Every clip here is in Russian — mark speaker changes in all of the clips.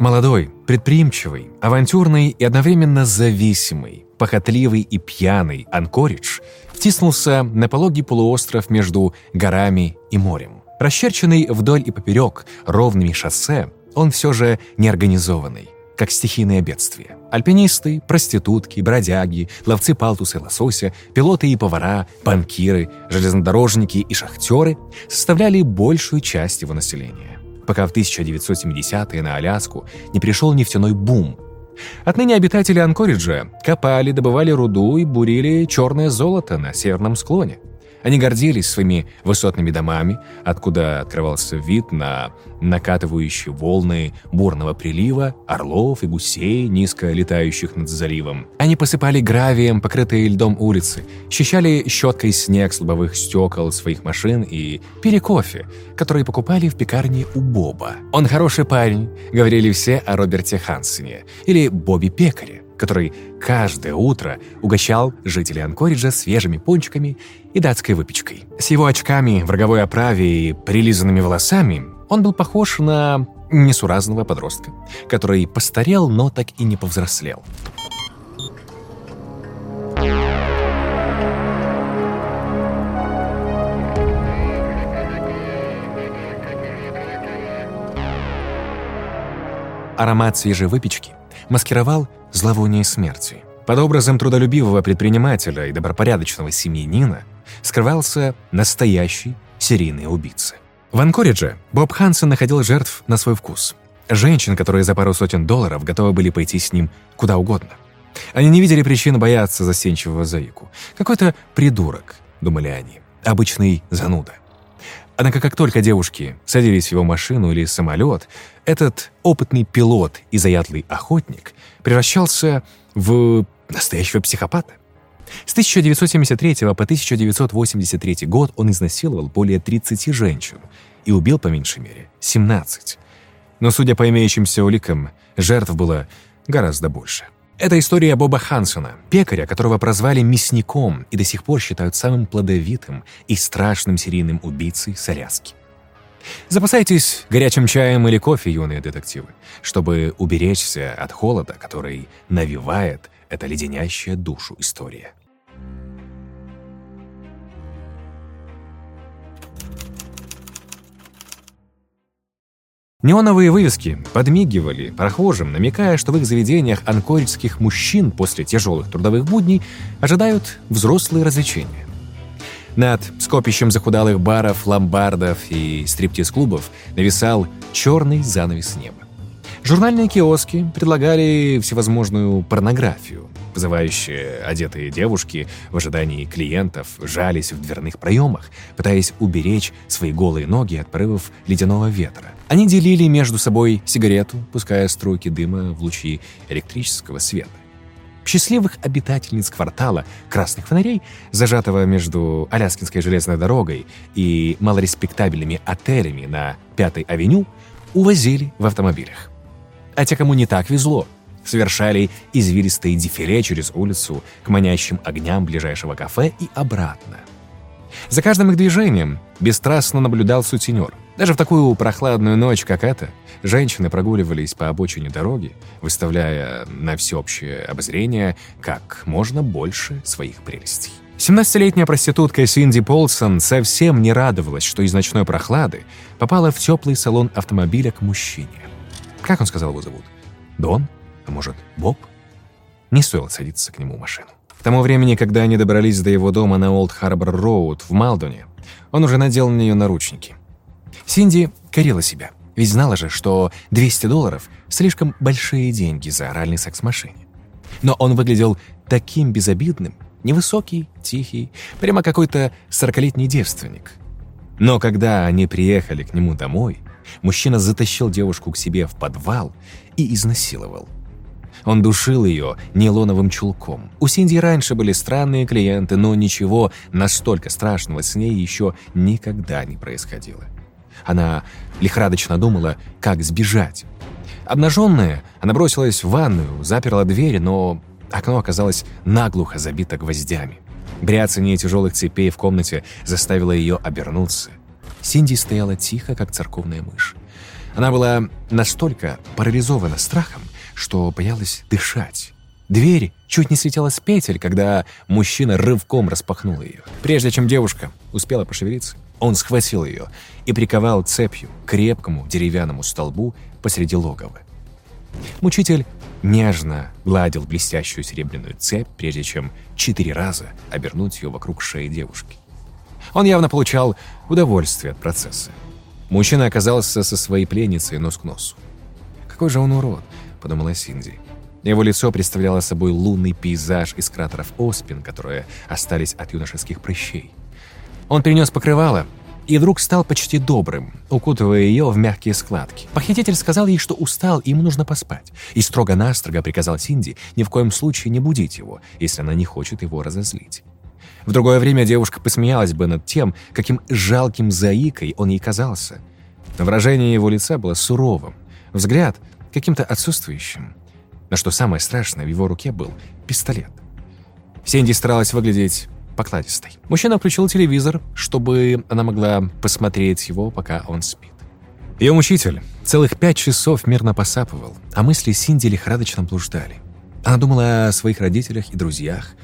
Speaker 1: Молодой, предприимчивый, авантюрный и одновременно зависимый, похотливый и пьяный Анкоридж втиснулся на пологий полуостров между горами и морем. Расчерченный вдоль и поперек ровными шоссе, он все же неорганизованный, как стихийное бедствие. Альпинисты, проститутки, бродяги, ловцы палтуса и лосося, пилоты и повара, банкиры, железнодорожники и шахтеры составляли большую часть его населения пока в 1970-е на Аляску не пришел нефтяной бум. Отныне обитатели Анкориджа копали, добывали руду и бурили черное золото на северном склоне – они гордились своими высотными домами, откуда открывался вид на накатывающие волны бурного прилива, орлов и гусей, низко летающих над заливом. Они посыпали гравием покрытые льдом улицы, счищали щеткой снег с лобовых стекол своих машин и пили кофе, который покупали в пекарне у Боба. «Он хороший парень», — говорили все о Роберте Хансене, или Бобби Пекаре который каждое утро угощал жителей Анкориджа свежими пончиками и датской выпечкой. С его очками в роговой оправе и прилизанными волосами он был похож на несуразного подростка, который постарел, но так и не повзрослел. Аромат свежей выпечки маскировал зловоние смерти. Под образом трудолюбивого предпринимателя и добропорядочного семьянина скрывался настоящий серийный убийца. В Анкоридже Боб Хансен находил жертв на свой вкус. Женщин, которые за пару сотен долларов готовы были пойти с ним куда угодно. Они не видели причин бояться застенчивого заику. Какой-то придурок, думали они, обычный зануда. Однако как только девушки садились в его машину или самолет, этот опытный пилот и заядлый охотник превращался в настоящего психопата. С 1973 по 1983 год он изнасиловал более 30 женщин и убил по меньшей мере 17. Но, судя по имеющимся уликам, жертв было гораздо больше. Это история Боба Хансона, пекаря, которого прозвали мясником и до сих пор считают самым плодовитым и страшным серийным убийцей Саряски. Запасайтесь горячим чаем или кофе, юные детективы, чтобы уберечься от холода, который навевает эта леденящая душу история. Неоновые вывески подмигивали прохожим, намекая, что в их заведениях анкоридских мужчин после тяжелых трудовых будней ожидают взрослые развлечения. Над скопищем захудалых баров, ломбардов и стриптиз-клубов нависал черный занавес неба. Журнальные киоски предлагали всевозможную порнографию. Вызывающие одетые девушки в ожидании клиентов жались в дверных проемах, пытаясь уберечь свои голые ноги от порывов ледяного ветра. Они делили между собой сигарету, пуская струйки дыма в лучи электрического света. Счастливых обитательниц квартала красных фонарей, зажатого между Аляскинской железной дорогой и малореспектабельными отелями на Пятой авеню, увозили в автомобилях. А те, кому не так везло, совершали извилистые дефиле через улицу к манящим огням ближайшего кафе и обратно. За каждым их движением бесстрастно наблюдал сутенер. Даже в такую прохладную ночь, как эта, женщины прогуливались по обочине дороги, выставляя на всеобщее обозрение как можно больше своих прелестей. 17-летняя проститутка Синди Полсон совсем не радовалась, что из ночной прохлады попала в теплый салон автомобиля к мужчине. Как он сказал его зовут? Дон? А может, Боб? Не стоило садиться к нему в машину. К тому времени, когда они добрались до его дома на Олд Харбор Роуд в Малдоне, он уже надел на нее наручники. Синди корила себя, ведь знала же, что 200 долларов – слишком большие деньги за оральный секс в машине. Но он выглядел таким безобидным, невысокий, тихий, прямо какой-то сорокалетний девственник. Но когда они приехали к нему домой, мужчина затащил девушку к себе в подвал и изнасиловал – он душил ее нейлоновым чулком. У Синди раньше были странные клиенты, но ничего настолько страшного с ней еще никогда не происходило. Она лихорадочно думала, как сбежать. Обнаженная, она бросилась в ванную, заперла дверь, но окно оказалось наглухо забито гвоздями. Бряцание тяжелых цепей в комнате заставило ее обернуться. Синди стояла тихо, как церковная мышь. Она была настолько парализована страхом, что боялась дышать. Дверь чуть не слетела с петель, когда мужчина рывком распахнул ее. Прежде чем девушка успела пошевелиться, он схватил ее и приковал цепью к крепкому деревянному столбу посреди логова. Мучитель нежно гладил блестящую серебряную цепь, прежде чем четыре раза обернуть ее вокруг шеи девушки. Он явно получал удовольствие от процесса. Мужчина оказался со своей пленницей нос к носу. «Какой же он урод», — подумала Синди. Его лицо представляло собой лунный пейзаж из кратеров Оспин, которые остались от юношеских прыщей. Он принес покрывало и вдруг стал почти добрым, укутывая ее в мягкие складки. Похититель сказал ей, что устал и ему нужно поспать, и строго-настрого приказал Синди ни в коем случае не будить его, если она не хочет его разозлить. В другое время девушка посмеялась бы над тем, каким жалким заикой он ей казался. Выражение его лица было суровым, взгляд каким-то отсутствующим. Но что самое страшное, в его руке был пистолет. Синди старалась выглядеть покладистой. Мужчина включил телевизор, чтобы она могла посмотреть его, пока он спит. Ее мучитель целых пять часов мирно посапывал, а мысли Синди лихорадочно блуждали. Она думала о своих родителях и друзьях.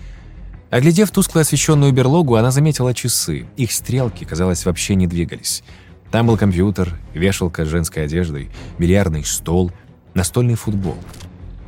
Speaker 1: Оглядев тускло освещенную берлогу, она заметила часы. Их стрелки, казалось, вообще не двигались. Там был компьютер, вешалка с женской одеждой, бильярдный стол, настольный футбол.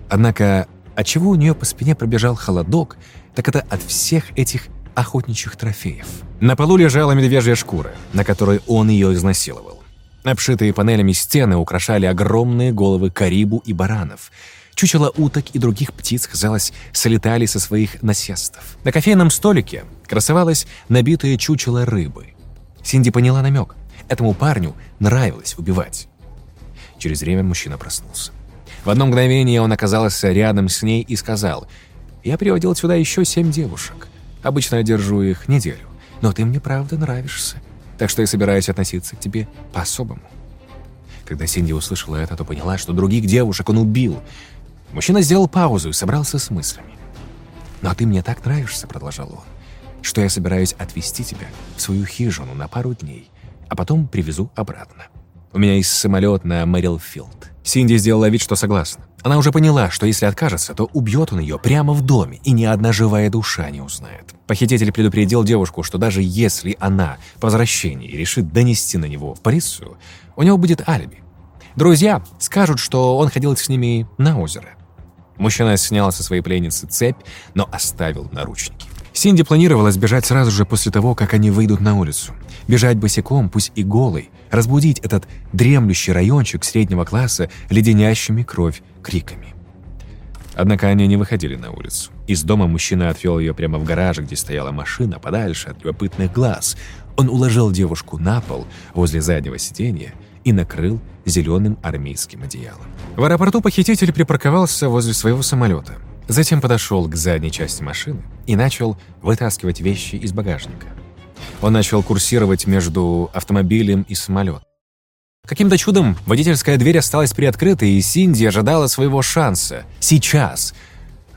Speaker 1: Однако, отчего у нее по спине пробежал холодок, так это от всех этих охотничьих трофеев. На полу лежала медвежья шкура, на которой он ее изнасиловал. Обшитые панелями стены украшали огромные головы карибу и баранов. Чучело уток и других птиц, казалось, солетали со своих насестов. На кофейном столике красовалось набитое чучело рыбы. Синди поняла намек. Этому парню нравилось убивать. Через время мужчина проснулся. В одно мгновение он оказался рядом с ней и сказал, «Я приводил сюда еще семь девушек. Обычно я держу их неделю. Но ты мне правда нравишься. Так что я собираюсь относиться к тебе по-особому. Когда Синди услышала это, то поняла, что других девушек он убил. Мужчина сделал паузу и собрался с мыслями. «Но ты мне так нравишься», — продолжал он, «что я собираюсь отвезти тебя в свою хижину на пару дней, а потом привезу обратно. У меня есть самолет на Мэрилфилд». Синди сделала вид, что согласна. Она уже поняла, что если откажется, то убьет он ее прямо в доме, и ни одна живая душа не узнает. Похититель предупредил девушку, что даже если она по возвращении решит донести на него в полицию, у него будет алиби. Друзья скажут, что он ходил с ними на озеро. Мужчина снял со своей пленницы цепь, но оставил наручники. Синди планировала сбежать сразу же после того, как они выйдут на улицу. Бежать босиком, пусть и голой, разбудить этот дремлющий райончик среднего класса леденящими кровь криками. Однако они не выходили на улицу. Из дома мужчина отвел ее прямо в гараж, где стояла машина, подальше от любопытных глаз. Он уложил девушку на пол возле заднего сиденья и накрыл зеленым армейским одеялом. В аэропорту похититель припарковался возле своего самолета. Затем подошел к задней части машины и начал вытаскивать вещи из багажника. Он начал курсировать между автомобилем и самолетом. Каким-то чудом водительская дверь осталась приоткрытой, и Синди ожидала своего шанса. Сейчас!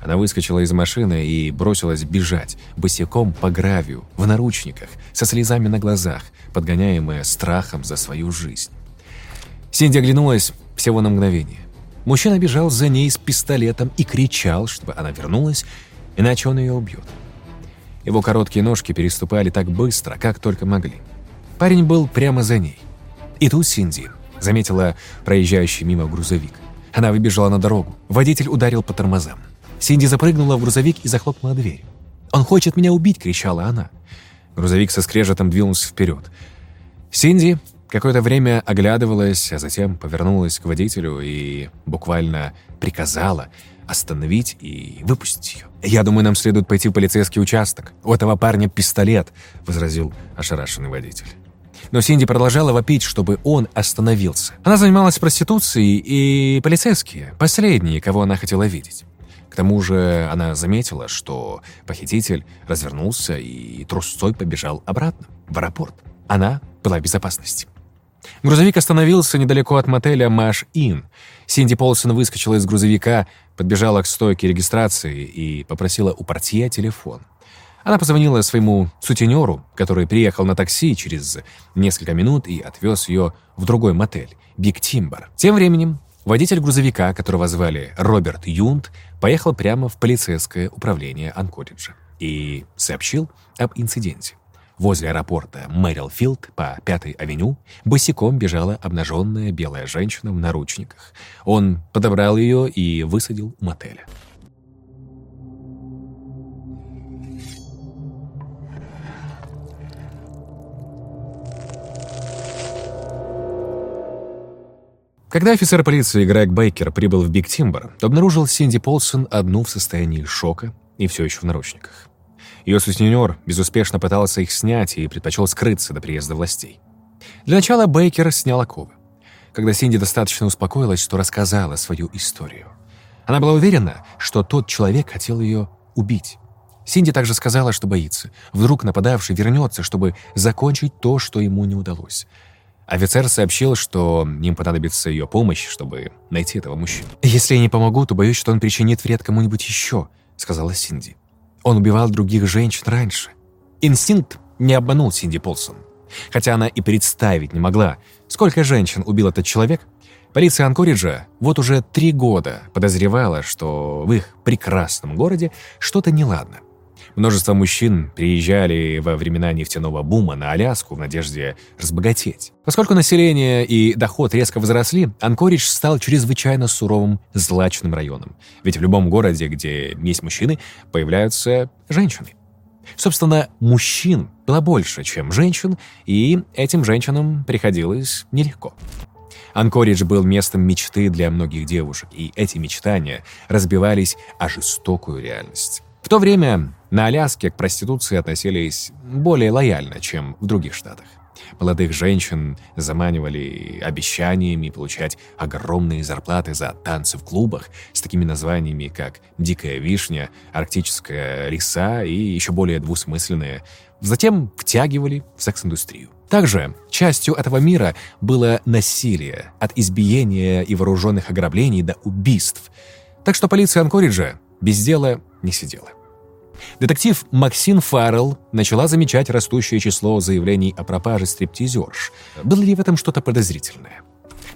Speaker 1: Она выскочила из машины и бросилась бежать, босиком по гравию, в наручниках, со слезами на глазах, подгоняемая страхом за свою жизнь. Синди оглянулась всего на мгновение. Мужчина бежал за ней с пистолетом и кричал, чтобы она вернулась, иначе он ее убьет. Его короткие ножки переступали так быстро, как только могли. Парень был прямо за ней. И тут Синди заметила проезжающий мимо грузовик. Она выбежала на дорогу. Водитель ударил по тормозам. Синди запрыгнула в грузовик и захлопнула дверь. «Он хочет меня убить!» — кричала она. Грузовик со скрежетом двинулся вперед. Синди какое-то время оглядывалась, а затем повернулась к водителю и буквально приказала остановить и выпустить ее. «Я думаю, нам следует пойти в полицейский участок. У этого парня пистолет», — возразил ошарашенный водитель. Но Синди продолжала вопить, чтобы он остановился. Она занималась проституцией, и полицейские — последние, кого она хотела видеть. К тому же она заметила, что похититель развернулся и трусцой побежал обратно, в аэропорт. Она была в безопасности. Грузовик остановился недалеко от мотеля «Маш-Ин». Синди Полсон выскочила из грузовика, подбежала к стойке регистрации и попросила у портье телефон. Она позвонила своему сутенеру, который приехал на такси через несколько минут и отвез ее в другой мотель — Биг Тимбер. Тем временем водитель грузовика, которого звали Роберт Юнт, поехал прямо в полицейское управление Анкориджа и сообщил об инциденте. Возле аэропорта Мэрилфилд по Пятой авеню босиком бежала обнаженная белая женщина в наручниках. Он подобрал ее и высадил у мотеля. Когда офицер полиции Грег Бейкер прибыл в Биг Тимбер, обнаружил Синди Полсон одну в состоянии шока и все еще в наручниках. Сутенер безуспешно пытался их снять и предпочел скрыться до приезда властей. Для начала Бейкер снял оковы. Когда Синди достаточно успокоилась, то рассказала свою историю. Она была уверена, что тот человек хотел ее убить. Синди также сказала, что боится. Вдруг нападавший вернется, чтобы закончить то, что ему не удалось — Офицер сообщил, что им понадобится ее помощь, чтобы найти этого мужчину. «Если я не помогу, то боюсь, что он причинит вред кому-нибудь еще», — сказала Синди. «Он убивал других женщин раньше». Инстинкт не обманул Синди Полсон. Хотя она и представить не могла, сколько женщин убил этот человек, полиция Анкориджа вот уже три года подозревала, что в их прекрасном городе что-то неладно — Множество мужчин приезжали во времена нефтяного бума на Аляску в надежде разбогатеть. Поскольку население и доход резко возросли, Анкоридж стал чрезвычайно суровым, злачным районом. Ведь в любом городе, где есть мужчины, появляются женщины. Собственно, мужчин было больше, чем женщин, и этим женщинам приходилось нелегко. Анкоридж был местом мечты для многих девушек, и эти мечтания разбивались о жестокую реальность. В то время на Аляске к проституции относились более лояльно, чем в других штатах. Молодых женщин заманивали обещаниями получать огромные зарплаты за танцы в клубах с такими названиями, как «Дикая вишня», «Арктическая риса» и еще более двусмысленные. Затем втягивали в секс-индустрию. Также частью этого мира было насилие, от избиения и вооруженных ограблений до убийств. Так что полиция Анкориджа без дела не сидела. Детектив Максин Фаррелл начала замечать растущее число заявлений о пропаже стриптизерш. Было ли в этом что-то подозрительное?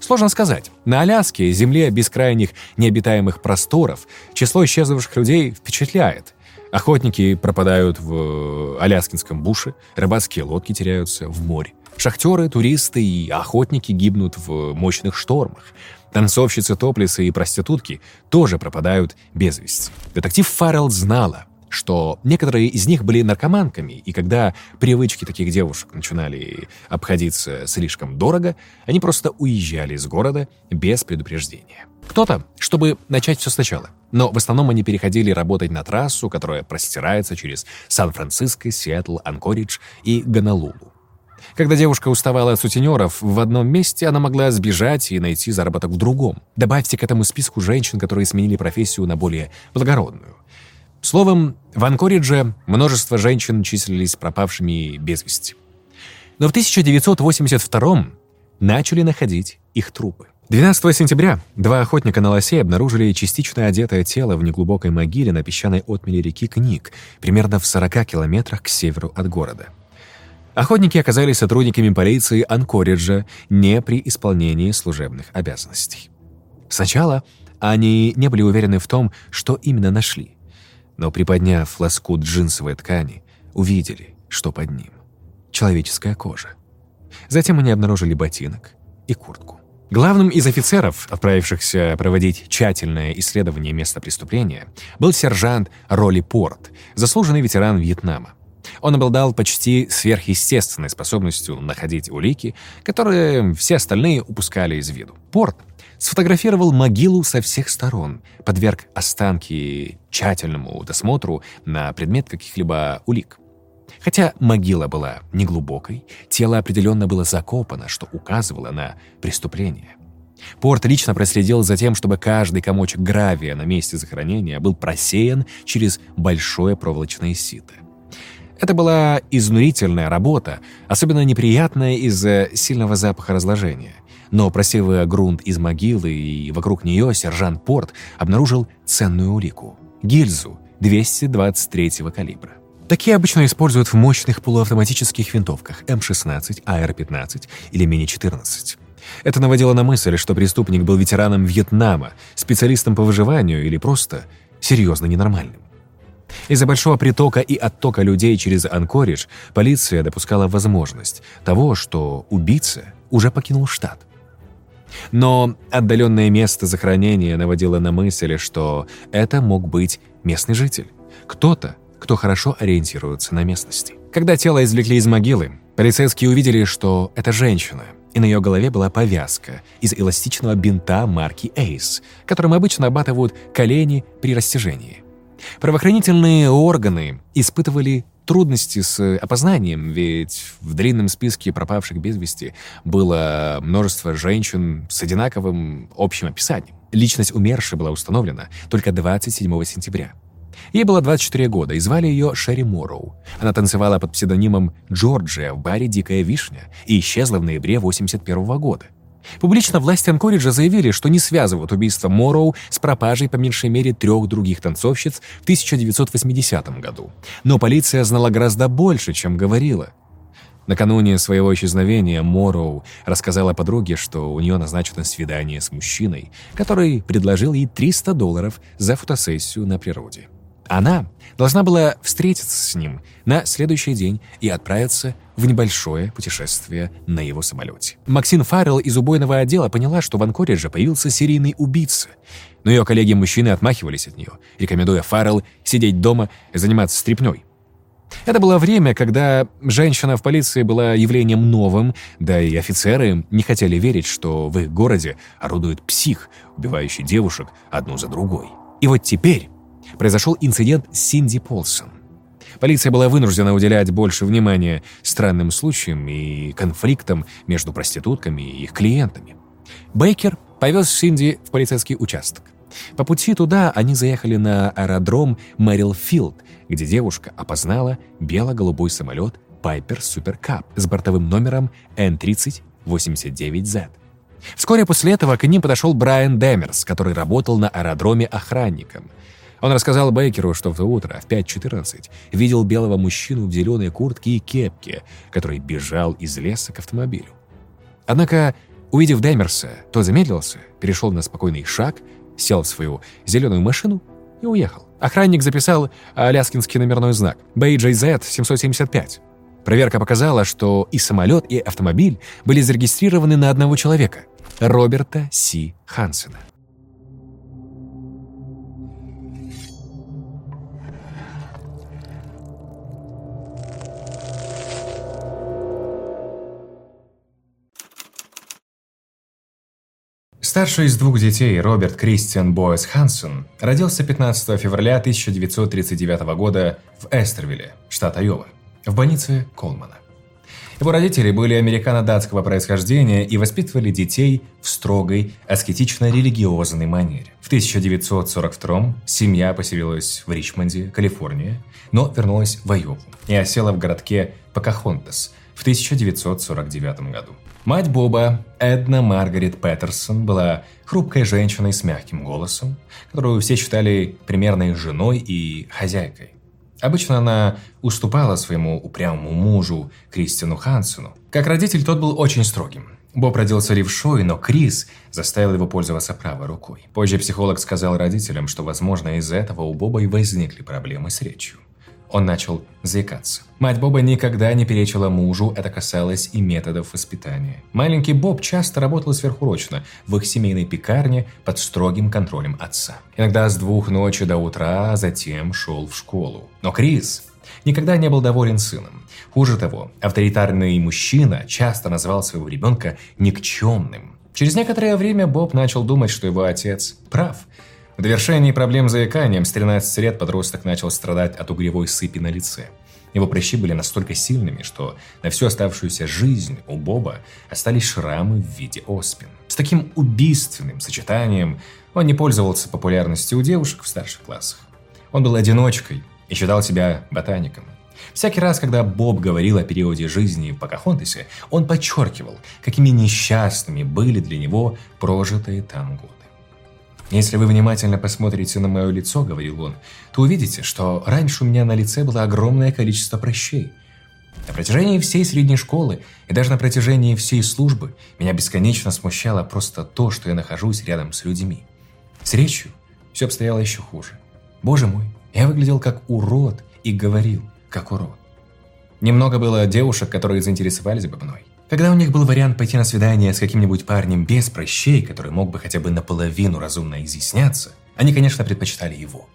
Speaker 1: Сложно сказать. На Аляске, земле бескрайних необитаемых просторов, число исчезнувших людей впечатляет. Охотники пропадают в Аляскинском буше, рыбацкие лодки теряются в море. Шахтеры, туристы и охотники гибнут в мощных штормах. Танцовщицы топлисы и проститутки тоже пропадают без вести. Детектив Фаррелл знала, что некоторые из них были наркоманками, и когда привычки таких девушек начинали обходиться слишком дорого, они просто уезжали из города без предупреждения. Кто-то, чтобы начать все сначала. Но в основном они переходили работать на трассу, которая простирается через Сан-Франциско, Сиэтл, Анкоридж и Гонолулу. Когда девушка уставала от сутенеров в одном месте, она могла сбежать и найти заработок в другом. Добавьте к этому списку женщин, которые сменили профессию на более благородную. Словом, в Анкоридже множество женщин числились пропавшими без вести. Но в 1982 начали находить их трупы. 12 сентября два охотника на лосей обнаружили частично одетое тело в неглубокой могиле на песчаной отмеле реки Книг, примерно в 40 километрах к северу от города. Охотники оказались сотрудниками полиции Анкориджа не при исполнении служебных обязанностей. Сначала они не были уверены в том, что именно нашли но приподняв лоскут джинсовой ткани, увидели, что под ним — человеческая кожа. Затем они обнаружили ботинок и куртку. Главным из офицеров, отправившихся проводить тщательное исследование места преступления, был сержант Роли Порт, заслуженный ветеран Вьетнама. Он обладал почти сверхъестественной способностью находить улики, которые все остальные упускали из виду. Порт сфотографировал могилу со всех сторон, подверг останки тщательному досмотру на предмет каких-либо улик. Хотя могила была неглубокой, тело определенно было закопано, что указывало на преступление. Порт лично проследил за тем, чтобы каждый комочек гравия на месте захоронения был просеян через большое проволочное сито. Это была изнурительная работа, особенно неприятная из-за сильного запаха разложения — но просевая грунт из могилы и вокруг нее, сержант Порт обнаружил ценную улику — гильзу 223-го калибра. Такие обычно используют в мощных полуавтоматических винтовках М16, АР-15 или Мини-14. Это наводило на мысль, что преступник был ветераном Вьетнама, специалистом по выживанию или просто серьезно ненормальным. Из-за большого притока и оттока людей через Анкоридж полиция допускала возможность того, что убийца уже покинул штат. Но отдаленное место захоронения наводило на мысль, что это мог быть местный житель. Кто-то, кто хорошо ориентируется на местности. Когда тело извлекли из могилы, полицейские увидели, что это женщина, и на ее голове была повязка из эластичного бинта марки Ace, которым обычно обатывают колени при растяжении. Правоохранительные органы испытывали трудности с опознанием, ведь в длинном списке пропавших без вести было множество женщин с одинаковым общим описанием. Личность умершей была установлена только 27 сентября. Ей было 24 года, и звали ее Шерри Морроу. Она танцевала под псевдонимом Джорджия в баре «Дикая вишня» и исчезла в ноябре 81 года. Публично власти Анкориджа заявили, что не связывают убийство Морроу с пропажей по меньшей мере трех других танцовщиц в 1980 году. Но полиция знала гораздо больше, чем говорила. Накануне своего исчезновения Морроу рассказала подруге, что у нее назначено свидание с мужчиной, который предложил ей 300 долларов за фотосессию на природе. Она должна была встретиться с ним на следующий день и отправиться в небольшое путешествие на его самолете. Максин Фаррелл из убойного отдела поняла, что в Анкоридже появился серийный убийца, но ее коллеги-мужчины отмахивались от нее, рекомендуя Фаррелл сидеть дома и заниматься стрипней. Это было время, когда женщина в полиции была явлением новым, да и офицеры не хотели верить, что в их городе орудует псих, убивающий девушек одну за другой. И вот теперь произошел инцидент с Синди Полсон. Полиция была вынуждена уделять больше внимания странным случаям и конфликтам между проститутками и их клиентами. Бейкер повез Синди в полицейский участок. По пути туда они заехали на аэродром Мэрил Филд, где девушка опознала бело-голубой самолет Piper Super Cup с бортовым номером N3089Z. Вскоре после этого к ним подошел Брайан Демерс, который работал на аэродроме охранником. Он рассказал Бейкеру, что в то утро, в 5.14, видел белого мужчину в зеленой куртке и кепке, который бежал из леса к автомобилю. Однако, увидев Демерса, тот замедлился, перешел на спокойный шаг, сел в свою зеленую машину и уехал. Охранник записал аляскинский номерной знак BJZ-775. Проверка показала, что и самолет, и автомобиль были зарегистрированы на одного человека – Роберта Си Хансена. Старший из двух детей, Роберт Кристиан Боэс Хансен, родился 15 февраля 1939 года в Эстервилле, штат Айова, в больнице Колмана. Его родители были американо-датского происхождения и воспитывали детей в строгой, аскетично-религиозной манере. В 1942 семья поселилась в Ричмонде, Калифорния, но вернулась в Айову и осела в городке Покахонтас в 1949 году. Мать Боба, Эдна Маргарет Петерсон, была хрупкой женщиной с мягким голосом, которую все считали примерной женой и хозяйкой. Обычно она уступала своему упрямому мужу Кристину Хансену. Как родитель тот был очень строгим. Боб родился левшой, но Крис заставил его пользоваться правой рукой. Позже психолог сказал родителям, что, возможно, из-за этого у Боба и возникли проблемы с речью. Он начал заикаться. Мать Боба никогда не перечила мужу, это касалось и методов воспитания. Маленький Боб часто работал сверхурочно в их семейной пекарне под строгим контролем отца. Иногда с двух ночи до утра, а затем шел в школу. Но Крис никогда не был доволен сыном. Хуже того, авторитарный мужчина часто называл своего ребенка никчемным. Через некоторое время Боб начал думать, что его отец прав – в довершении проблем с заиканием с 13 лет подросток начал страдать от угревой сыпи на лице. Его прыщи были настолько сильными, что на всю оставшуюся жизнь у Боба остались шрамы в виде оспин. С таким убийственным сочетанием он не пользовался популярностью у девушек в старших классах. Он был одиночкой и считал себя ботаником. Всякий раз, когда Боб говорил о периоде жизни в Покахонтесе, он подчеркивал, какими несчастными были для него прожитые там годы. «Если вы внимательно посмотрите на мое лицо, — говорил он, — то увидите, что раньше у меня на лице было огромное количество прыщей. На протяжении всей средней школы и даже на протяжении всей службы меня бесконечно смущало просто то, что я нахожусь рядом с людьми. С речью все обстояло еще хуже. Боже мой, я выглядел как урод и говорил как урод. Немного было девушек, которые заинтересовались бы мной. Когда у них был вариант пойти на свидание с каким-нибудь парнем без прыщей, который мог бы хотя бы наполовину разумно изъясняться, они, конечно, предпочитали его.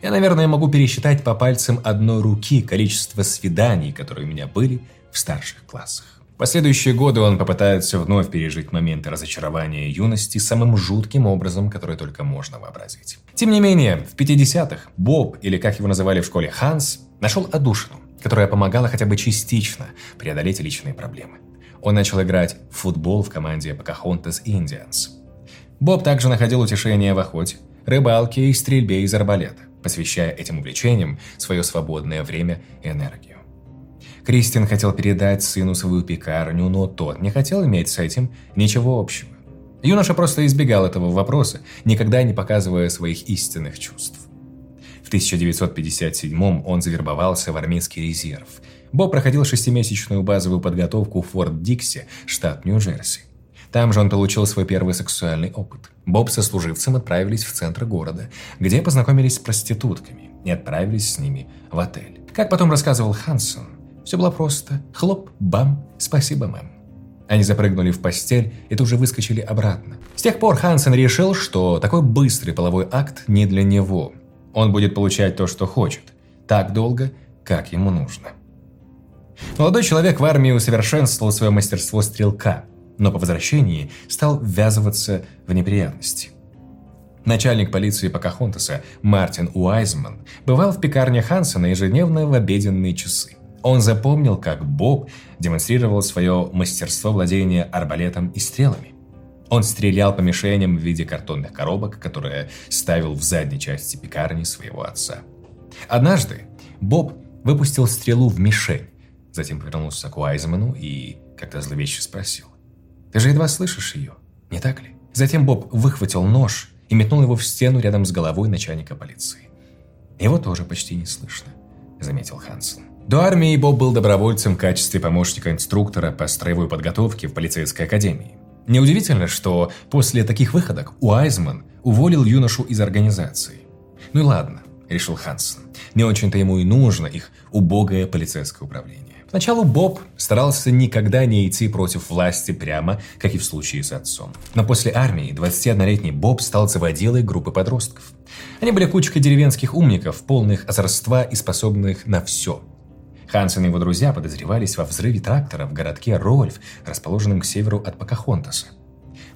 Speaker 1: Я, наверное, могу пересчитать по пальцам одной руки количество свиданий, которые у меня были в старших классах. В последующие годы он попытается вновь пережить моменты разочарования юности самым жутким образом, который только можно вообразить. Тем не менее, в 50-х Боб, или как его называли в школе Ханс, нашел одушину, которая помогала хотя бы частично преодолеть личные проблемы. Он начал играть в футбол в команде Покахонтас Индианс. Боб также находил утешение в охоте, рыбалке и стрельбе из арбалета посвящая этим увлечениям свое свободное время и энергию. Кристин хотел передать сыну свою пекарню, но тот не хотел иметь с этим ничего общего. Юноша просто избегал этого вопроса, никогда не показывая своих истинных чувств. В 1957 он завербовался в армейский резерв. Боб проходил шестимесячную базовую подготовку в Форт Дикси, штат Нью-Джерси. Там же он получил свой первый сексуальный опыт. Боб со служивцем отправились в центр города, где познакомились с проститутками и отправились с ними в отель. Как потом рассказывал Хансон, все было просто. Хлоп, бам, спасибо, мэм. Они запрыгнули в постель и тут же выскочили обратно. С тех пор Хансен решил, что такой быстрый половой акт не для него. Он будет получать то, что хочет, так долго, как ему нужно. Молодой человек в армии усовершенствовал свое мастерство стрелка – но по возвращении стал ввязываться в неприятности. Начальник полиции Покахонтаса Мартин Уайзман бывал в пекарне Хансона ежедневно в обеденные часы. Он запомнил, как Боб демонстрировал свое мастерство владения арбалетом и стрелами. Он стрелял по мишеням в виде картонных коробок, которые ставил в задней части пекарни своего отца. Однажды Боб выпустил стрелу в мишень, затем повернулся к Уайзману и как-то зловеще спросил. Ты же едва слышишь ее, не так ли? Затем Боб выхватил нож и метнул его в стену рядом с головой начальника полиции. Его тоже почти не слышно, заметил Хансен. До армии Боб был добровольцем в качестве помощника инструктора по строевой подготовке в полицейской академии. Неудивительно, что после таких выходок Уайзман уволил юношу из организации. Ну и ладно, решил Хансен. Не очень-то ему и нужно их убогое полицейское управление. Поначалу Боб старался никогда не идти против власти прямо, как и в случае с отцом. Но после армии 21-летний Боб стал заводилой группы подростков. Они были кучкой деревенских умников, полных озорства и способных на все. Хансен и его друзья подозревались во взрыве трактора в городке Рольф, расположенном к северу от Покахонтаса.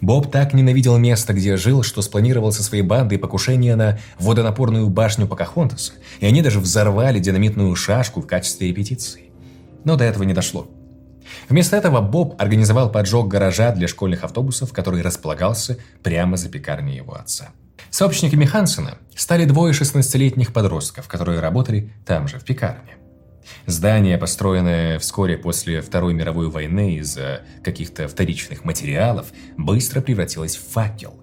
Speaker 1: Боб так ненавидел место, где жил, что спланировал со своей бандой покушение на водонапорную башню Покахонтаса, и они даже взорвали динамитную шашку в качестве репетиции но до этого не дошло. Вместо этого Боб организовал поджог гаража для школьных автобусов, который располагался прямо за пекарней его отца. Сообщниками Хансена стали двое 16-летних подростков, которые работали там же, в пекарне. Здание, построенное вскоре после Второй мировой войны из-за каких-то вторичных материалов, быстро превратилось в факел.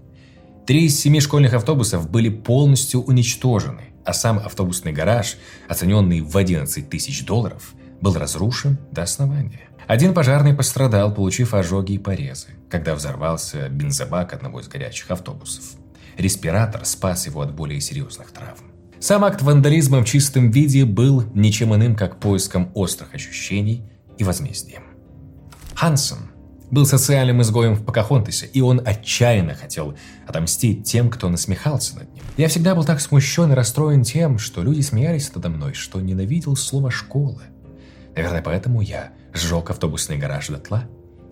Speaker 1: Три из семи школьных автобусов были полностью уничтожены, а сам автобусный гараж, оцененный в 11 тысяч долларов, был разрушен до основания. Один пожарный пострадал, получив ожоги и порезы, когда взорвался бензобак одного из горячих автобусов. Респиратор спас его от более серьезных травм. Сам акт вандализма в чистом виде был ничем иным, как поиском острых ощущений и возмездием. Хансен был социальным изгоем в Покахонтесе, и он отчаянно хотел отомстить тем, кто насмехался над ним. Я всегда был так смущен и расстроен тем, что люди смеялись надо мной, что ненавидел слово «школа». Наверное, поэтому я сжег автобусный гараж дотла.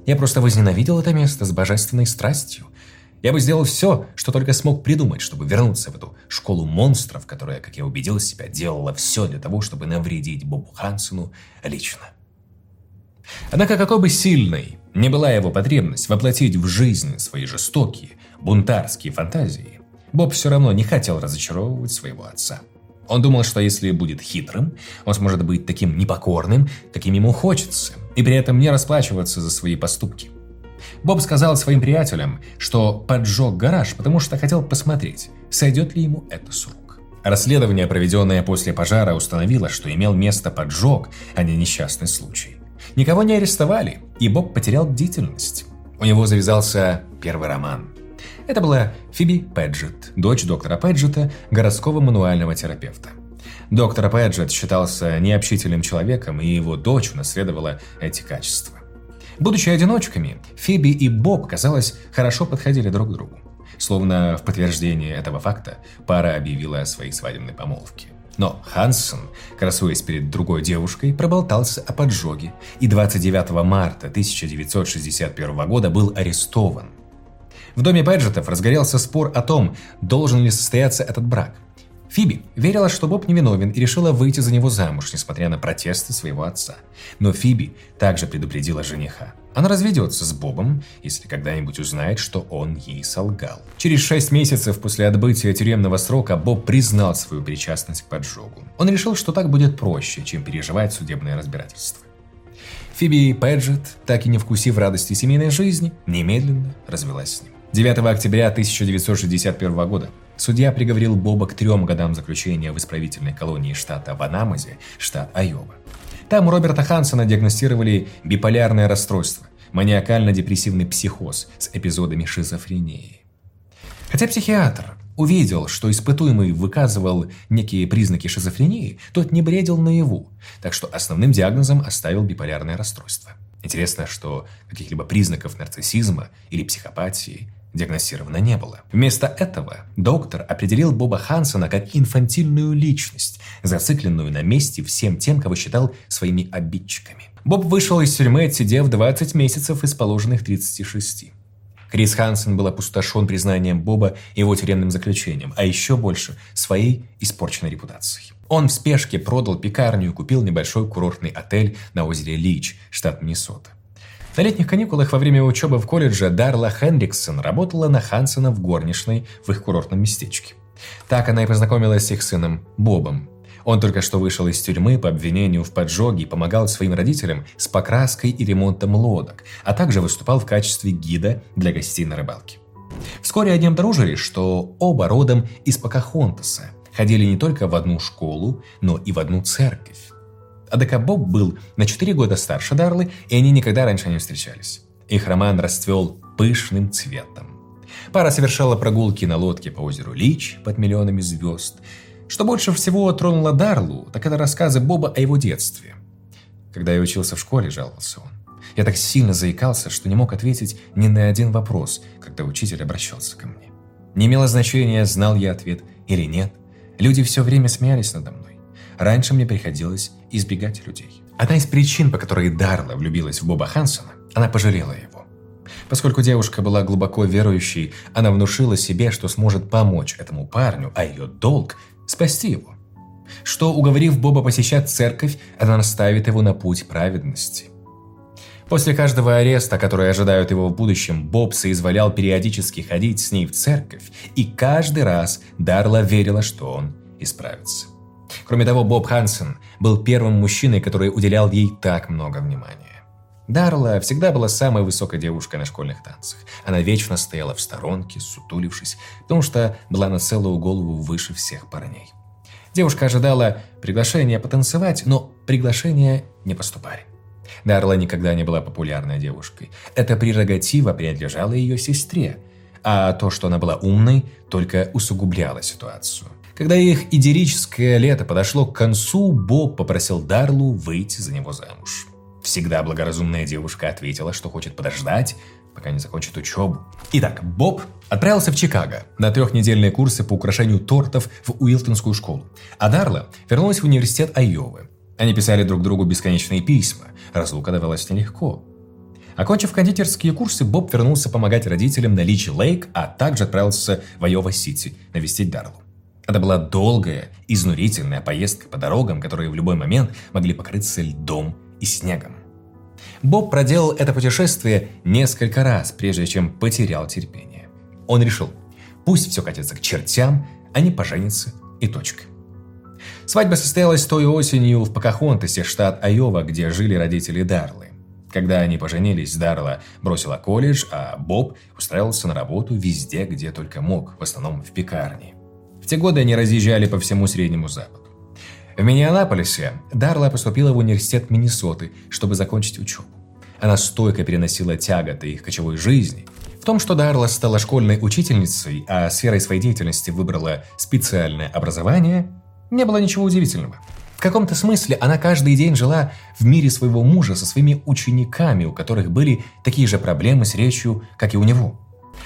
Speaker 1: Я просто возненавидел это место с божественной страстью. Я бы сделал все, что только смог придумать, чтобы вернуться в эту школу монстров, которая, как я убедил себя, делала все для того, чтобы навредить Бобу Хансену лично. Однако, какой бы сильной не была его потребность воплотить в жизнь свои жестокие, бунтарские фантазии, Боб все равно не хотел разочаровывать своего отца. Он думал, что если будет хитрым, он сможет быть таким непокорным, каким ему хочется, и при этом не расплачиваться за свои поступки. Боб сказал своим приятелям, что поджег гараж, потому что хотел посмотреть, сойдет ли ему это с рук. Расследование, проведенное после пожара, установило, что имел место поджог, а не несчастный случай. Никого не арестовали, и Боб потерял бдительность. У него завязался первый роман. Это была Фиби Пэджетт, дочь доктора Пэджета, городского мануального терапевта. Доктор Пэджетт считался необщительным человеком, и его дочь унаследовала эти качества. Будучи одиночками, Фиби и Боб, казалось, хорошо подходили друг к другу. Словно в подтверждение этого факта, пара объявила о своей свадебной помолвке. Но Хансен, красуясь перед другой девушкой, проболтался о поджоге и 29 марта 1961 года был арестован. В доме Бэджетов разгорелся спор о том, должен ли состояться этот брак – Фиби верила, что Боб невиновен и решила выйти за него замуж, несмотря на протесты своего отца. Но Фиби также предупредила жениха. Она разведется с Бобом, если когда-нибудь узнает, что он ей солгал. Через шесть месяцев после отбытия тюремного срока Боб признал свою причастность к поджогу. Он решил, что так будет проще, чем переживать судебное разбирательство. Фиби Пэджет, так и не вкусив радости семейной жизни, немедленно развелась с ним. 9 октября 1961 года Судья приговорил Боба к трем годам заключения в исправительной колонии штата Ванамазе, штат Айова. Там у Роберта Хансона диагностировали биполярное расстройство, маниакально-депрессивный психоз с эпизодами шизофрении. Хотя психиатр увидел, что испытуемый выказывал некие признаки шизофрении, тот не бредил наяву, так что основным диагнозом оставил биполярное расстройство. Интересно, что каких-либо признаков нарциссизма или психопатии диагностировано не было. Вместо этого доктор определил Боба Хансона как инфантильную личность, зацикленную на месте всем тем, кого считал своими обидчиками. Боб вышел из тюрьмы, отсидев 20 месяцев из положенных 36. Крис Хансен был опустошен признанием Боба его тюремным заключением, а еще больше – своей испорченной репутацией. Он в спешке продал пекарню и купил небольшой курортный отель на озере Лич, штат Миннесота. На летних каникулах во время учебы в колледже Дарла Хендриксон работала на Хансена в горничной в их курортном местечке. Так она и познакомилась с их сыном Бобом. Он только что вышел из тюрьмы по обвинению в поджоге и помогал своим родителям с покраской и ремонтом лодок, а также выступал в качестве гида для гостей на рыбалке. Вскоре они обнаружили, что оба родом из Покахонтаса, ходили не только в одну школу, но и в одну церковь. Однако Боб был на 4 года старше Дарлы, и они никогда раньше не встречались. Их роман расцвел пышным цветом. Пара совершала прогулки на лодке по озеру Лич под миллионами звезд. Что больше всего тронуло Дарлу, так это рассказы Боба о его детстве. Когда я учился в школе, жаловался он. Я так сильно заикался, что не мог ответить ни на один вопрос, когда учитель обращался ко мне. Не имело значения, знал я ответ или нет. Люди все время смеялись надо мной. Раньше мне приходилось избегать людей. Одна из причин, по которой Дарла влюбилась в Боба Хансона, она пожалела его. Поскольку девушка была глубоко верующей, она внушила себе, что сможет помочь этому парню, а ее долг – спасти его. Что, уговорив Боба посещать церковь, она наставит его на путь праведности. После каждого ареста, который ожидают его в будущем, Боб соизволял периодически ходить с ней в церковь, и каждый раз Дарла верила, что он исправится. Кроме того, Боб Хансен был первым мужчиной, который уделял ей так много внимания. Дарла всегда была самой высокой девушкой на школьных танцах. Она вечно стояла в сторонке, сутулившись, потому что была на целую голову выше всех парней. Девушка ожидала приглашения потанцевать, но приглашения не поступали. Дарла никогда не была популярной девушкой. Эта прерогатива принадлежала ее сестре, а то, что она была умной, только усугубляло ситуацию. Когда их идиллическое лето подошло к концу, Боб попросил Дарлу выйти за него замуж. Всегда благоразумная девушка ответила, что хочет подождать, пока не закончит учебу. Итак, Боб отправился в Чикаго на трехнедельные курсы по украшению тортов в Уилтонскую школу, а Дарла вернулась в университет Айовы. Они писали друг другу бесконечные письма, разлука давалась нелегко. Окончив кондитерские курсы, Боб вернулся помогать родителям на Личи Лейк, а также отправился в Айова-Сити навестить Дарлу. Это была долгая, изнурительная поездка по дорогам, которые в любой момент могли покрыться льдом и снегом. Боб проделал это путешествие несколько раз, прежде чем потерял терпение. Он решил, пусть все катится к чертям, они поженятся и точка. Свадьба состоялась той осенью в Покахонтасе, штат Айова, где жили родители Дарлы. Когда они поженились, Дарла бросила колледж, а Боб устраивался на работу везде, где только мог, в основном в пекарне. В те годы они разъезжали по всему Среднему Западу. В Миннеаполисе Дарла поступила в университет Миннесоты, чтобы закончить учебу. Она стойко переносила тяготы их кочевой жизни. В том, что Дарла стала школьной учительницей, а сферой своей деятельности выбрала специальное образование, не было ничего удивительного. В каком-то смысле она каждый день жила в мире своего мужа со своими учениками, у которых были такие же проблемы с речью, как и у него.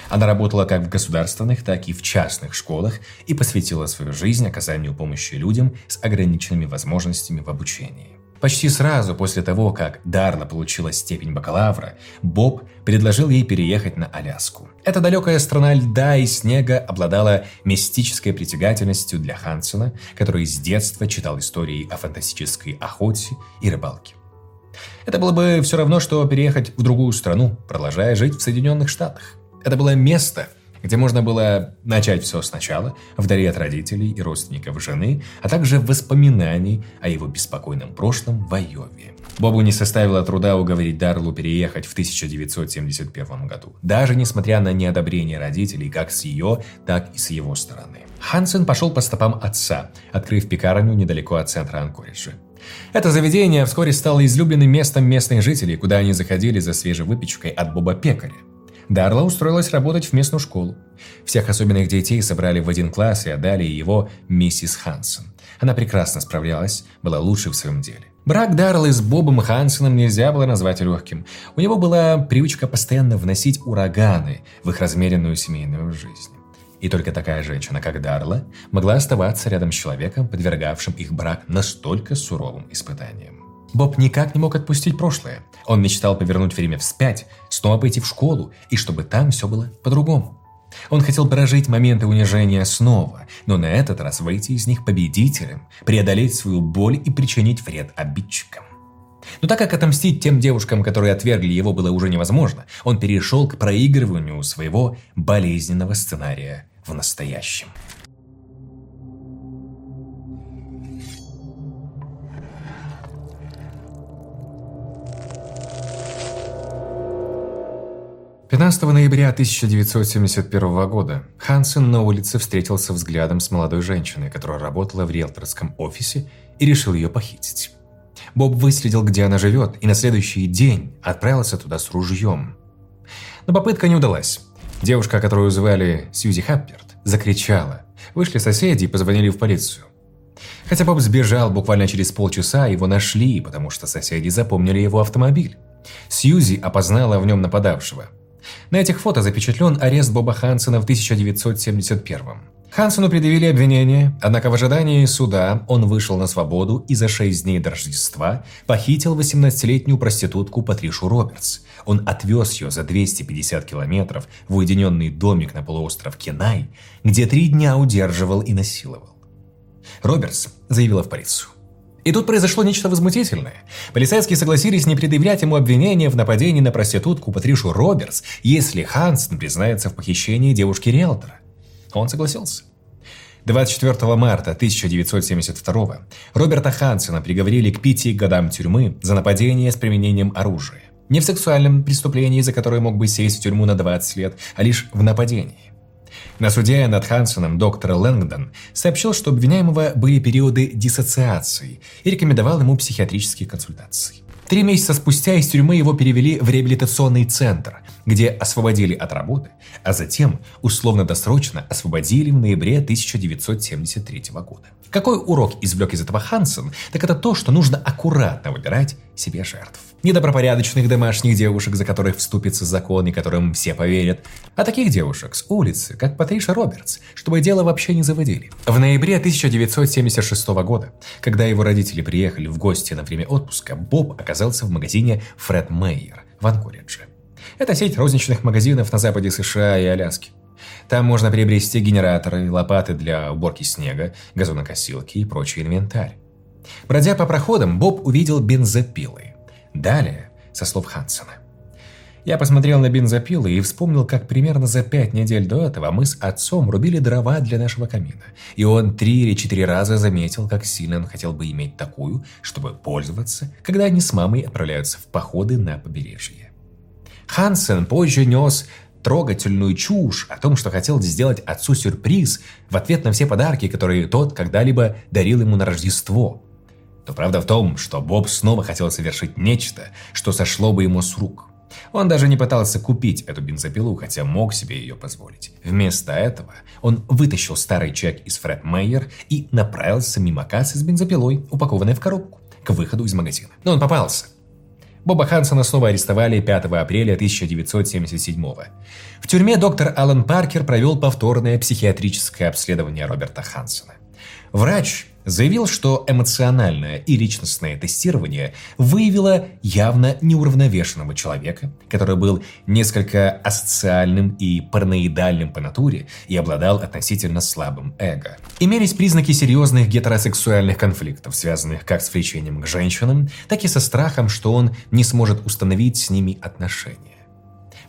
Speaker 1: Она работала как в государственных, так и в частных школах и посвятила свою жизнь оказанию помощи людям с ограниченными возможностями в обучении. Почти сразу после того, как Дарла получила степень бакалавра, Боб предложил ей переехать на Аляску. Эта далекая страна льда и снега обладала мистической притягательностью для Хансена, который с детства читал истории о фантастической охоте и рыбалке. Это было бы все равно, что переехать в другую страну, продолжая жить в Соединенных Штатах. Это было место, где можно было начать все сначала, вдали от родителей и родственников жены, а также воспоминаний о его беспокойном прошлом в Айове. Бобу не составило труда уговорить Дарлу переехать в 1971 году, даже несмотря на неодобрение родителей как с ее, так и с его стороны. Хансен пошел по стопам отца, открыв пекарню недалеко от центра Анкориджа. Это заведение вскоре стало излюбленным местом местных жителей, куда они заходили за свежей выпечкой от Боба Пекаря. Дарла устроилась работать в местную школу. Всех особенных детей собрали в один класс и отдали его миссис Хансен. Она прекрасно справлялась, была лучшей в своем деле. Брак Дарлы с Бобом Хансеном нельзя было назвать легким. У него была привычка постоянно вносить ураганы в их размеренную семейную жизнь. И только такая женщина, как Дарла, могла оставаться рядом с человеком, подвергавшим их брак настолько суровым испытаниям. Боб никак не мог отпустить прошлое. Он мечтал повернуть время вспять, снова пойти в школу, и чтобы там все было по-другому. Он хотел прожить моменты унижения снова, но на этот раз выйти из них победителем, преодолеть свою боль и причинить вред обидчикам. Но так как отомстить тем девушкам, которые отвергли его, было уже невозможно, он перешел к проигрыванию своего болезненного сценария в настоящем. 15 ноября 1971 года Хансен на улице встретился взглядом с молодой женщиной, которая работала в риэлторском офисе и решил ее похитить. Боб выследил, где она живет, и на следующий день отправился туда с ружьем. Но попытка не удалась. Девушка, которую звали Сьюзи Хапперт, закричала. Вышли соседи и позвонили в полицию. Хотя Боб сбежал буквально через полчаса, его нашли, потому что соседи запомнили его автомобиль. Сьюзи опознала в нем нападавшего – на этих фото запечатлен арест Боба Хансена в 1971 -м. Хансену предъявили обвинение, однако в ожидании суда он вышел на свободу и за шесть дней до Рождества похитил 18-летнюю проститутку Патришу Робертс. Он отвез ее за 250 километров в уединенный домик на полуостров Кенай, где три дня удерживал и насиловал. Робертс заявила в полицию. И тут произошло нечто возмутительное. Полицейские согласились не предъявлять ему обвинения в нападении на проститутку Патришу Робертс, если Хансен признается в похищении девушки-риэлтора. Он согласился. 24 марта 1972 Роберта Хансена приговорили к пяти годам тюрьмы за нападение с применением оружия. Не в сексуальном преступлении, за которое мог бы сесть в тюрьму на 20 лет, а лишь в нападении. На суде над Хансоном доктор Лэнгдон сообщил, что обвиняемого были периоды диссоциации и рекомендовал ему психиатрические консультации. Три месяца спустя из тюрьмы его перевели в реабилитационный центр, где освободили от работы, а затем условно-досрочно освободили в ноябре 1973 года. Какой урок извлек из этого Хансен, так это то, что нужно аккуратно выбирать себе жертв. Недобропорядочных домашних девушек, за которых вступится закон и которым все поверят, а таких девушек с улицы, как Патриша Робертс, чтобы дело вообще не заводили. В ноябре 1976 года, когда его родители приехали в гости на время отпуска, Боб оказался в магазине Фред Мейер в Анкоридже. Это сеть розничных магазинов на западе США и Аляски. Там можно приобрести генераторы, лопаты для уборки снега, газонокосилки и прочий инвентарь. Бродя по проходам, Боб увидел бензопилы. Далее, со слов Хансона. Я посмотрел на бензопилы и вспомнил, как примерно за пять недель до этого мы с отцом рубили дрова для нашего камина. И он три или четыре раза заметил, как сильно он хотел бы иметь такую, чтобы пользоваться, когда они с мамой отправляются в походы на побережье. Хансен позже нес трогательную чушь о том, что хотел сделать отцу сюрприз в ответ на все подарки, которые тот когда-либо дарил ему на Рождество. Но правда в том, что Боб снова хотел совершить нечто, что сошло бы ему с рук. Он даже не пытался купить эту бензопилу, хотя мог себе ее позволить. Вместо этого он вытащил старый чек из Фред Мейер и направился мимо кассы с бензопилой, упакованной в коробку, к выходу из магазина. Но он попался. Боба Хансона снова арестовали 5 апреля 1977 года. В тюрьме доктор Алан Паркер провел повторное психиатрическое обследование Роберта Хансона. Врач заявил, что эмоциональное и личностное тестирование выявило явно неуравновешенного человека, который был несколько асоциальным и параноидальным по натуре и обладал относительно слабым эго. Имелись признаки серьезных гетеросексуальных конфликтов, связанных как с влечением к женщинам, так и со страхом, что он не сможет установить с ними отношения.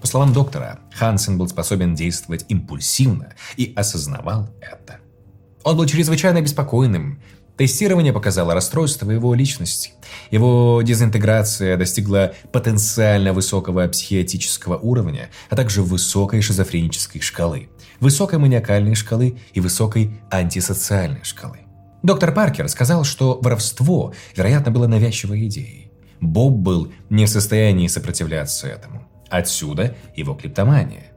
Speaker 1: По словам доктора, Хансен был способен действовать импульсивно и осознавал это. Он был чрезвычайно беспокойным. Тестирование показало расстройство его личности. Его дезинтеграция достигла потенциально высокого психиатрического уровня, а также высокой шизофренической шкалы, высокой маниакальной шкалы и высокой антисоциальной шкалы. Доктор Паркер сказал, что воровство, вероятно, было навязчивой идеей. Боб был не в состоянии сопротивляться этому. Отсюда его клептомания.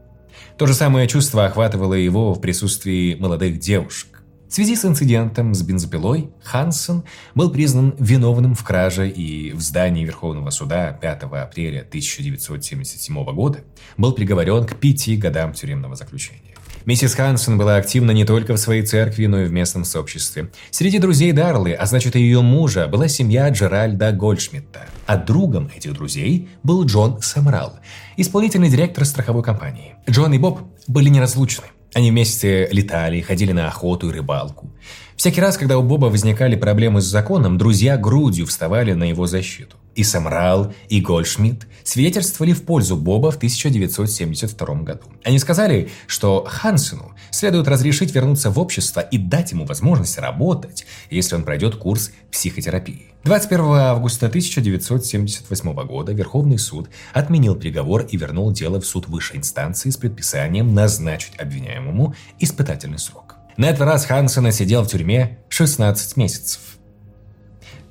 Speaker 1: То же самое чувство охватывало его в присутствии молодых девушек. В связи с инцидентом с бензопилой Хансен был признан виновным в краже и в здании Верховного суда 5 апреля 1977 года был приговорен к пяти годам тюремного заключения. Миссис Хансен была активна не только в своей церкви, но и в местном сообществе. Среди друзей Дарлы, а значит и ее мужа, была семья Джеральда Гольдшмидта. А другом этих друзей был Джон Самрал, исполнительный директор страховой компании. Джон и Боб были неразлучны. Они вместе летали, ходили на охоту и рыбалку. Всякий раз, когда у Боба возникали проблемы с законом, друзья грудью вставали на его защиту. И Самрал, и Гольдшмидт свидетельствовали в пользу Боба в 1972 году. Они сказали, что Хансену следует разрешить вернуться в общество и дать ему возможность работать, если он пройдет курс психотерапии. 21 августа 1978 года Верховный суд отменил приговор и вернул дело в суд высшей инстанции с предписанием назначить обвиняемому испытательный срок. На этот раз Хансена сидел в тюрьме 16 месяцев.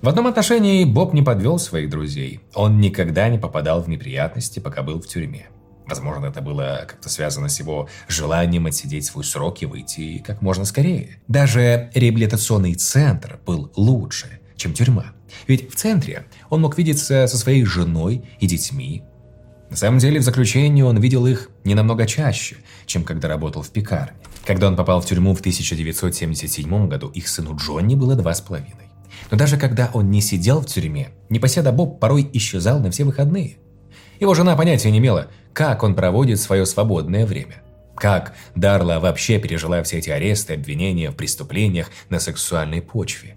Speaker 1: В одном отношении Боб не подвел своих друзей. Он никогда не попадал в неприятности, пока был в тюрьме. Возможно, это было как-то связано с его желанием отсидеть свой срок и выйти как можно скорее. Даже реабилитационный центр был лучше, чем тюрьма. Ведь в центре он мог видеться со своей женой и детьми. На самом деле, в заключении он видел их не намного чаще, чем когда работал в пекарне. Когда он попал в тюрьму в 1977 году, их сыну Джонни было два с половиной. Но даже когда он не сидел в тюрьме, непоседа Боб порой исчезал на все выходные. Его жена понятия не имела, как он проводит свое свободное время. Как Дарла вообще пережила все эти аресты обвинения в преступлениях на сексуальной почве.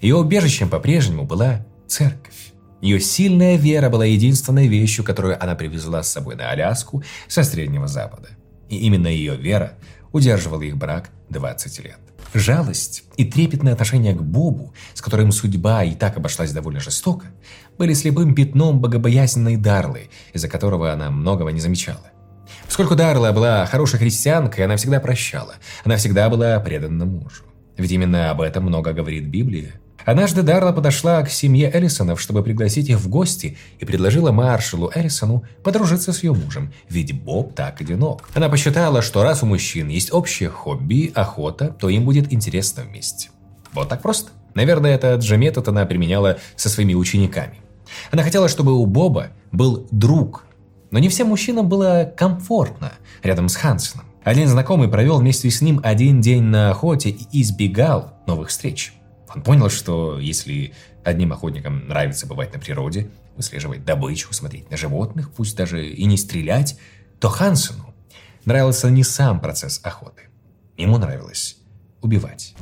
Speaker 1: Ее убежищем по-прежнему была церковь. Ее сильная вера была единственной вещью, которую она привезла с собой на Аляску со Среднего Запада. И именно ее вера удерживала их брак 20 лет. Жалость и трепетное отношение к Бобу, с которым судьба и так обошлась довольно жестоко, были слепым пятном богобоязненной Дарлы, из-за которого она многого не замечала. Поскольку Дарла была хорошей христианкой, она всегда прощала, она всегда была предана мужу. Ведь именно об этом много говорит Библия. Однажды Дарла подошла к семье Эллисонов, чтобы пригласить их в гости, и предложила маршалу Эллисону подружиться с ее мужем, ведь Боб так одинок. Она посчитала, что раз у мужчин есть общее хобби – охота, то им будет интересно вместе. Вот так просто. Наверное, этот же метод она применяла со своими учениками. Она хотела, чтобы у Боба был друг, но не всем мужчинам было комфортно рядом с Хансеном. Один знакомый провел вместе с ним один день на охоте и избегал новых встреч. Он понял, что если одним охотникам нравится бывать на природе, выслеживать добычу, смотреть на животных, пусть даже и не стрелять, то Хансену нравился не сам процесс охоты. Ему нравилось убивать.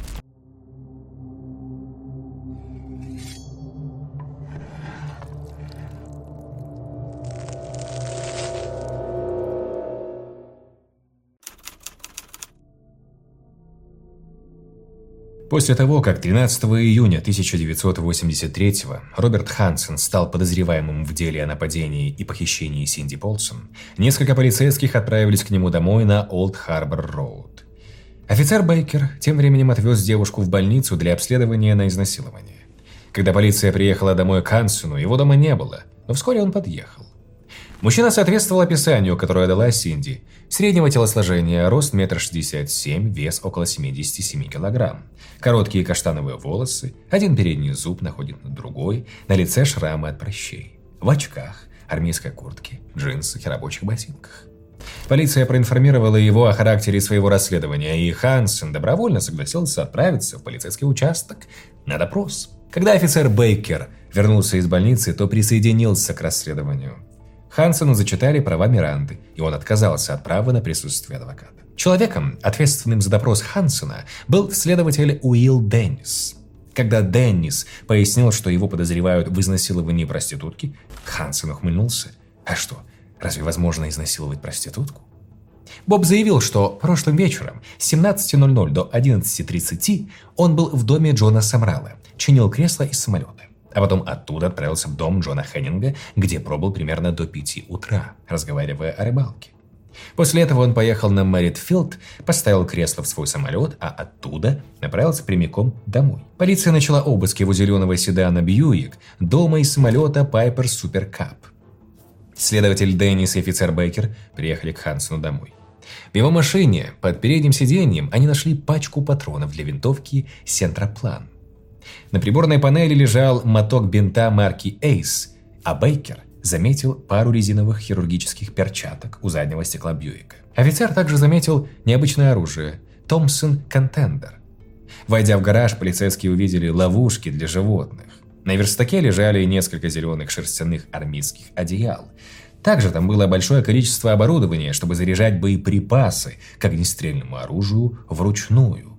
Speaker 1: После того, как 13 июня 1983 Роберт Хансен стал подозреваемым в деле о нападении и похищении Синди Полсон, несколько полицейских отправились к нему домой на Олд Харбор Роуд. Офицер Бейкер тем временем отвез девушку в больницу для обследования на изнасилование. Когда полиция приехала домой к Хансену, его дома не было, но вскоре он подъехал. Мужчина соответствовал описанию, которое дала Синди. Среднего телосложения, рост 1,67 м, вес около 77 кг. Короткие каштановые волосы, один передний зуб находит на другой, на лице шрамы от прыщей. В очках, армейской куртке, джинсах и рабочих ботинках. Полиция проинформировала его о характере своего расследования, и Хансен добровольно согласился отправиться в полицейский участок на допрос. Когда офицер Бейкер вернулся из больницы, то присоединился к расследованию. Хансену зачитали права Миранды, и он отказался от права на присутствие адвоката. Человеком, ответственным за допрос Хансена, был следователь Уилл Деннис. Когда Деннис пояснил, что его подозревают в изнасиловании проститутки, Хансен ухмыльнулся. А что, разве возможно изнасиловать проститутку? Боб заявил, что прошлым вечером с 17.00 до 11.30 он был в доме Джона Самрала, чинил кресло из самолета а потом оттуда отправился в дом Джона Хеннинга, где пробыл примерно до пяти утра, разговаривая о рыбалке. После этого он поехал на Мэритфилд, поставил кресло в свой самолет, а оттуда направился прямиком домой. Полиция начала обыск его зеленого седана Бьюик, дома и самолета Пайпер Супер Кап. Следователь Деннис и офицер Бейкер приехали к Хансену домой. В его машине под передним сиденьем они нашли пачку патронов для винтовки «Сентроплан». На приборной панели лежал моток бинта марки Ace, а Бейкер заметил пару резиновых хирургических перчаток у заднего стекла Бьюика. Офицер также заметил необычное оружие – Томпсон Контендер. Войдя в гараж, полицейские увидели ловушки для животных. На верстаке лежали несколько зеленых шерстяных армейских одеял. Также там было большое количество оборудования, чтобы заряжать боеприпасы к огнестрельному оружию вручную.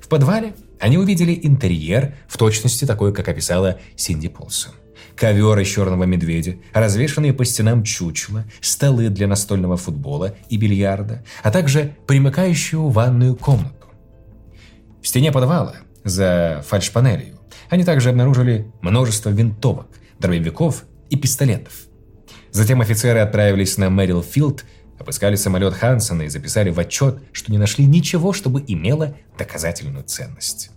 Speaker 1: В подвале они увидели интерьер, в точности такой, как описала Синди Полсон. Ковер из черного медведя, развешанные по стенам чучела, столы для настольного футбола и бильярда, а также примыкающую ванную комнату. В стене подвала, за фальшпанелью, они также обнаружили множество винтовок, дробовиков и пистолетов. Затем офицеры отправились на Мэрил Филд, обыскали самолет Хансона и записали в отчет, что не нашли ничего, чтобы имело доказательную ценность.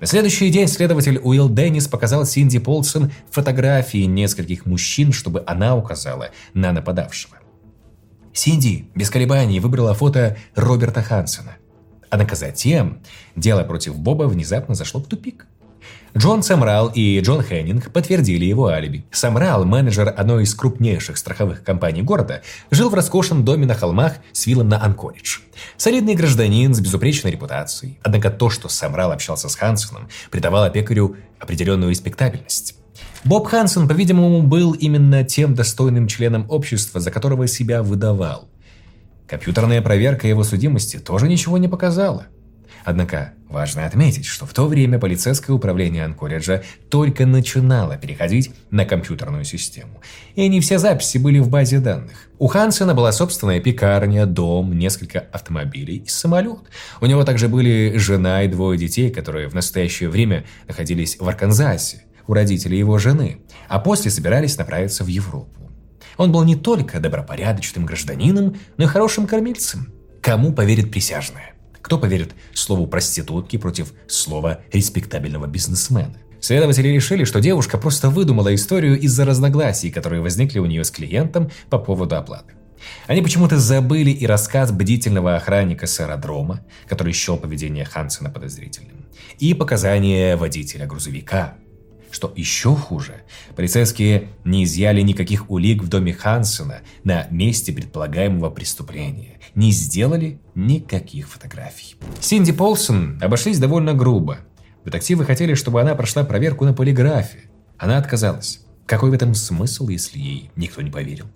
Speaker 1: На следующий день следователь Уилл Деннис показал Синди Полсон фотографии нескольких мужчин, чтобы она указала на нападавшего. Синди без колебаний выбрала фото Роберта Хансона. Однако затем дело против Боба внезапно зашло в тупик – Джон Самрал и Джон Хеннинг подтвердили его алиби. Самрал, менеджер одной из крупнейших страховых компаний города, жил в роскошном доме на холмах с виллом на Анкоридж. Солидный гражданин с безупречной репутацией. Однако то, что Самрал общался с Хансоном, придавало пекарю определенную респектабельность. Боб Хансен, по-видимому, был именно тем достойным членом общества, за которого себя выдавал. Компьютерная проверка его судимости тоже ничего не показала. Однако важно отметить, что в то время полицейское управление Анкориджа только начинало переходить на компьютерную систему, и не все записи были в базе данных. У Хансена была собственная пекарня, дом, несколько автомобилей и самолет. У него также были жена и двое детей, которые в настоящее время находились в Арканзасе, у родителей его жены, а после собирались направиться в Европу. Он был не только добропорядочным гражданином, но и хорошим кормильцем. Кому поверит присяжные? Кто поверит слову проститутки против слова респектабельного бизнесмена? Следователи решили, что девушка просто выдумала историю из-за разногласий, которые возникли у нее с клиентом по поводу оплаты. Они почему-то забыли и рассказ бдительного охранника с аэродрома, который счел поведение Хансена подозрительным, и показания водителя грузовика, что еще хуже, полицейские не изъяли никаких улик в доме Хансена на месте предполагаемого преступления, не сделали никаких фотографий. Синди Полсон обошлись довольно грубо. Детективы хотели, чтобы она прошла проверку на полиграфе. Она отказалась. Какой в этом смысл, если ей никто не поверил?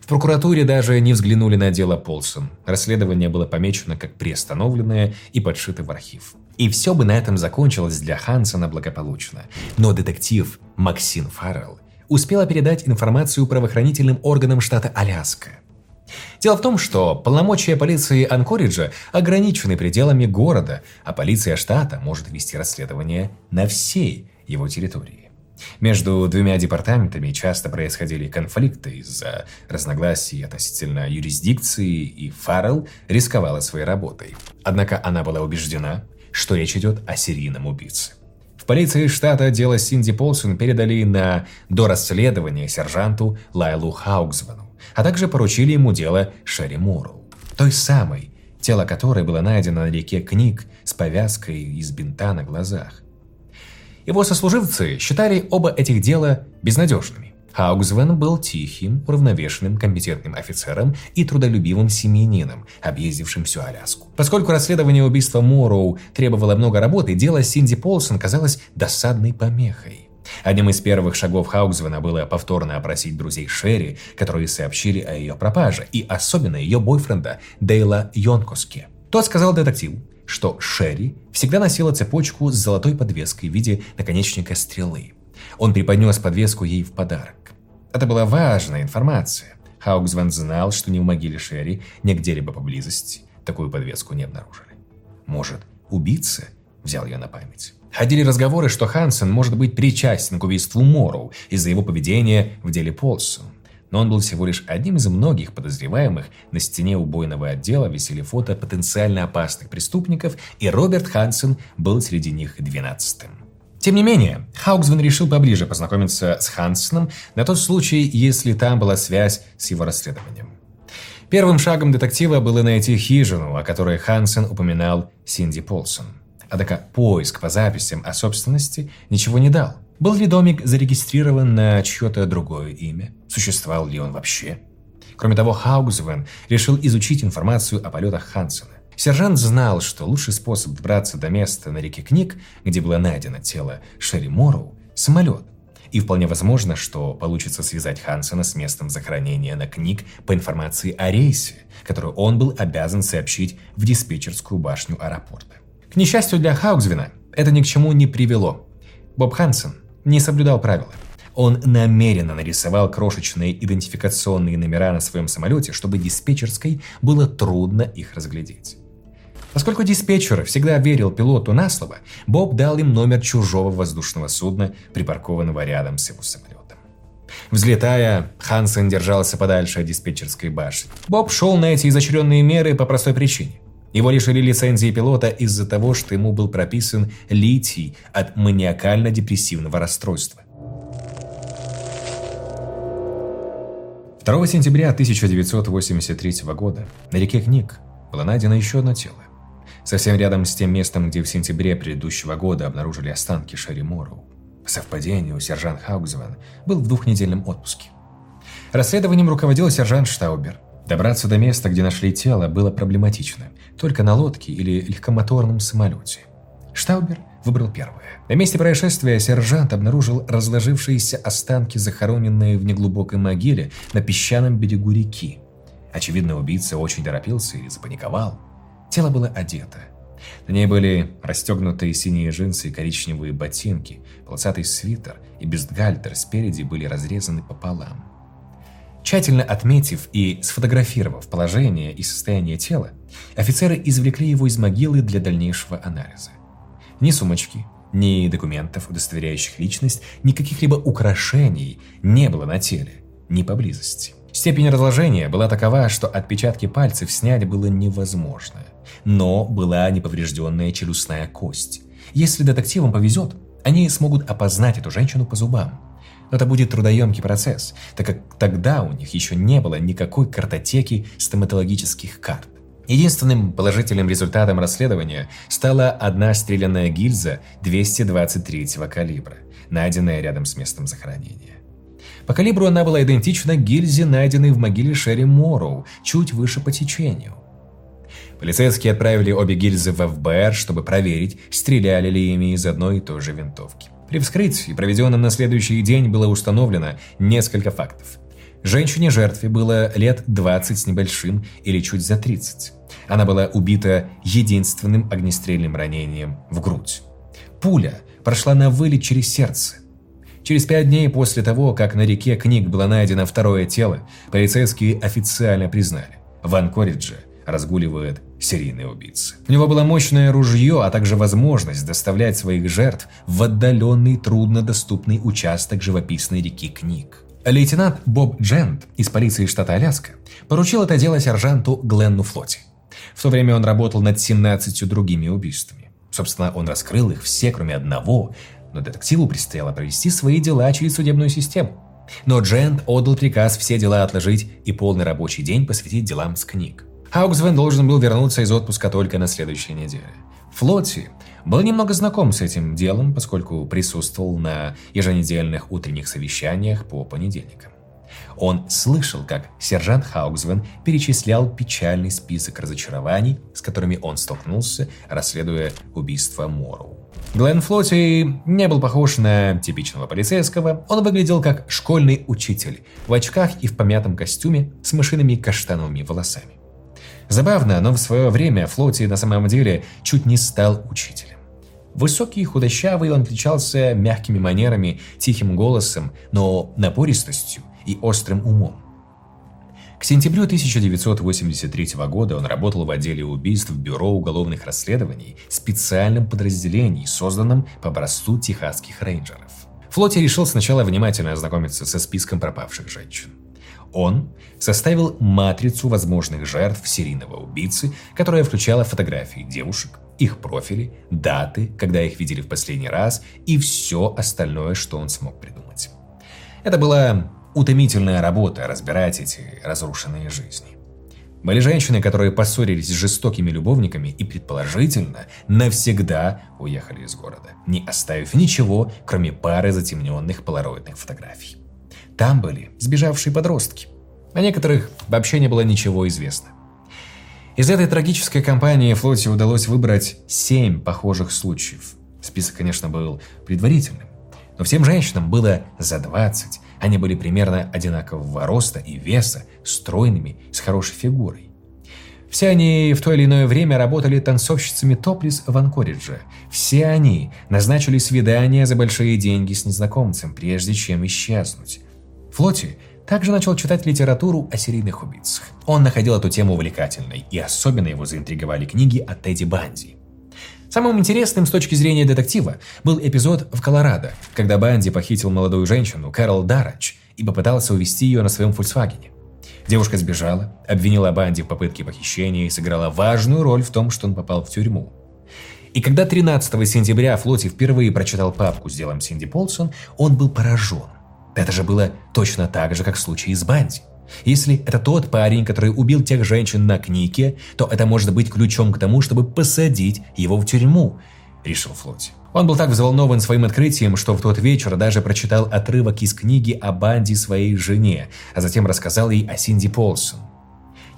Speaker 1: В прокуратуре даже не взглянули на дело Полсон. Расследование было помечено как приостановленное и подшито в архив. И все бы на этом закончилось для Хансона благополучно. Но детектив Максин Фаррелл успела передать информацию правоохранительным органам штата Аляска. Дело в том, что полномочия полиции Анкориджа ограничены пределами города, а полиция штата может вести расследование на всей его территории. Между двумя департаментами часто происходили конфликты из-за разногласий относительно юрисдикции, и Фаррелл рисковала своей работой. Однако она была убеждена, что речь идет о серийном убийце. В полиции штата дело Синди Полсон передали на дорасследование сержанту Лайлу Хаугсвану, а также поручили ему дело Шерри Морроу, той самой, тело которой было найдено на реке Книг с повязкой из бинта на глазах. Его сослуживцы считали оба этих дела безнадежными. Хаугзвен был тихим, уравновешенным, компетентным офицером и трудолюбивым семьянином, объездившим всю Аляску. Поскольку расследование убийства Морроу требовало много работы, дело Синди Полсон казалось досадной помехой. Одним из первых шагов Хаугзвена было повторно опросить друзей Шерри, которые сообщили о ее пропаже, и особенно ее бойфренда Дейла Йонкоске. Тот сказал детективу, что Шерри всегда носила цепочку с золотой подвеской в виде наконечника стрелы. Он преподнес подвеску ей в подарок. Это была важная информация. Хауксван знал, что ни в могиле Шерри, ни где-либо поблизости такую подвеску не обнаружили. Может, убийца взял ее на память? Ходили разговоры, что Хансен может быть причастен к убийству Морроу из-за его поведения в деле Полсон. Но он был всего лишь одним из многих подозреваемых. На стене убойного отдела висели фото потенциально опасных преступников, и Роберт Хансен был среди них двенадцатым. Тем не менее, Хауксвен решил поближе познакомиться с Хансеном на тот случай, если там была связь с его расследованием. Первым шагом детектива было найти хижину, о которой Хансен упоминал Синди Полсон. Однако поиск по записям о собственности ничего не дал. Был ли домик зарегистрирован на чье-то другое имя? Существовал ли он вообще? Кроме того, Хаугзвен решил изучить информацию о полетах Хансена. Сержант знал, что лучший способ добраться до места на реке Книг, где было найдено тело Шерри Морроу, – самолет. И вполне возможно, что получится связать Хансена с местом захоронения на книг по информации о рейсе, которую он был обязан сообщить в диспетчерскую башню аэропорта. К несчастью для Хауксвина, это ни к чему не привело. Боб Хансен не соблюдал правила. Он намеренно нарисовал крошечные идентификационные номера на своем самолете, чтобы диспетчерской было трудно их разглядеть. Поскольку диспетчер всегда верил пилоту на слово, Боб дал им номер чужого воздушного судна, припаркованного рядом с его самолетом. Взлетая, Хансен держался подальше от диспетчерской башни. Боб шел на эти изощренные меры по простой причине. Его лишили лицензии пилота из-за того, что ему был прописан литий от маниакально-депрессивного расстройства. 2 сентября 1983 года на реке Книг было найдено еще одно тело. Совсем рядом с тем местом, где в сентябре предыдущего года обнаружили останки Шерри Морроу. По совпадению, сержант Хаугзван был в двухнедельном отпуске. Расследованием руководил сержант Штаубер. Добраться до места, где нашли тело, было проблематично. Только на лодке или легкомоторном самолете. Штаубер выбрал первое. На месте происшествия сержант обнаружил разложившиеся останки, захороненные в неглубокой могиле на песчаном берегу реки. Очевидно, убийца очень торопился и запаниковал. Тело было одето. На ней были расстегнутые синие джинсы и коричневые ботинки, полосатый свитер и бюстгальтер спереди были разрезаны пополам. Тщательно отметив и сфотографировав положение и состояние тела, офицеры извлекли его из могилы для дальнейшего анализа. Ни сумочки, ни документов, удостоверяющих личность, ни каких-либо украшений не было на теле, ни поблизости. Степень разложения была такова, что отпечатки пальцев снять было невозможно но была неповрежденная челюстная кость. Если детективам повезет, они смогут опознать эту женщину по зубам. Но это будет трудоемкий процесс, так как тогда у них еще не было никакой картотеки стоматологических карт. Единственным положительным результатом расследования стала одна стрелянная гильза 223-го калибра, найденная рядом с местом захоронения. По калибру она была идентична гильзе, найденной в могиле Шерри Морроу, чуть выше по течению. Полицейские отправили обе гильзы в ФБР, чтобы проверить, стреляли ли ими из одной и той же винтовки. При вскрытии, проведенном на следующий день, было установлено несколько фактов. Женщине-жертве было лет 20 с небольшим или чуть за 30. Она была убита единственным огнестрельным ранением в грудь. Пуля прошла на вылет через сердце. Через пять дней после того, как на реке Книг было найдено второе тело, полицейские официально признали, В Анкоридже разгуливает серийный убийца. У него было мощное ружье, а также возможность доставлять своих жертв в отдаленный, труднодоступный участок живописной реки Книг. Лейтенант Боб Джент из полиции штата Аляска поручил это дело сержанту Гленну Флоти. В то время он работал над 17 другими убийствами. Собственно, он раскрыл их все, кроме одного, но детективу предстояло провести свои дела через судебную систему. Но Джент отдал приказ все дела отложить и полный рабочий день посвятить делам с книг. Хауксвен должен был вернуться из отпуска только на следующей неделе. Флотти был немного знаком с этим делом, поскольку присутствовал на еженедельных утренних совещаниях по понедельникам. Он слышал, как сержант Хауксвен перечислял печальный список разочарований, с которыми он столкнулся, расследуя убийство Морроу. Глен Флоти не был похож на типичного полицейского, он выглядел как школьный учитель, в очках и в помятом костюме с мышиными каштановыми волосами. Забавно, но в свое время Флоти на самом деле чуть не стал учителем. Высокий и худощавый он отличался мягкими манерами, тихим голосом, но напористостью и острым умом. К сентябрю 1983 года он работал в отделе убийств Бюро уголовных расследований, специальном подразделении, созданном по образцу техасских рейнджеров. Флоти решил сначала внимательно ознакомиться со списком пропавших женщин. Он составил матрицу возможных жертв серийного убийцы, которая включала фотографии девушек, их профили, даты, когда их видели в последний раз и все остальное, что он смог придумать. Это была утомительная работа разбирать эти разрушенные жизни. Были женщины, которые поссорились с жестокими любовниками и, предположительно, навсегда уехали из города, не оставив ничего, кроме пары затемненных полароидных фотографий. Там были сбежавшие подростки. О некоторых вообще не было ничего известно. Из этой трагической кампании флоте удалось выбрать семь похожих случаев. Список, конечно, был предварительным. Но всем женщинам было за 20. Они были примерно одинакового роста и веса, стройными, с хорошей фигурой. Все они в то или иное время работали танцовщицами топлис в Анкоридже. Все они назначили свидание за большие деньги с незнакомцем, прежде чем исчезнуть. Флоти также начал читать литературу о серийных убийцах. Он находил эту тему увлекательной, и особенно его заинтриговали книги о Тедди Банди. Самым интересным с точки зрения детектива был эпизод в Колорадо, когда Банди похитил молодую женщину Кэрол Дарач и попытался увезти ее на своем Фольксвагене. Девушка сбежала, обвинила Банди в попытке похищения и сыграла важную роль в том, что он попал в тюрьму. И когда 13 сентября Флоти впервые прочитал папку с делом Синди Полсон, он был поражен. Это же было точно так же, как в случае с Банди. Если это тот парень, который убил тех женщин на Книке, то это может быть ключом к тому, чтобы посадить его в тюрьму, решил Флоти. Он был так взволнован своим открытием, что в тот вечер даже прочитал отрывок из книги о Банди своей жене, а затем рассказал ей о Синди Полсон.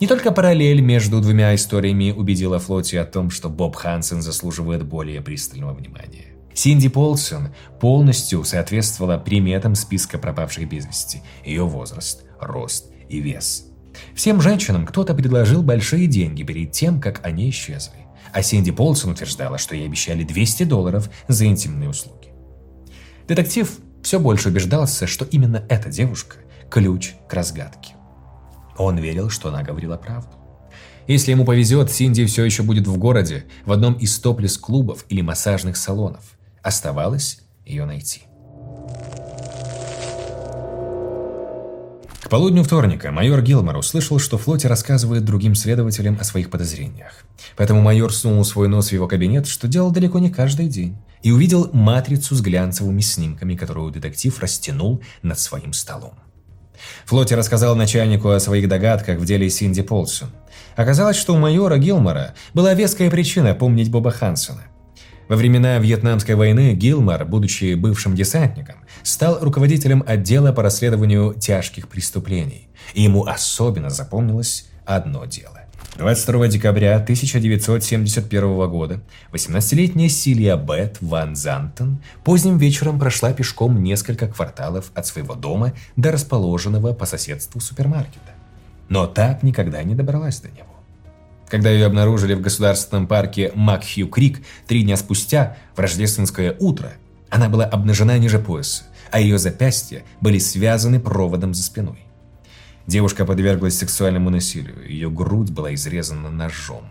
Speaker 1: Не только параллель между двумя историями убедила Флоти о том, что Боб Хансен заслуживает более пристального внимания. Синди Полсон полностью соответствовала приметам списка пропавших без вести. Ее возраст, рост и вес. Всем женщинам кто-то предложил большие деньги перед тем, как они исчезли. А Синди Полсон утверждала, что ей обещали 200 долларов за интимные услуги. Детектив все больше убеждался, что именно эта девушка – ключ к разгадке. Он верил, что она говорила правду. Если ему повезет, Синди все еще будет в городе, в одном из топлес-клубов или массажных салонов. Оставалось ее найти. К полудню вторника майор Гилмор услышал, что Флоти рассказывает другим следователям о своих подозрениях. Поэтому майор сунул свой нос в его кабинет, что делал далеко не каждый день, и увидел матрицу с глянцевыми снимками, которую детектив растянул над своим столом. Флоти рассказал начальнику о своих догадках в деле Синди Полсон. Оказалось, что у майора Гилмора была веская причина помнить Боба Хансона. Во времена Вьетнамской войны Гилмор, будучи бывшим десантником, стал руководителем отдела по расследованию тяжких преступлений. И ему особенно запомнилось одно дело. 22 декабря 1971 года 18-летняя Силия Бет Ван Зантен поздним вечером прошла пешком несколько кварталов от своего дома до расположенного по соседству супермаркета. Но так никогда не добралась до него. Когда ее обнаружили в государственном парке Макхью Крик три дня спустя, в рождественское утро, она была обнажена ниже пояса, а ее запястья были связаны проводом за спиной. Девушка подверглась сексуальному насилию, ее грудь была изрезана ножом.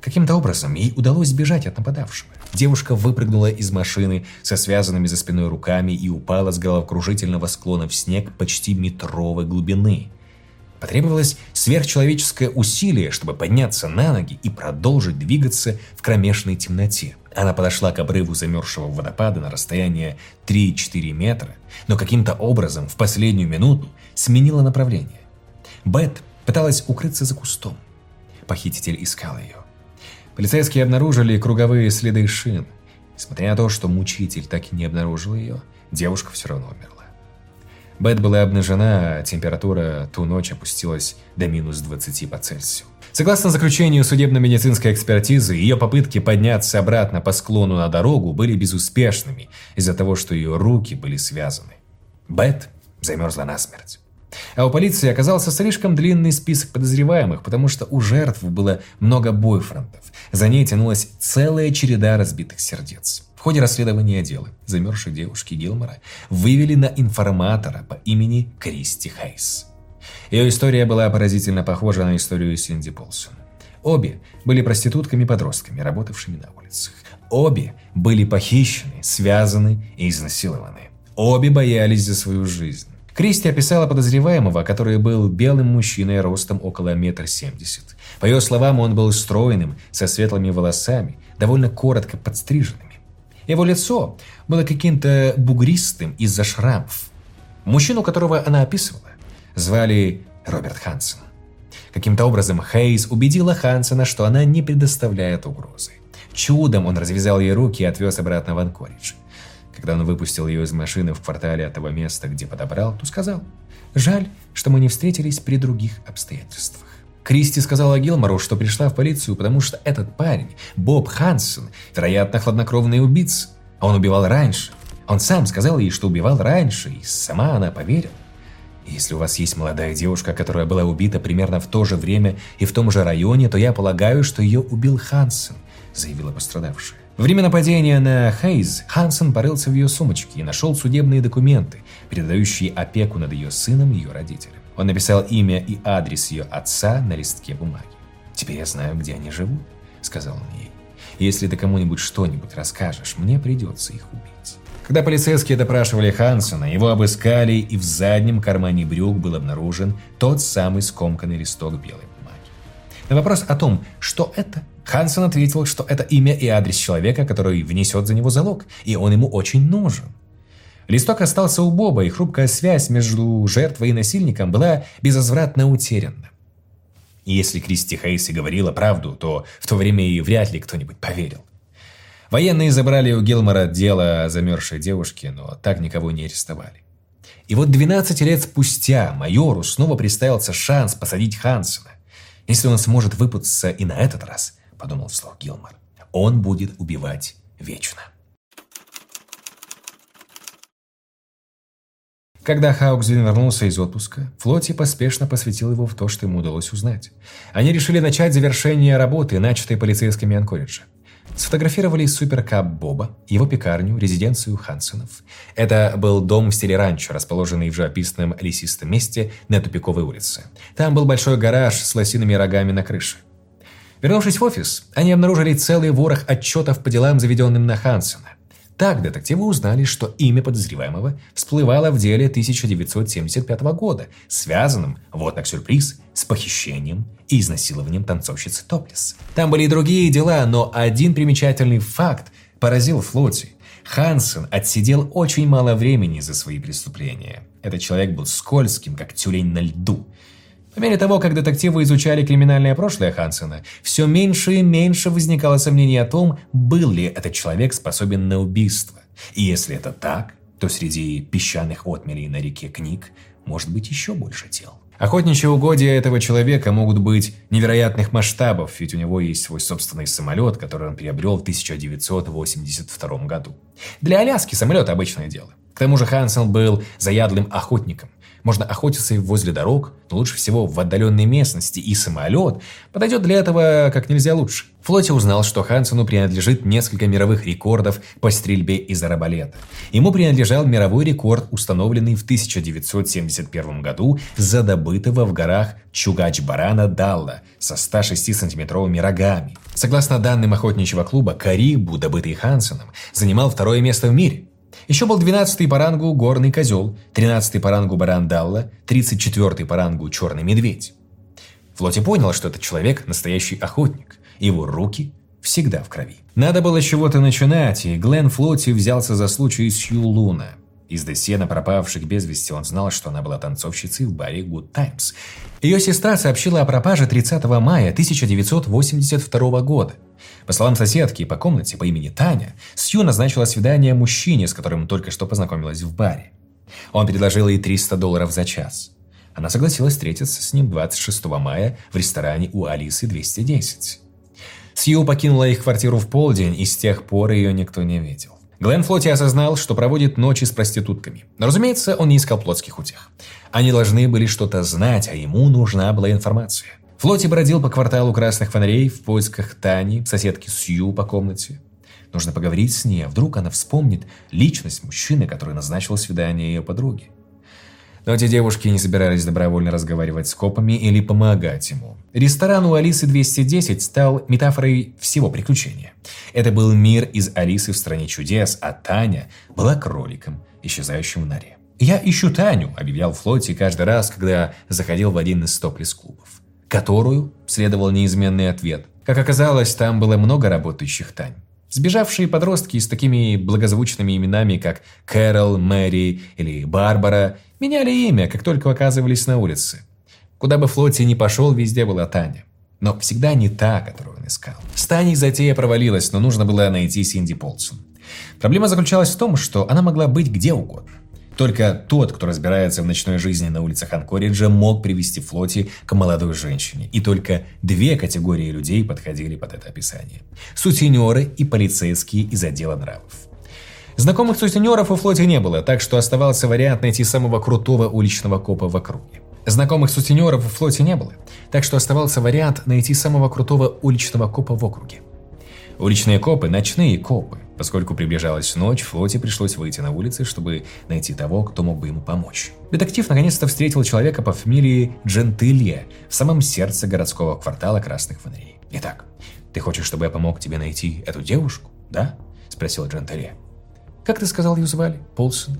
Speaker 1: Каким-то образом ей удалось сбежать от нападавшего. Девушка выпрыгнула из машины со связанными за спиной руками и упала с головокружительного склона в снег почти метровой глубины. Потребовалось сверхчеловеческое усилие, чтобы подняться на ноги и продолжить двигаться в кромешной темноте. Она подошла к обрыву замерзшего водопада на расстояние 3-4 метра, но каким-то образом в последнюю минуту сменила направление. Бет пыталась укрыться за кустом. Похититель искал ее. Полицейские обнаружили круговые следы шин. Несмотря на то, что мучитель так и не обнаружил ее, девушка все равно умерла. Бет была обнажена, а температура ту ночь опустилась до минус 20 по Цельсию. Согласно заключению судебно-медицинской экспертизы, ее попытки подняться обратно по склону на дорогу были безуспешными из-за того, что ее руки были связаны. Бет замерзла насмерть. А у полиции оказался слишком длинный список подозреваемых, потому что у жертв было много бойфрендов. За ней тянулась целая череда разбитых сердец. В ходе расследования дела замерзшей девушки Гилмора вывели на информатора по имени Кристи Хейс. Ее история была поразительно похожа на историю Синди Полсон. Обе были проститутками-подростками, работавшими на улицах. Обе были похищены, связаны и изнасилованы. Обе боялись за свою жизнь. Кристи описала подозреваемого, который был белым мужчиной ростом около метра семьдесят. По ее словам, он был стройным, со светлыми волосами, довольно коротко подстриженными. Его лицо было каким-то бугристым из-за шрамов. Мужчину, которого она описывала, звали Роберт Хансен. Каким-то образом Хейз убедила Хансена, что она не предоставляет угрозы. Чудом он развязал ей руки и отвез обратно в Анкоридж. Когда он выпустил ее из машины в квартале от того места, где подобрал, то сказал, «Жаль, что мы не встретились при других обстоятельствах». Кристи сказала Гилмору, что пришла в полицию, потому что этот парень, Боб Хансен, вероятно, хладнокровный убийца. Он убивал раньше. Он сам сказал ей, что убивал раньше, и сама она поверила. Если у вас есть молодая девушка, которая была убита примерно в то же время и в том же районе, то я полагаю, что ее убил Хансен, заявила пострадавшая. Во время нападения на Хейз Хансен порылся в ее сумочке и нашел судебные документы, передающие опеку над ее сыном ее родителям. Он написал имя и адрес ее отца на листке бумаги. «Теперь я знаю, где они живут», — сказал он ей. «Если ты кому-нибудь что-нибудь расскажешь, мне придется их убить». Когда полицейские допрашивали Хансона, его обыскали, и в заднем кармане брюк был обнаружен тот самый скомканный листок белой бумаги. На вопрос о том, что это, Хансон ответил, что это имя и адрес человека, который внесет за него залог, и он ему очень нужен. Листок остался у Боба, и хрупкая связь между жертвой и насильником была безвозвратно утеряна. Если Кристи Хейси говорила правду, то в то время и вряд ли кто-нибудь поверил. Военные забрали у Гилмора дело о замерзшей девушке, но так никого не арестовали. И вот 12 лет спустя майору снова представился шанс посадить Хансена. Если он сможет выпутаться и на этот раз – подумал вслух Гилмор. Он будет убивать вечно. Когда Хаукзин вернулся из отпуска, Флоти поспешно посвятил его в то, что ему удалось узнать. Они решили начать завершение работы, начатой полицейскими Анкориджа. Сфотографировали суперкап Боба, его пекарню, резиденцию Хансенов. Это был дом в стиле ранчо, расположенный в живописном лесистом месте на тупиковой улице. Там был большой гараж с лосиными рогами на крыше. Вернувшись в офис, они обнаружили целый ворох отчетов по делам, заведенным на Хансена. Так детективы узнали, что имя подозреваемого всплывало в деле 1975 года, связанном, вот так сюрприз, с похищением и изнасилованием танцовщицы Топлес. Там были и другие дела, но один примечательный факт поразил Флоти. Хансен отсидел очень мало времени за свои преступления. Этот человек был скользким, как тюлень на льду – по мере того, как детективы изучали криминальное прошлое Хансена, все меньше и меньше возникало сомнений о том, был ли этот человек способен на убийство. И если это так, то среди песчаных отмелей на реке книг может быть еще больше тел. Охотничьи угодья этого человека могут быть невероятных масштабов, ведь у него есть свой собственный самолет, который он приобрел в 1982 году. Для Аляски самолет – обычное дело. К тому же Хансен был заядлым охотником – Можно охотиться возле дорог, но лучше всего в отдаленной местности, и самолет подойдет для этого как нельзя лучше. В флоте узнал, что Хансену принадлежит несколько мировых рекордов по стрельбе из арбалета. Ему принадлежал мировой рекорд, установленный в 1971 году за добытого в горах Чугач-барана Далла со 106-сантиметровыми рогами. Согласно данным охотничьего клуба, Карибу, добытый Хансеном, занимал второе место в мире. Еще был 12-й по рангу горный козел, 13-й по рангу баран Далла, 34-й по рангу черный медведь. Флоте понял, что этот человек настоящий охотник. Его руки всегда в крови. Надо было чего-то начинать, и Глен Флоти взялся за случай с Сью Луна. Из досье пропавших без вести он знал, что она была танцовщицей в баре Good Times. Ее сестра сообщила о пропаже 30 мая 1982 года. По словам соседки по комнате по имени Таня, Сью назначила свидание мужчине, с которым только что познакомилась в баре. Он предложил ей 300 долларов за час. Она согласилась встретиться с ним 26 мая в ресторане у Алисы 210. Сью покинула их квартиру в полдень, и с тех пор ее никто не видел. Глен Флоти осознал, что проводит ночи с проститутками. Но, разумеется, он не искал плотских утех. Они должны были что-то знать, а ему нужна была информация. Флоти бродил по кварталу красных фонарей в поисках Тани, соседки Сью по комнате. Нужно поговорить с ней, а вдруг она вспомнит личность мужчины, который назначил свидание ее подруги. Но эти девушки не собирались добровольно разговаривать с копами или помогать ему. Ресторан у Алисы 210 стал метафорой всего приключения. Это был мир из Алисы в стране чудес, а Таня была кроликом, исчезающим в норе. «Я ищу Таню», – объявлял Флоти каждый раз, когда заходил в один из топлес-клубов которую следовал неизменный ответ. Как оказалось, там было много работающих Тань. Сбежавшие подростки с такими благозвучными именами, как Кэрол, Мэри или Барбара, меняли имя, как только оказывались на улице. Куда бы Флоти ни пошел, везде была Таня. Но всегда не та, которую он искал. С Таней затея провалилась, но нужно было найти Синди Полсон. Проблема заключалась в том, что она могла быть где угодно. Только тот, кто разбирается в ночной жизни на улицах Анкориджа, мог привести флоте к молодой женщине. И только две категории людей подходили под это описание. Сутенеры и полицейские из отдела нравов. Знакомых сутенеров у флоте не было, так что оставался вариант найти самого крутого уличного копа в округе. Знакомых сутенеров в флоте не было, так что оставался вариант найти самого крутого уличного копа в округе. Уличные копы – ночные копы. Поскольку приближалась ночь, флоте пришлось выйти на улицы, чтобы найти того, кто мог бы ему помочь. Детектив наконец-то встретил человека по фамилии Джентилье в самом сердце городского квартала Красных Фонарей. «Итак, ты хочешь, чтобы я помог тебе найти эту девушку, да?» – спросил Джентилье. «Как ты сказал ее звали? Полсон?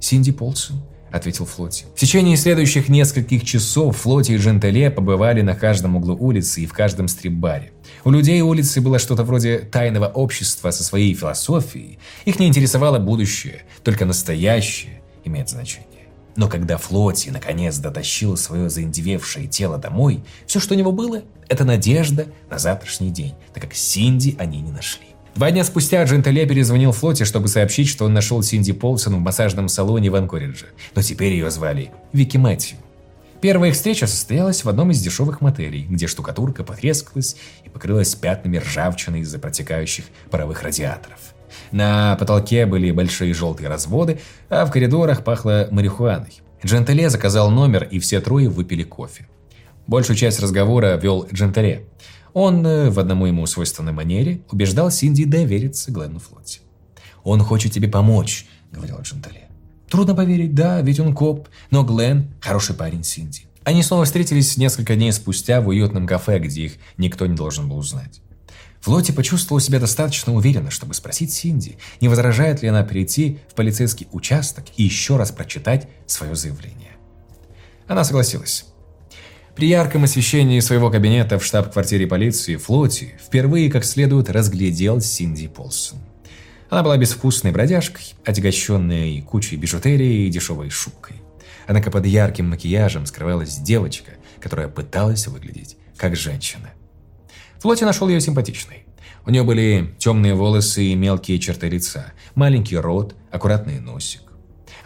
Speaker 1: Синди Полсон?» – ответил Флоти. В течение следующих нескольких часов Флоти и Джентеле побывали на каждом углу улицы и в каждом стрип-баре. У людей улицы было что-то вроде тайного общества со своей философией. Их не интересовало будущее, только настоящее имеет значение. Но когда Флоти наконец дотащил свое заиндевевшее тело домой, все, что у него было, это надежда на завтрашний день, так как Синди они не нашли. Два дня спустя Джентеле перезвонил флоте, чтобы сообщить, что он нашел Синди Полсон в массажном салоне в Анкоридже, но теперь ее звали Вики Мэтью. Первая их встреча состоялась в одном из дешевых мотелей, где штукатурка потрескалась и покрылась пятнами ржавчины из-за протекающих паровых радиаторов. На потолке были большие желтые разводы, а в коридорах пахло марихуаной. Джентеле заказал номер, и все трое выпили кофе. Большую часть разговора вел Джентеле. Он э, в одному ему свойственной манере убеждал Синди довериться Гленну Флотти. «Он хочет тебе помочь», — говорил Джентале. Трудно поверить, да, ведь он коп, но Глен – хороший парень Синди. Они снова встретились несколько дней спустя в уютном кафе, где их никто не должен был узнать. Флоти почувствовал себя достаточно уверенно, чтобы спросить Синди, не возражает ли она перейти в полицейский участок и еще раз прочитать свое заявление. Она согласилась. При ярком освещении своего кабинета в штаб-квартире полиции Флоти впервые как следует разглядел Синди Полсон. Она была безвкусной бродяжкой, отягощенной кучей бижутерии и дешевой шубкой. Однако под ярким макияжем скрывалась девочка, которая пыталась выглядеть как женщина. Флоти нашел ее симпатичной. У нее были темные волосы и мелкие черты лица, маленький рот, аккуратный носик.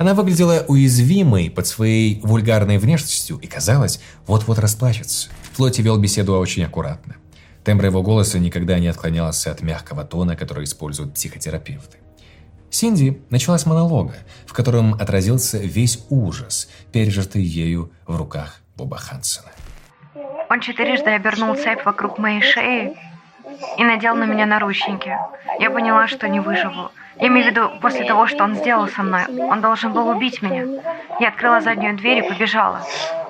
Speaker 1: Она выглядела уязвимой под своей вульгарной внешностью и, казалось, вот-вот расплачется. Флоти вел беседу очень аккуратно. Тембр его голоса никогда не отклонялся от мягкого тона, который используют психотерапевты. Синди начала с монолога, в котором отразился весь ужас, пережитый ею в руках Боба Хансена.
Speaker 2: Он четырежды обернул цепь вокруг моей шеи и надел на меня наручники. Я поняла, что не выживу. Я имею в виду, после того, что он сделал со мной, он должен был убить меня. Я открыла заднюю дверь и побежала.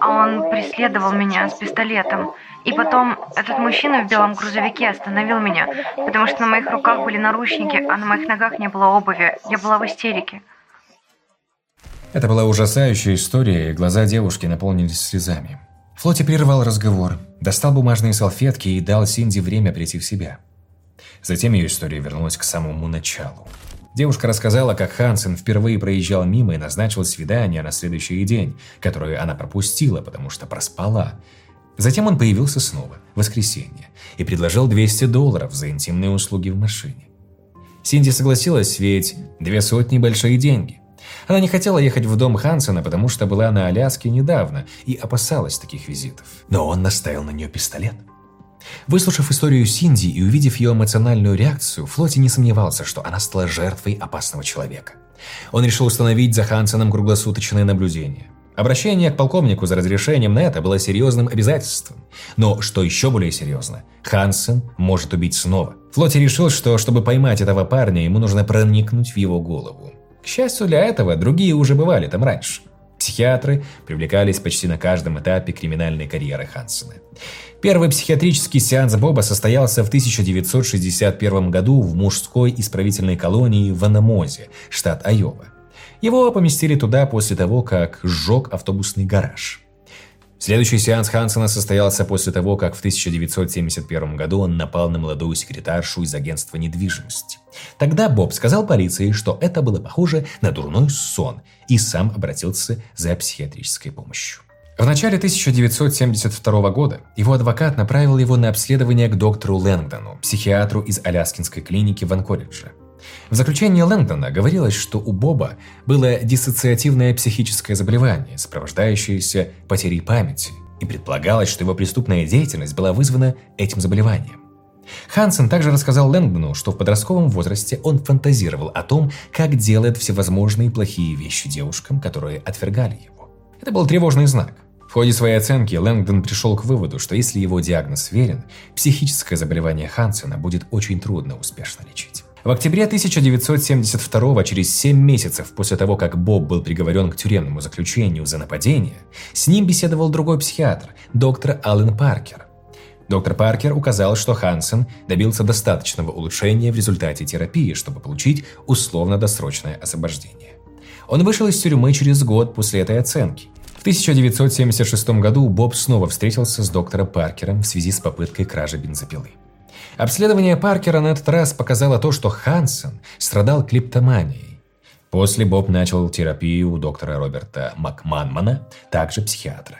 Speaker 2: А он преследовал меня с пистолетом. И потом этот мужчина в белом грузовике остановил меня, потому что на моих руках были наручники, а на моих ногах не было обуви. Я была в истерике.
Speaker 1: Это была ужасающая история, и глаза девушки наполнились слезами. Флоти прервал разговор, достал бумажные салфетки и дал Синди время прийти в себя. Затем ее история вернулась к самому началу. Девушка рассказала, как Хансен впервые проезжал мимо и назначил свидание на следующий день, которое она пропустила, потому что проспала. Затем он появился снова, в воскресенье, и предложил 200 долларов за интимные услуги в машине. Синди согласилась, ведь две сотни – большие деньги. Она не хотела ехать в дом Хансена, потому что была на Аляске недавно и опасалась таких визитов. Но он наставил на нее пистолет. Выслушав историю Синди и увидев ее эмоциональную реакцию, Флоти не сомневался, что она стала жертвой опасного человека. Он решил установить за Хансеном круглосуточное наблюдение. Обращение к полковнику за разрешением на это было серьезным обязательством. Но, что еще более серьезно, Хансен может убить снова. Флоти решил, что, чтобы поймать этого парня, ему нужно проникнуть в его голову. К счастью для этого, другие уже бывали там раньше. Психиатры привлекались почти на каждом этапе криминальной карьеры Хансена. Первый психиатрический сеанс Боба состоялся в 1961 году в мужской исправительной колонии в Анамозе, штат Айова. Его поместили туда после того, как сжег автобусный гараж. Следующий сеанс Хансена состоялся после того, как в 1971 году он напал на молодую секретаршу из агентства недвижимости. Тогда Боб сказал полиции, что это было похоже на дурной сон, и сам обратился за психиатрической помощью. В начале 1972 года его адвокат направил его на обследование к доктору Лэнгдону, психиатру из Аляскинской клиники в Анкоридже. В заключении Лэнгдона говорилось, что у Боба было диссоциативное психическое заболевание, сопровождающееся потерей памяти, и предполагалось, что его преступная деятельность была вызвана этим заболеванием. Хансен также рассказал Лэнгдону, что в подростковом возрасте он фантазировал о том, как делает всевозможные плохие вещи девушкам, которые отвергали его. Это был тревожный знак. В ходе своей оценки Лэнгдон пришел к выводу, что если его диагноз верен, психическое заболевание Хансена будет очень трудно успешно лечить. В октябре 1972 через 7 месяцев после того, как Боб был приговорен к тюремному заключению за нападение, с ним беседовал другой психиатр, доктор Аллен Паркер. Доктор Паркер указал, что Хансен добился достаточного улучшения в результате терапии, чтобы получить условно-досрочное освобождение. Он вышел из тюрьмы через год после этой оценки. В 1976 году Боб снова встретился с доктором Паркером в связи с попыткой кражи бензопилы. Обследование Паркера на этот раз показало то, что Хансен страдал клиптоманией. После Боб начал терапию у доктора Роберта Макманмана, также психиатра.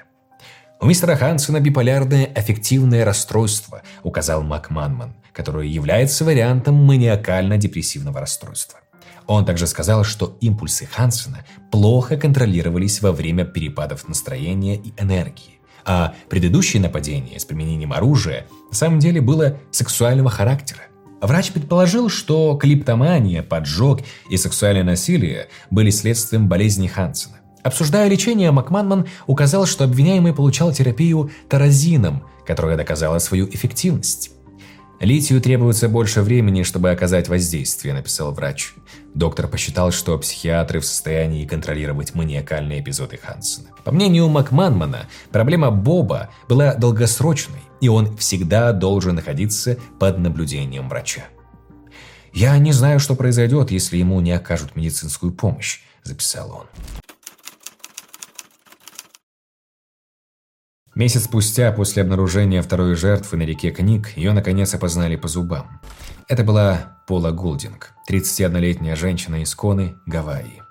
Speaker 1: «У мистера Хансена биполярное аффективное расстройство», указал Макманман, которое является вариантом маниакально-депрессивного расстройства. Он также сказал, что импульсы Хансена плохо контролировались во время перепадов настроения и энергии а предыдущее нападение с применением оружия на самом деле было сексуального характера. Врач предположил, что клиптомания, поджог и сексуальное насилие были следствием болезни Хансена. Обсуждая лечение, Макманман указал, что обвиняемый получал терапию таразином, которая доказала свою эффективность. Литию требуется больше времени, чтобы оказать воздействие, написал врач. Доктор посчитал, что психиатры в состоянии контролировать маниакальные эпизоды Хансена. По мнению Макманмана, проблема Боба была долгосрочной, и он всегда должен находиться под наблюдением врача. «Я не знаю, что произойдет, если ему не окажут медицинскую помощь», – записал он. Месяц спустя после обнаружения второй жертвы на реке Книг, ее наконец опознали по зубам. Это была Пола Гулдинг, 31-летняя женщина из Коны, Гавайи.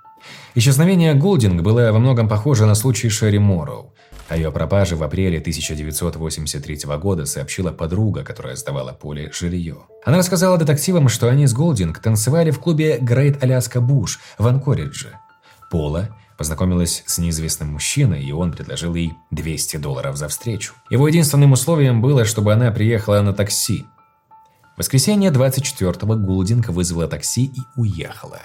Speaker 1: Исчезновение Гулдинг было во многом похоже на случай Шерри Морроу. О ее пропаже в апреле 1983 года сообщила подруга, которая сдавала Поле жилье. Она рассказала детективам, что они с Голдинг танцевали в клубе Great Alaska Bush в Анкоридже. Пола познакомилась с неизвестным мужчиной, и он предложил ей 200 долларов за встречу. Его единственным условием было, чтобы она приехала на такси. В воскресенье 24-го Гулдинг вызвала такси и уехала.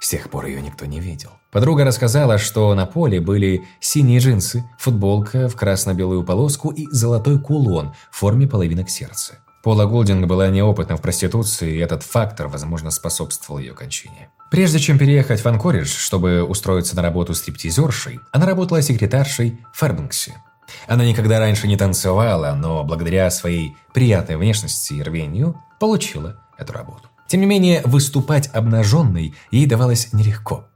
Speaker 1: С тех пор ее никто не видел. Подруга рассказала, что на поле были синие джинсы, футболка в красно-белую полоску и золотой кулон в форме половинок сердца. Пола Голдинг была неопытна в проституции, и этот фактор, возможно, способствовал ее кончине. Прежде чем переехать в Анкоридж, чтобы устроиться на работу стриптизершей, она работала секретаршей в Фербинксе. Она никогда раньше не танцевала, но благодаря своей приятной внешности и рвению получила эту работу. Тем не менее, выступать обнаженной ей давалось нелегко.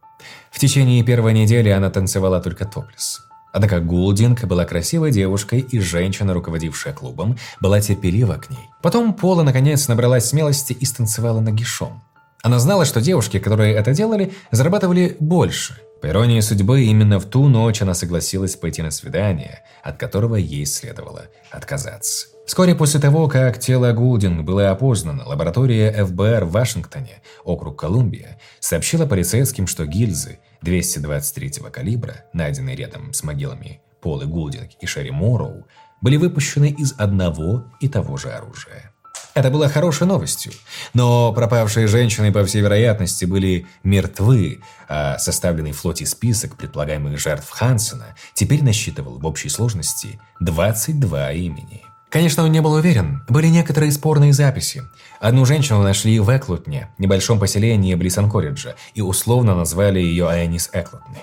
Speaker 1: В течение первой недели она танцевала только топлес. Однако Гулдинг была красивой девушкой, и женщина, руководившая клубом, была терпелива к ней. Потом Пола наконец набралась смелости и станцевала нагишом. Она знала, что девушки, которые это делали, зарабатывали больше. По иронии судьбы, именно в ту ночь она согласилась пойти на свидание, от которого ей следовало отказаться. Вскоре после того, как тело Гулдинг было опознано, лаборатория ФБР в Вашингтоне, округ Колумбия, сообщила полицейским, что гильзы 223-го калибра, найденные рядом с могилами Полы Гулдинг и Шерри Морроу, были выпущены из одного и того же оружия. Это было хорошей новостью, но пропавшие женщины, по всей вероятности, были мертвы, а составленный в флоте список предполагаемых жертв Хансена теперь насчитывал в общей сложности 22 имени. Конечно, он не был уверен. Были некоторые спорные записи. Одну женщину нашли в Эклутне, небольшом поселении близ Анкориджа, и условно назвали ее Айнис Эклутны.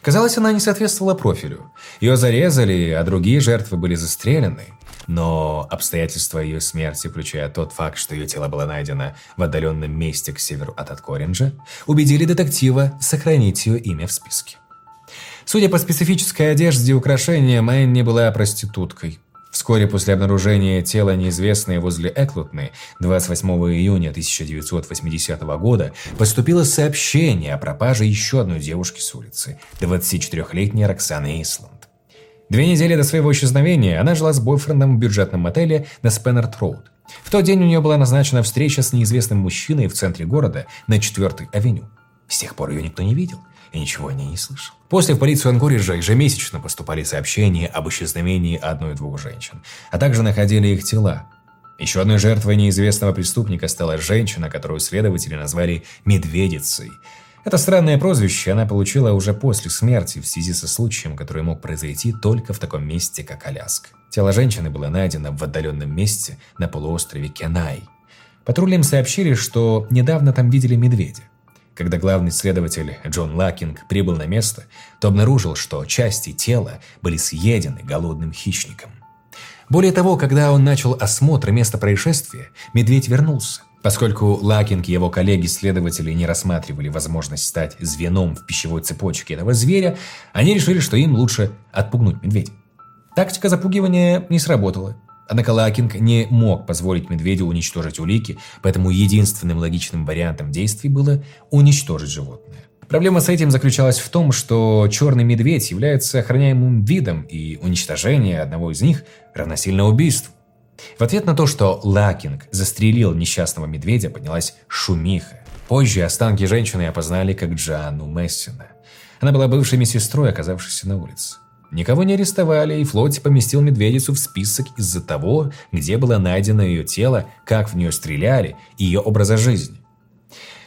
Speaker 1: Казалось, она не соответствовала профилю. Ее зарезали, а другие жертвы были застрелены. Но обстоятельства ее смерти, включая тот факт, что ее тело было найдено в отдаленном месте к северу от Откоринджа, убедили детектива сохранить ее имя в списке. Судя по специфической одежде и украшениям, Энни была проституткой. Вскоре после обнаружения тела неизвестной возле Эклутны 28 июня 1980 года поступило сообщение о пропаже еще одной девушки с улицы, 24-летней Роксаны Исланд. Две недели до своего исчезновения она жила с бойфрендом в бюджетном мотеле на Спеннерт-Роуд. В тот день у нее была назначена встреча с неизвестным мужчиной в центре города на 4-й авеню. С тех пор ее никто не видел и ничего о ней не слышал. После в полицию Анкориджа ежемесячно поступали сообщения об исчезновении одной-двух женщин, а также находили их тела. Еще одной жертвой неизвестного преступника стала женщина, которую следователи назвали «медведицей». Это странное прозвище она получила уже после смерти в связи со случаем, который мог произойти только в таком месте, как Аляска. Тело женщины было найдено в отдаленном месте на полуострове Кенай. Патрульным сообщили, что недавно там видели медведя. Когда главный следователь Джон Лакинг прибыл на место, то обнаружил, что части тела были съедены голодным хищником. Более того, когда он начал осмотр места происшествия, медведь вернулся. Поскольку Лакинг и его коллеги-следователи не рассматривали возможность стать звеном в пищевой цепочке этого зверя, они решили, что им лучше отпугнуть медведя. Тактика запугивания не сработала. Однако Лакинг не мог позволить медведю уничтожить улики, поэтому единственным логичным вариантом действий было уничтожить животное. Проблема с этим заключалась в том, что черный медведь является охраняемым видом, и уничтожение одного из них равносильно убийству. В ответ на то, что Лакинг застрелил несчастного медведя, поднялась шумиха. Позже останки женщины опознали как Джану Мессина. Она была бывшей медсестрой, оказавшейся на улице. Никого не арестовали, и Флоти поместил медведицу в список из-за того, где было найдено ее тело, как в нее стреляли и ее образа жизни.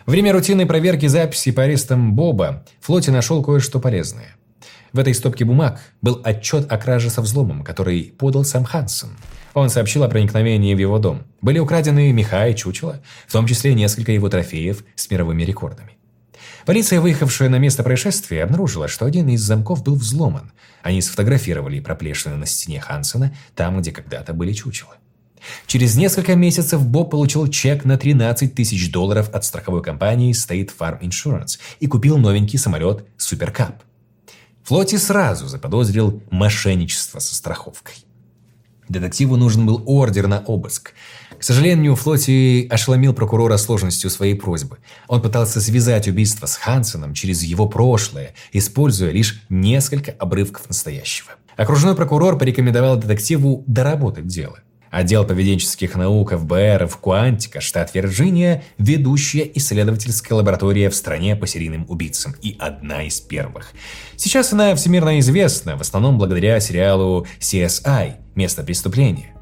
Speaker 1: Время рутинной проверки записей по арестам Боба Флоти нашел кое-что полезное. В этой стопке бумаг был отчет о краже со взломом, который подал сам Хансен. Он сообщил о проникновении в его дом. Были украдены меха и чучела, в том числе несколько его трофеев с мировыми рекордами. Полиция, выехавшая на место происшествия, обнаружила, что один из замков был взломан. Они сфотографировали проплешины на стене Хансена, там, где когда-то были чучела. Через несколько месяцев Боб получил чек на 13 тысяч долларов от страховой компании State Farm Insurance и купил новенький самолет Суперкап. Флоти сразу заподозрил мошенничество со страховкой. Детективу нужен был ордер на обыск. К сожалению, Флоти ошеломил прокурора сложностью своей просьбы. Он пытался связать убийство с Хансеном через его прошлое, используя лишь несколько обрывков настоящего. Окружной прокурор порекомендовал детективу доработать дело. Отдел поведенческих наук ФБР в Куантика, штат Вирджиния, ведущая исследовательская лаборатория в стране по серийным убийцам и одна из первых. Сейчас она всемирно известна, в основном благодаря сериалу CSI «Место преступления».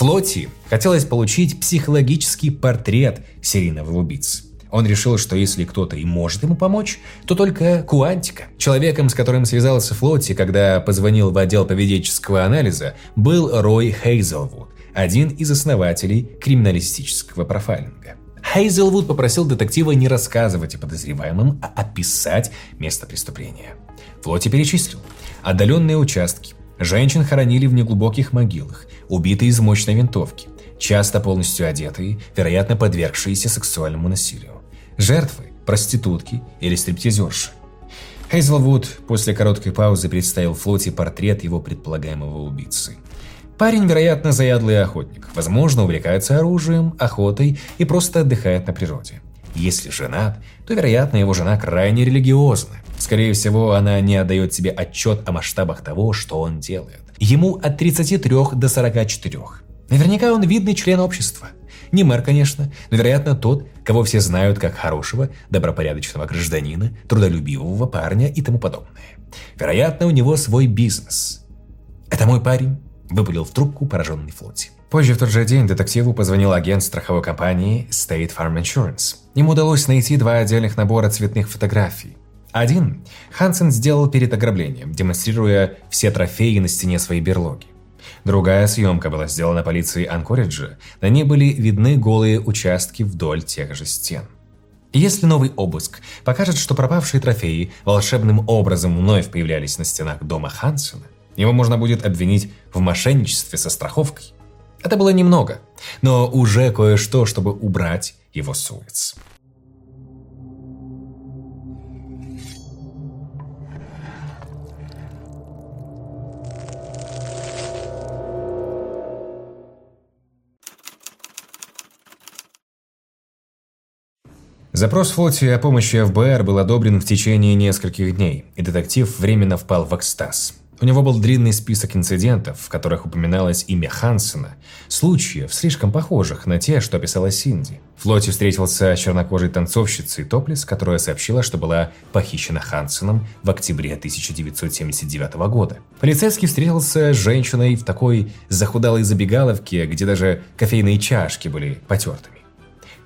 Speaker 1: Флоти хотелось получить психологический портрет серийного убийцы. Он решил, что если кто-то и может ему помочь, то только Куантика. Человеком, с которым связался Флотти, когда позвонил в отдел поведенческого анализа, был Рой Хейзелвуд, один из основателей криминалистического профайлинга. Хейзелвуд попросил детектива не рассказывать о подозреваемом, а описать место преступления. Флотти перечислил. Отдаленные участки. Женщин хоронили в неглубоких могилах, убитые из мощной винтовки, часто полностью одетые, вероятно, подвергшиеся сексуальному насилию. Жертвы – проститутки или стриптизерши. Хейзелвуд после короткой паузы представил Флоти портрет его предполагаемого убийцы. Парень, вероятно, заядлый охотник, возможно, увлекается оружием, охотой и просто отдыхает на природе. Если женат, то, вероятно, его жена крайне религиозна. Скорее всего, она не отдает себе отчет о масштабах того, что он делает. Ему от 33 до 44. Наверняка он видный член общества. Не мэр, конечно, но, вероятно, тот, кого все знают как хорошего, добропорядочного гражданина, трудолюбивого парня и тому подобное. Вероятно, у него свой бизнес. «Это мой парень», – выпалил в трубку пораженный Флотти. Позже в тот же день детективу позвонил агент страховой компании State Farm Insurance. Ему удалось найти два отдельных набора цветных фотографий. Один Хансен сделал перед ограблением, демонстрируя все трофеи на стене своей берлоги. Другая съемка была сделана полицией Анкориджа. На ней были видны голые участки вдоль тех же стен. Если новый обыск покажет, что пропавшие трофеи волшебным образом вновь появлялись на стенах дома Хансена, его можно будет обвинить в мошенничестве со страховкой. Это было немного, но уже кое-что, чтобы убрать его с улиц. Запрос Флоти о помощи ФБР был одобрен в течение нескольких дней, и детектив временно впал в экстаз. У него был длинный список инцидентов, в которых упоминалось имя Хансена, случаев, слишком похожих на те, что описала Синди. Флоти встретился с чернокожей танцовщицей Топлис, которая сообщила, что была похищена Хансеном в октябре 1979 года. Полицейский встретился с женщиной в такой захудалой забегаловке, где даже кофейные чашки были потертыми.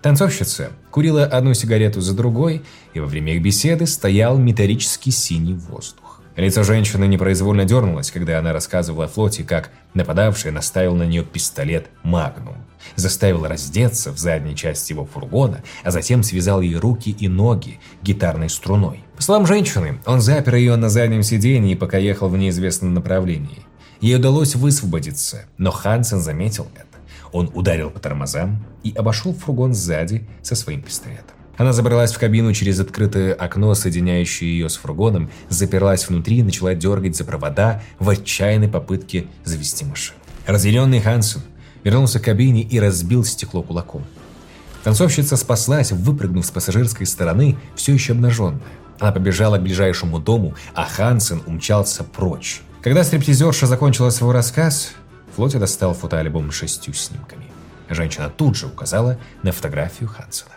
Speaker 1: Танцовщица курила одну сигарету за другой, и во время их беседы стоял металлический синий воздух. Лицо женщины непроизвольно дернулось, когда она рассказывала Флоте, как нападавший наставил на нее пистолет «Магнум», заставил раздеться в задней части его фургона, а затем связал ей руки и ноги гитарной струной. По словам женщины, он запер ее на заднем сиденье, пока ехал в неизвестном направлении. Ей удалось высвободиться, но Хансен заметил это. Он ударил по тормозам и обошел фургон сзади со своим пистолетом. Она забралась в кабину через открытое окно, соединяющее ее с фургоном, заперлась внутри и начала дергать за провода в отчаянной попытке завести машину. Разъяренный Хансен вернулся к кабине и разбил стекло кулаком. Танцовщица спаслась, выпрыгнув с пассажирской стороны, все еще обнаженная. Она побежала к ближайшему дому, а Хансен умчался прочь. Когда стриптизерша закончила свой рассказ, Флоти достал фотоальбом с шестью снимками. Женщина тут же указала на фотографию Хансона.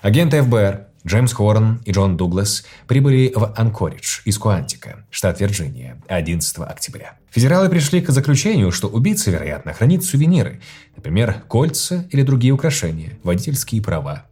Speaker 1: Агенты ФБР Джеймс Хорн и Джон Дуглас прибыли в Анкоридж из Куантика, штат Вирджиния, 11 октября. Федералы пришли к заключению, что убийца, вероятно, хранит сувениры, например, кольца или другие украшения, водительские права.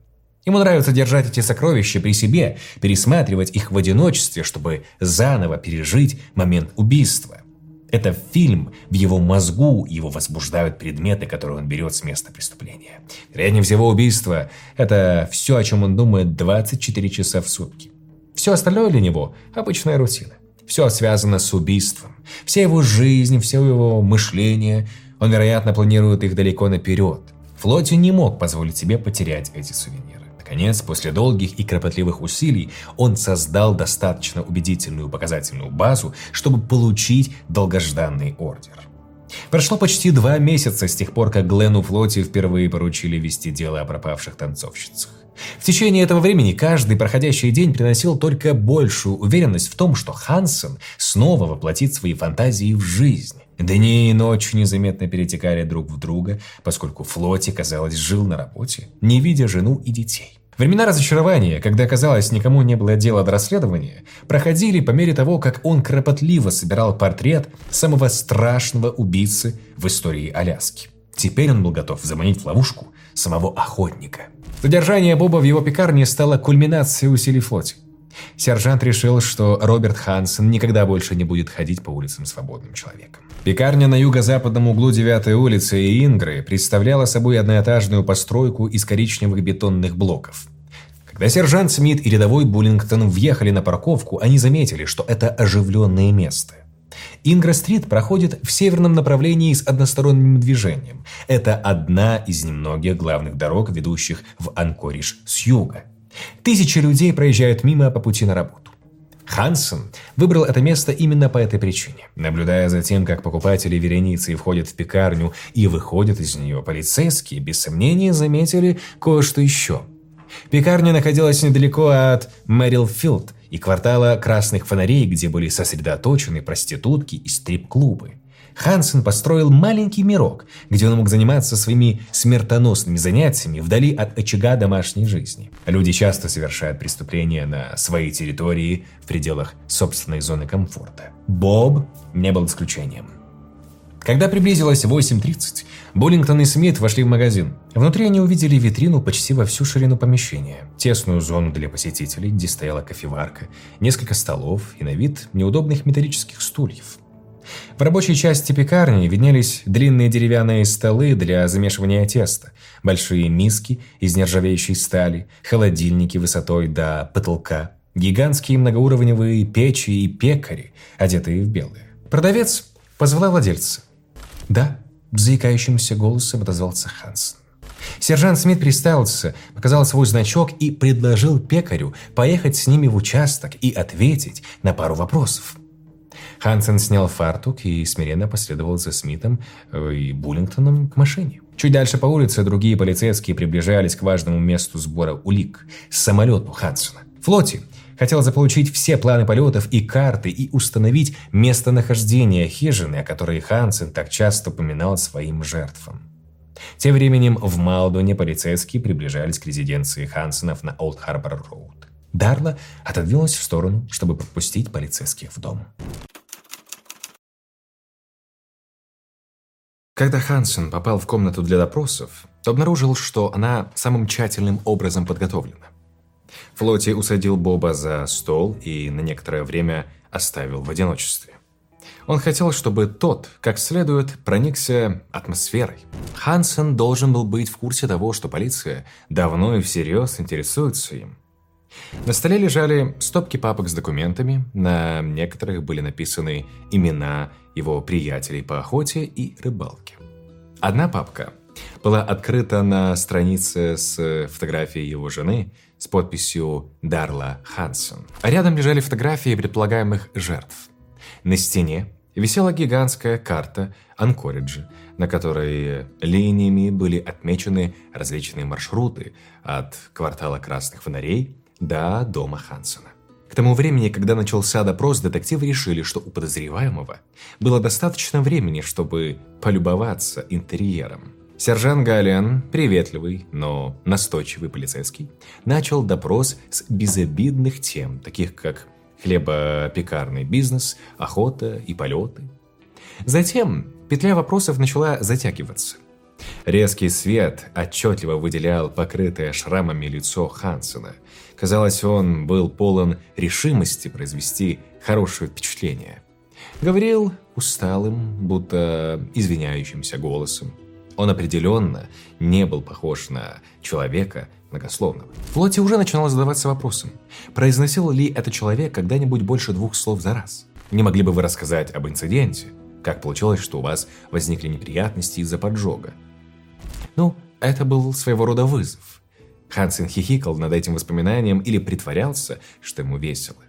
Speaker 1: Ему нравится держать эти сокровища при себе, пересматривать их в одиночестве, чтобы заново пережить момент убийства. Это фильм, в его мозгу его возбуждают предметы, которые он берет с места преступления. Вероятнее всего, убийство – это все, о чем он думает 24 часа в сутки. Все остальное для него – обычная рутина. Все связано с убийством. Вся его жизнь, все его мышление, он, вероятно, планирует их далеко наперед. Флоти не мог позволить себе потерять эти сувениры. Наконец, после долгих и кропотливых усилий, он создал достаточно убедительную показательную базу, чтобы получить долгожданный ордер. Прошло почти два месяца с тех пор, как Глену Флоти впервые поручили вести дело о пропавших танцовщицах. В течение этого времени каждый проходящий день приносил только большую уверенность в том, что Хансен снова воплотит свои фантазии в жизнь. Дни и ночи незаметно перетекали друг в друга, поскольку Флоти, казалось, жил на работе, не видя жену и детей. Времена разочарования, когда, казалось, никому не было дела до расследования, проходили по мере того, как он кропотливо собирал портрет самого страшного убийцы в истории Аляски. Теперь он был готов заманить в ловушку самого охотника. Задержание Боба в его пекарне стало кульминацией усилий флоте. Сержант решил, что Роберт Хансен никогда больше не будет ходить по улицам свободным человеком. Пекарня на юго-западном углу 9-й улицы и Ингры представляла собой одноэтажную постройку из коричневых бетонных блоков. Когда сержант Смит и рядовой Буллингтон въехали на парковку, они заметили, что это оживленное место. Ингра-стрит проходит в северном направлении с односторонним движением. Это одна из немногих главных дорог, ведущих в Анкориш с юга. Тысячи людей проезжают мимо по пути на работу. Хансен выбрал это место именно по этой причине. Наблюдая за тем, как покупатели вереницы входят в пекарню и выходят из нее, полицейские, без сомнения, заметили кое-что еще. Пекарня находилась недалеко от Мэрилфилд и квартала красных фонарей, где были сосредоточены проститутки и стрип-клубы. Хансен построил маленький мирок, где он мог заниматься своими смертоносными занятиями вдали от очага домашней жизни. Люди часто совершают преступления на своей территории в пределах собственной зоны комфорта. Боб не был исключением. Когда приблизилось 8.30, Буллингтон и Смит вошли в магазин. Внутри они увидели витрину почти во всю ширину помещения, тесную зону для посетителей, где стояла кофеварка, несколько столов и на вид неудобных металлических стульев – в рабочей части пекарни виднелись длинные деревянные столы для замешивания теста, большие миски из нержавеющей стали, холодильники высотой до потолка, гигантские многоуровневые печи и пекари, одетые в белые. Продавец позвала владельца. «Да», – заикающимся голосом отозвался Хансен. Сержант Смит приставился, показал свой значок и предложил пекарю поехать с ними в участок и ответить на пару вопросов. Хансен снял фартук и смиренно последовал за Смитом э, и Буллингтоном к машине. Чуть дальше по улице другие полицейские приближались к важному месту сбора улик – самолету Хансена. Флоти хотел заполучить все планы полетов и карты и установить местонахождение хижины, о которой Хансен так часто упоминал своим жертвам. Тем временем в Малдоне полицейские приближались к резиденции Хансенов на Олд Харбор Роуд. Дарла отодвинулась в сторону, чтобы пропустить полицейских в дом. Когда Хансен попал в комнату для допросов, то обнаружил, что она самым тщательным образом подготовлена. Флоти усадил Боба за стол и на некоторое время оставил в одиночестве. Он хотел, чтобы тот, как следует, проникся атмосферой. Хансен должен был быть в курсе того, что полиция давно и всерьез интересуется им. На столе лежали стопки папок с документами, на некоторых были написаны имена его приятелей по охоте и рыбалке. Одна папка была открыта на странице с фотографией его жены с подписью «Дарла Хансен». А рядом лежали фотографии предполагаемых жертв. На стене висела гигантская карта Анкориджа, на которой линиями были отмечены различные маршруты от квартала Красных Фонарей до дома Хансена. К тому времени, когда начался допрос, детективы решили, что у подозреваемого было достаточно времени, чтобы полюбоваться интерьером. Сержант Галиан, приветливый, но настойчивый полицейский, начал допрос с безобидных тем, таких как хлебопекарный бизнес, охота и полеты. Затем петля вопросов начала затягиваться. Резкий свет отчетливо выделял покрытое шрамами лицо Хансена. Казалось, он был полон решимости произвести хорошее впечатление. Говорил усталым, будто извиняющимся голосом. Он определенно не был похож на человека многословного. Флоти уже начинал задаваться вопросом, произносил ли этот человек когда-нибудь больше двух слов за раз? Не могли бы вы рассказать об инциденте? Как получилось, что у вас возникли неприятности из-за поджога? Ну, это был своего рода вызов. Хансен хихикал над этим воспоминанием или притворялся, что ему весело.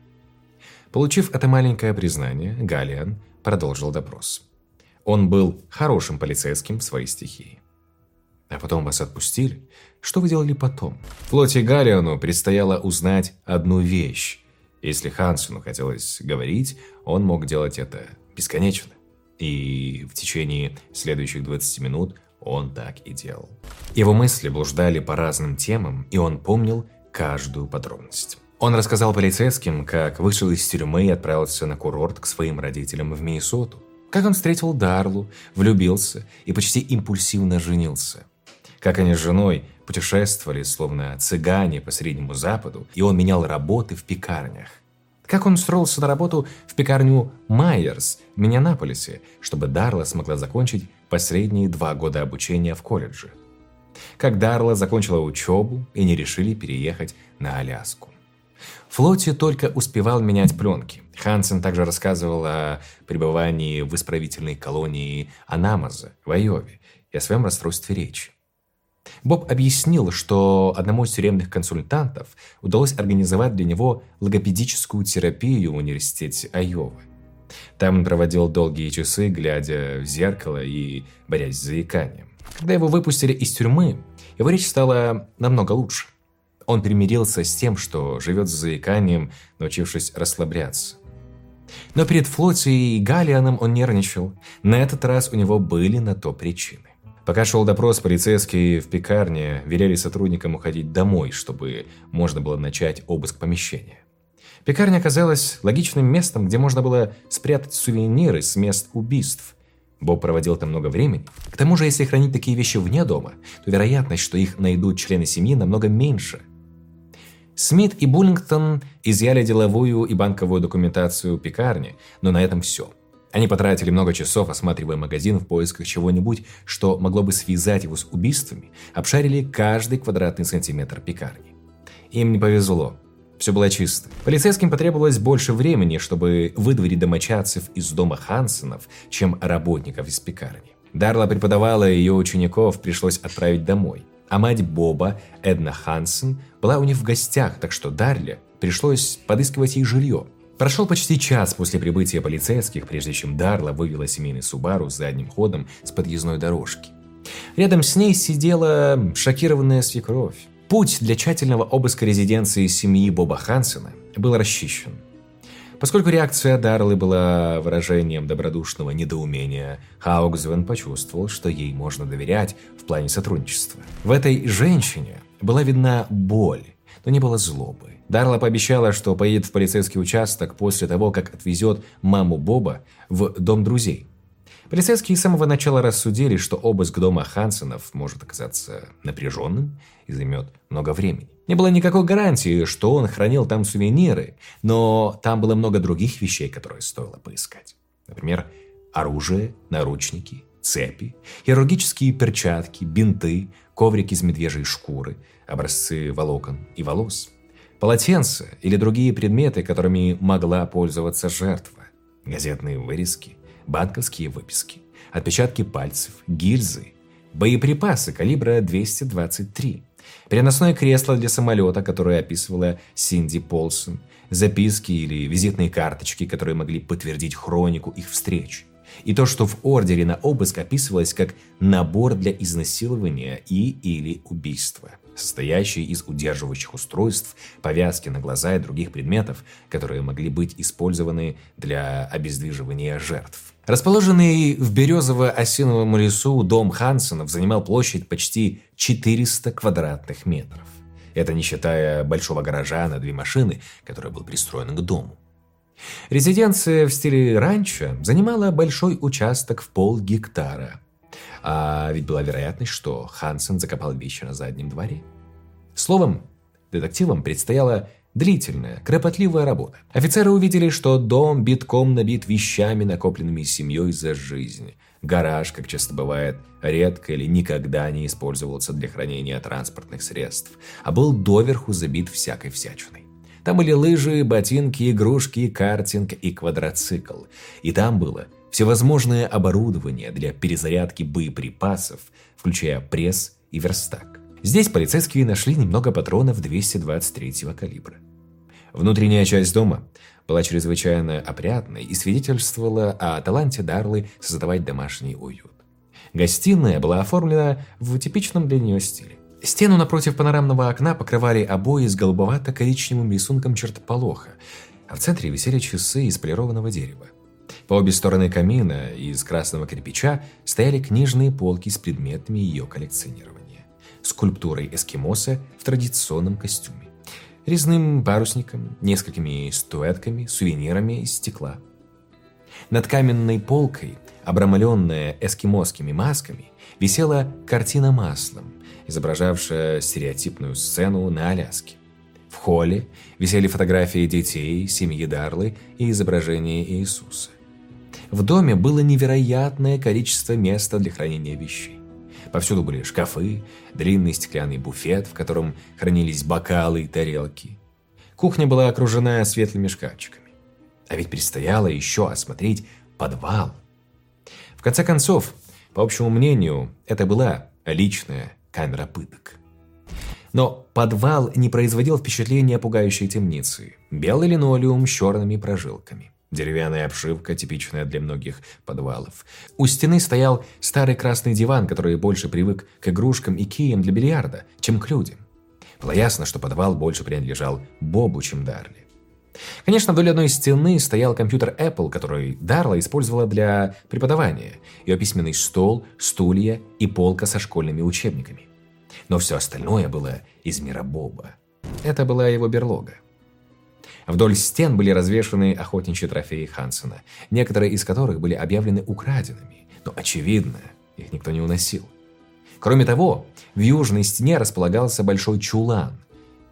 Speaker 1: Получив это маленькое признание, Галиан продолжил допрос. Он был хорошим полицейским в своей стихии. А потом вас отпустили? Что вы делали потом? Флоте Галиану предстояло узнать одну вещь. Если Хансену хотелось говорить, он мог делать это бесконечно. И в течение следующих 20 минут он так и делал. Его мысли блуждали по разным темам, и он помнил каждую подробность. Он рассказал полицейским, как вышел из тюрьмы и отправился на курорт к своим родителям в Миннесоту. Как он встретил Дарлу, влюбился и почти импульсивно женился. как они с женой путешествовали, словно цыгане по Среднему Западу, и он менял работы в пекарнях. Как он устроился на работу в пекарню Майерс в Миннеаполисе, чтобы Дарла смогла закончить последние два года обучения в колледже. Как Дарла закончила учебу и не решили переехать на Аляску. Флоти только успевал менять пленки. Хансен также рассказывал о пребывании в исправительной колонии Анамаза в Айове и о своем расстройстве речи. Боб объяснил, что одному из тюремных консультантов удалось организовать для него логопедическую терапию в университете Айовы. Там он проводил долгие часы, глядя в зеркало и борясь с заиканием. Когда его выпустили из тюрьмы, его речь стала намного лучше. Он примирился с тем, что живет с заиканием, научившись расслабляться. Но перед Флоти и Галианом он нервничал. На этот раз у него были на то причины. Пока шел допрос, полицейские в пекарне велели сотрудникам уходить домой, чтобы можно было начать обыск помещения. Пекарня оказалась логичным местом, где можно было спрятать сувениры с мест убийств. Боб проводил там много времени. К тому же, если хранить такие вещи вне дома, то вероятность, что их найдут члены семьи, намного меньше – Смит и Буллингтон изъяли деловую и банковую документацию пекарни, но на этом все. Они потратили много часов, осматривая магазин в поисках чего-нибудь, что могло бы связать его с убийствами, обшарили каждый квадратный сантиметр пекарни. Им не повезло. Все было чисто. Полицейским потребовалось больше времени, чтобы выдворить домочадцев из дома Хансенов, чем работников из пекарни. Дарла преподавала, ее учеников пришлось отправить домой – а мать Боба, Эдна Хансен, была у них в гостях, так что Дарле пришлось подыскивать ей жилье. Прошел почти час после прибытия полицейских, прежде чем Дарла вывела семейный Субару с задним ходом с подъездной дорожки. Рядом с ней сидела шокированная свекровь. Путь для тщательного обыска резиденции семьи Боба Хансена был расчищен. Поскольку реакция Дарлы была выражением добродушного недоумения, Хаугзвен почувствовал, что ей можно доверять в плане сотрудничества. В этой женщине была видна боль, но не было злобы. Дарла пообещала, что поедет в полицейский участок после того, как отвезет маму Боба в дом друзей. Полицейские с самого начала рассудили, что обыск дома Хансенов может оказаться напряженным и займет много времени. Не было никакой гарантии, что он хранил там сувениры, но там было много других вещей, которые стоило поискать. Например, оружие, наручники, цепи, хирургические перчатки, бинты, коврик из медвежьей шкуры, образцы волокон и волос, полотенца или другие предметы, которыми могла пользоваться жертва, газетные вырезки, банковские выписки, отпечатки пальцев, гильзы, боеприпасы калибра 223, переносное кресло для самолета, которое описывала Синди Полсон, записки или визитные карточки, которые могли подтвердить хронику их встреч. И то, что в ордере на обыск описывалось как набор для изнасилования и или убийства – состоящий из удерживающих устройств, повязки на глаза и других предметов, которые могли быть использованы для обездвиживания жертв. Расположенный в березово-осиновом лесу дом Хансенов занимал площадь почти 400 квадратных метров. Это не считая большого гаража на две машины, который был пристроен к дому. Резиденция в стиле ранчо занимала большой участок в пол гектара – а ведь была вероятность, что Хансен закопал вещи на заднем дворе. Словом, детективам предстояла длительная, кропотливая работа. Офицеры увидели, что дом битком набит вещами, накопленными семьей за жизнь. Гараж, как часто бывает, редко или никогда не использовался для хранения транспортных средств, а был доверху забит всякой всячиной. Там были лыжи, ботинки, игрушки, картинг и квадроцикл. И там было всевозможное оборудование для перезарядки боеприпасов, включая пресс и верстак. Здесь полицейские нашли немного патронов 223 калибра. Внутренняя часть дома была чрезвычайно опрятной и свидетельствовала о таланте Дарлы создавать домашний уют. Гостиная была оформлена в типичном для нее стиле. Стену напротив панорамного окна покрывали обои с голубовато-коричневым рисунком чертополоха, а в центре висели часы из полированного дерева. По обе стороны камина из красного кирпича стояли книжные полки с предметами ее коллекционирования. Скульптурой эскимоса в традиционном костюме. Резным парусником, несколькими статуэтками, сувенирами из стекла. Над каменной полкой, обрамленная эскимосскими масками, висела картина маслом, изображавшая стереотипную сцену на Аляске. В холле висели фотографии детей, семьи Дарлы и изображение Иисуса. В доме было невероятное количество места для хранения вещей. Повсюду были шкафы, длинный стеклянный буфет, в котором хранились бокалы и тарелки. Кухня была окружена светлыми шкафчиками. А ведь предстояло еще осмотреть подвал. В конце концов, по общему мнению, это была личная камера пыток. Но подвал не производил впечатления пугающей темницы. Белый линолеум с черными прожилками. Деревянная обшивка, типичная для многих подвалов. У стены стоял старый красный диван, который больше привык к игрушкам и киям для бильярда, чем к людям. Было ясно, что подвал больше принадлежал Бобу, чем Дарли. Конечно, вдоль одной стены стоял компьютер Apple, который Дарла использовала для преподавания, ее письменный стол, стулья и полка со школьными учебниками. Но все остальное было из мира Боба. Это была его берлога. Вдоль стен были развешаны охотничьи трофеи Хансена, некоторые из которых были объявлены украденными, но, очевидно, их никто не уносил. Кроме того, в южной стене располагался большой чулан.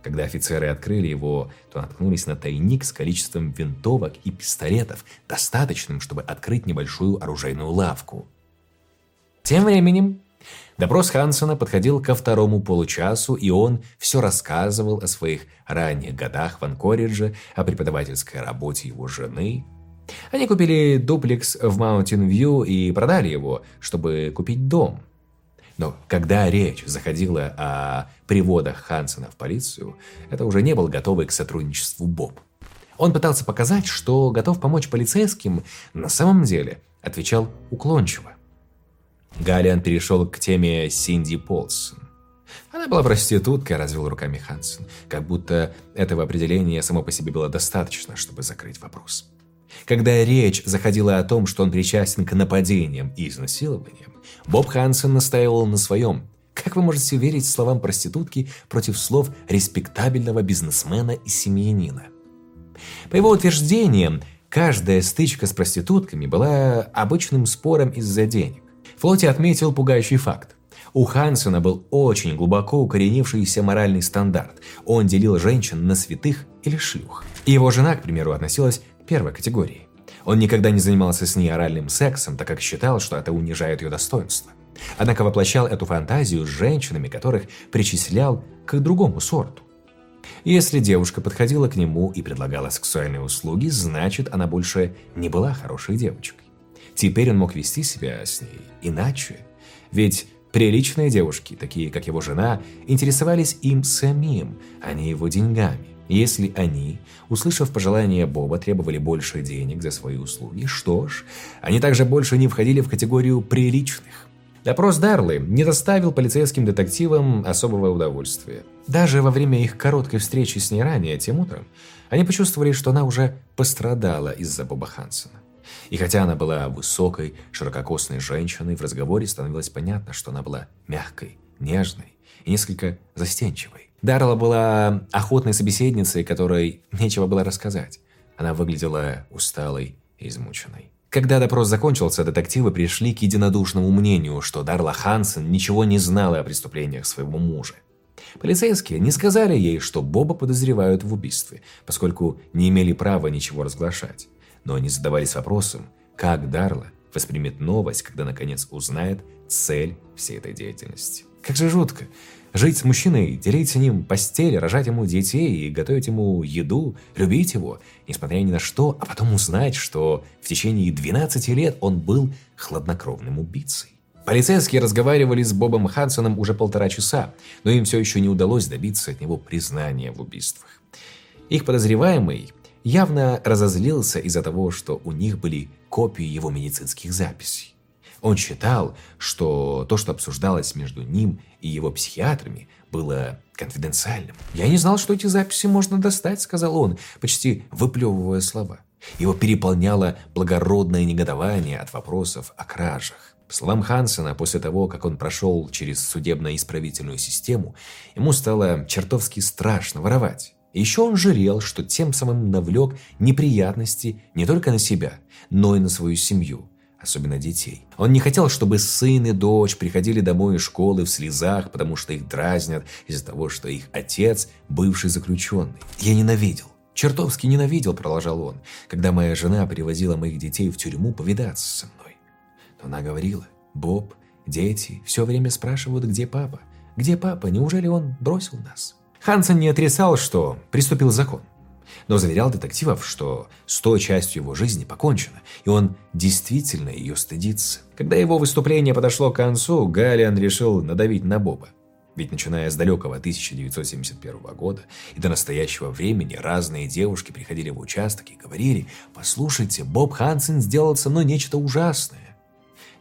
Speaker 1: Когда офицеры открыли его, то наткнулись на тайник с количеством винтовок и пистолетов, достаточным, чтобы открыть небольшую оружейную лавку. Тем временем Допрос Хансена подходил ко второму получасу, и он все рассказывал о своих ранних годах в Анкоридже, о преподавательской работе его жены. Они купили дуплекс в Маунтин-Вью и продали его, чтобы купить дом. Но когда речь заходила о приводах Хансена в полицию, это уже не был готовый к сотрудничеству Боб. Он пытался показать, что готов помочь полицейским, на самом деле отвечал уклончиво. Галиан перешел к теме Синди Полсон. Она была проституткой, развел руками Хансен, как будто этого определения само по себе было достаточно, чтобы закрыть вопрос. Когда речь заходила о том, что он причастен к нападениям и изнасилованиям, Боб Хансен настаивал на своем. Как вы можете верить словам проститутки против слов респектабельного бизнесмена и семьянина? По его утверждениям, каждая стычка с проститутками была обычным спором из-за денег. Флоти отметил пугающий факт. У Хансена был очень глубоко укоренившийся моральный стандарт. Он делил женщин на святых или шлюх. его жена, к примеру, относилась к первой категории. Он никогда не занимался с ней оральным сексом, так как считал, что это унижает ее достоинство. Однако воплощал эту фантазию с женщинами, которых причислял к другому сорту. Если девушка подходила к нему и предлагала сексуальные услуги, значит, она больше не была хорошей девочкой. Теперь он мог вести себя с ней иначе. Ведь приличные девушки, такие как его жена, интересовались им самим, а не его деньгами. Если они, услышав пожелания Боба, требовали больше денег за свои услуги, что ж, они также больше не входили в категорию приличных. Допрос Дарлы не доставил полицейским детективам особого удовольствия. Даже во время их короткой встречи с ней ранее, тем утром, они почувствовали, что она уже пострадала из-за Боба Хансона. И хотя она была высокой, ширококосной женщиной, в разговоре становилось понятно, что она была мягкой, нежной и несколько застенчивой. Дарла была охотной собеседницей, которой нечего было рассказать. Она выглядела усталой и измученной. Когда допрос закончился, детективы пришли к единодушному мнению, что Дарла Хансен ничего не знала о преступлениях своего мужа. Полицейские не сказали ей, что Боба подозревают в убийстве, поскольку не имели права ничего разглашать но они задавались вопросом, как Дарла воспримет новость, когда наконец узнает цель всей этой деятельности. Как же жутко. Жить с мужчиной, делить с ним постель, рожать ему детей и готовить ему еду, любить его, несмотря ни на что, а потом узнать, что в течение 12 лет он был хладнокровным убийцей. Полицейские разговаривали с Бобом Хансоном уже полтора часа, но им все еще не удалось добиться от него признания в убийствах. Их подозреваемый явно разозлился из-за того, что у них были копии его медицинских записей. Он считал, что то, что обсуждалось между ним и его психиатрами, было конфиденциальным. «Я не знал, что эти записи можно достать», — сказал он, почти выплевывая слова. Его переполняло благородное негодование от вопросов о кражах. По словам Хансена, после того, как он прошел через судебно-исправительную систему, ему стало чертовски страшно воровать. Еще он жалел, что тем самым навлек неприятности не только на себя, но и на свою семью, особенно детей. Он не хотел, чтобы сын и дочь приходили домой из школы в слезах, потому что их дразнят из-за того, что их отец – бывший заключенный. Я ненавидел. Чертовски ненавидел, продолжал он, когда моя жена привозила моих детей в тюрьму повидаться со мной. Но она говорила, Боб, дети все время спрашивают, где папа. Где папа? Неужели он бросил нас? Хансен не отрицал, что приступил закон, но заверял детективов, что с той частью его жизни покончено, и он действительно ее стыдится. Когда его выступление подошло к концу, Галиан решил надавить на Боба. Ведь начиная с далекого 1971 года и до настоящего времени разные девушки приходили в участок и говорили «Послушайте, Боб Хансен сделал со мной нечто ужасное».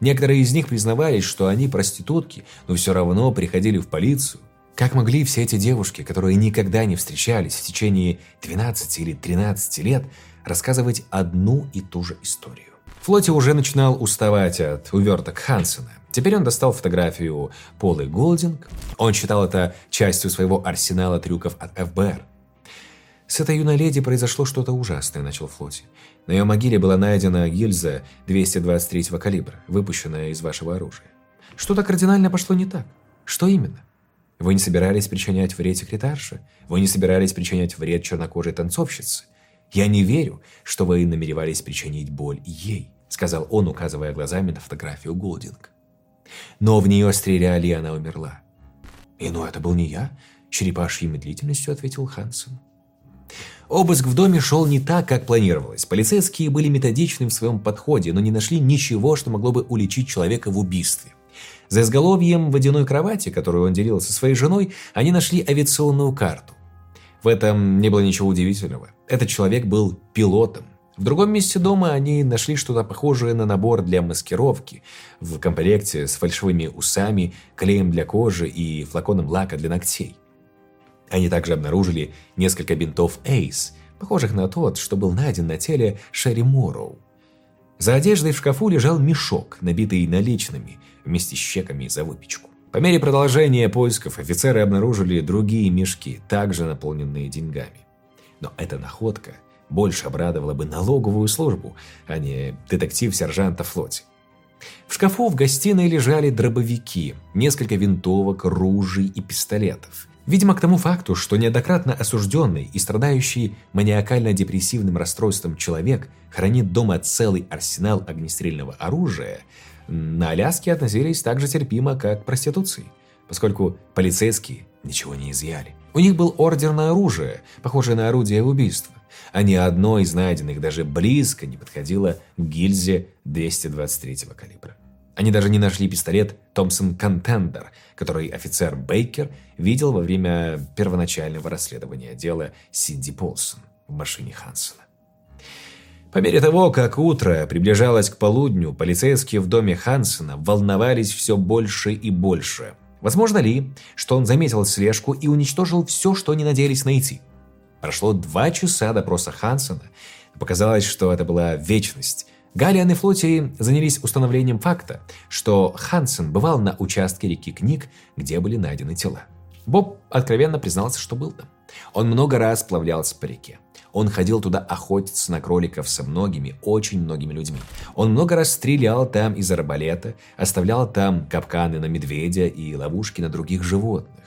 Speaker 1: Некоторые из них признавались, что они проститутки, но все равно приходили в полицию как могли все эти девушки, которые никогда не встречались в течение 12 или 13 лет, рассказывать одну и ту же историю? Флоти уже начинал уставать от уверток Хансена. Теперь он достал фотографию Полы Голдинг. Он считал это частью своего арсенала трюков от ФБР. «С этой юной леди произошло что-то ужасное», – начал Флоти. «На ее могиле была найдена гильза 223 калибра, выпущенная из вашего оружия. Что-то кардинально пошло не так. Что именно?» Вы не собирались причинять вред секретарше? Вы не собирались причинять вред чернокожей танцовщице? Я не верю, что вы намеревались причинить боль ей, сказал он, указывая глазами на фотографию Голдинг. Но в нее стреляли, и она умерла. И ну это был не я, черепашьей медлительностью ответил Хансен. Обыск в доме шел не так, как планировалось. Полицейские были методичны в своем подходе, но не нашли ничего, что могло бы уличить человека в убийстве. За изголовьем водяной кровати, которую он делил со своей женой, они нашли авиационную карту. В этом не было ничего удивительного. Этот человек был пилотом. В другом месте дома они нашли что-то похожее на набор для маскировки в комплекте с фальшивыми усами, клеем для кожи и флаконом лака для ногтей. Они также обнаружили несколько бинтов Ace, похожих на тот, что был найден на теле Шерри Морроу. За одеждой в шкафу лежал мешок, набитый наличными, вместе с чеками за выпечку. По мере продолжения поисков офицеры обнаружили другие мешки, также наполненные деньгами. Но эта находка больше обрадовала бы налоговую службу, а не детектив-сержанта флоте. В шкафу в гостиной лежали дробовики, несколько винтовок, ружей и пистолетов. Видимо, к тому факту, что неоднократно осужденный и страдающий маниакально-депрессивным расстройством человек хранит дома целый арсенал огнестрельного оружия, на Аляске относились так же терпимо, как к проституции, поскольку полицейские ничего не изъяли. У них был ордер на оружие, похожее на орудие убийства, а ни одно из найденных даже близко не подходило к гильзе 223 калибра. Они даже не нашли пистолет Томпсон Контендер, который офицер Бейкер видел во время первоначального расследования дела Синди Полсон в машине Хансона. По мере того, как утро приближалось к полудню, полицейские в доме Хансена волновались все больше и больше. Возможно ли, что он заметил слежку и уничтожил все, что они надеялись найти? Прошло два часа допроса Хансена. Показалось, что это была вечность. Галиан и Флоти занялись установлением факта, что Хансен бывал на участке реки Книг, где были найдены тела. Боб откровенно признался, что был там. Он много раз сплавлялся по реке. Он ходил туда охотиться на кроликов со многими, очень многими людьми. Он много раз стрелял там из арбалета, оставлял там капканы на медведя и ловушки на других животных.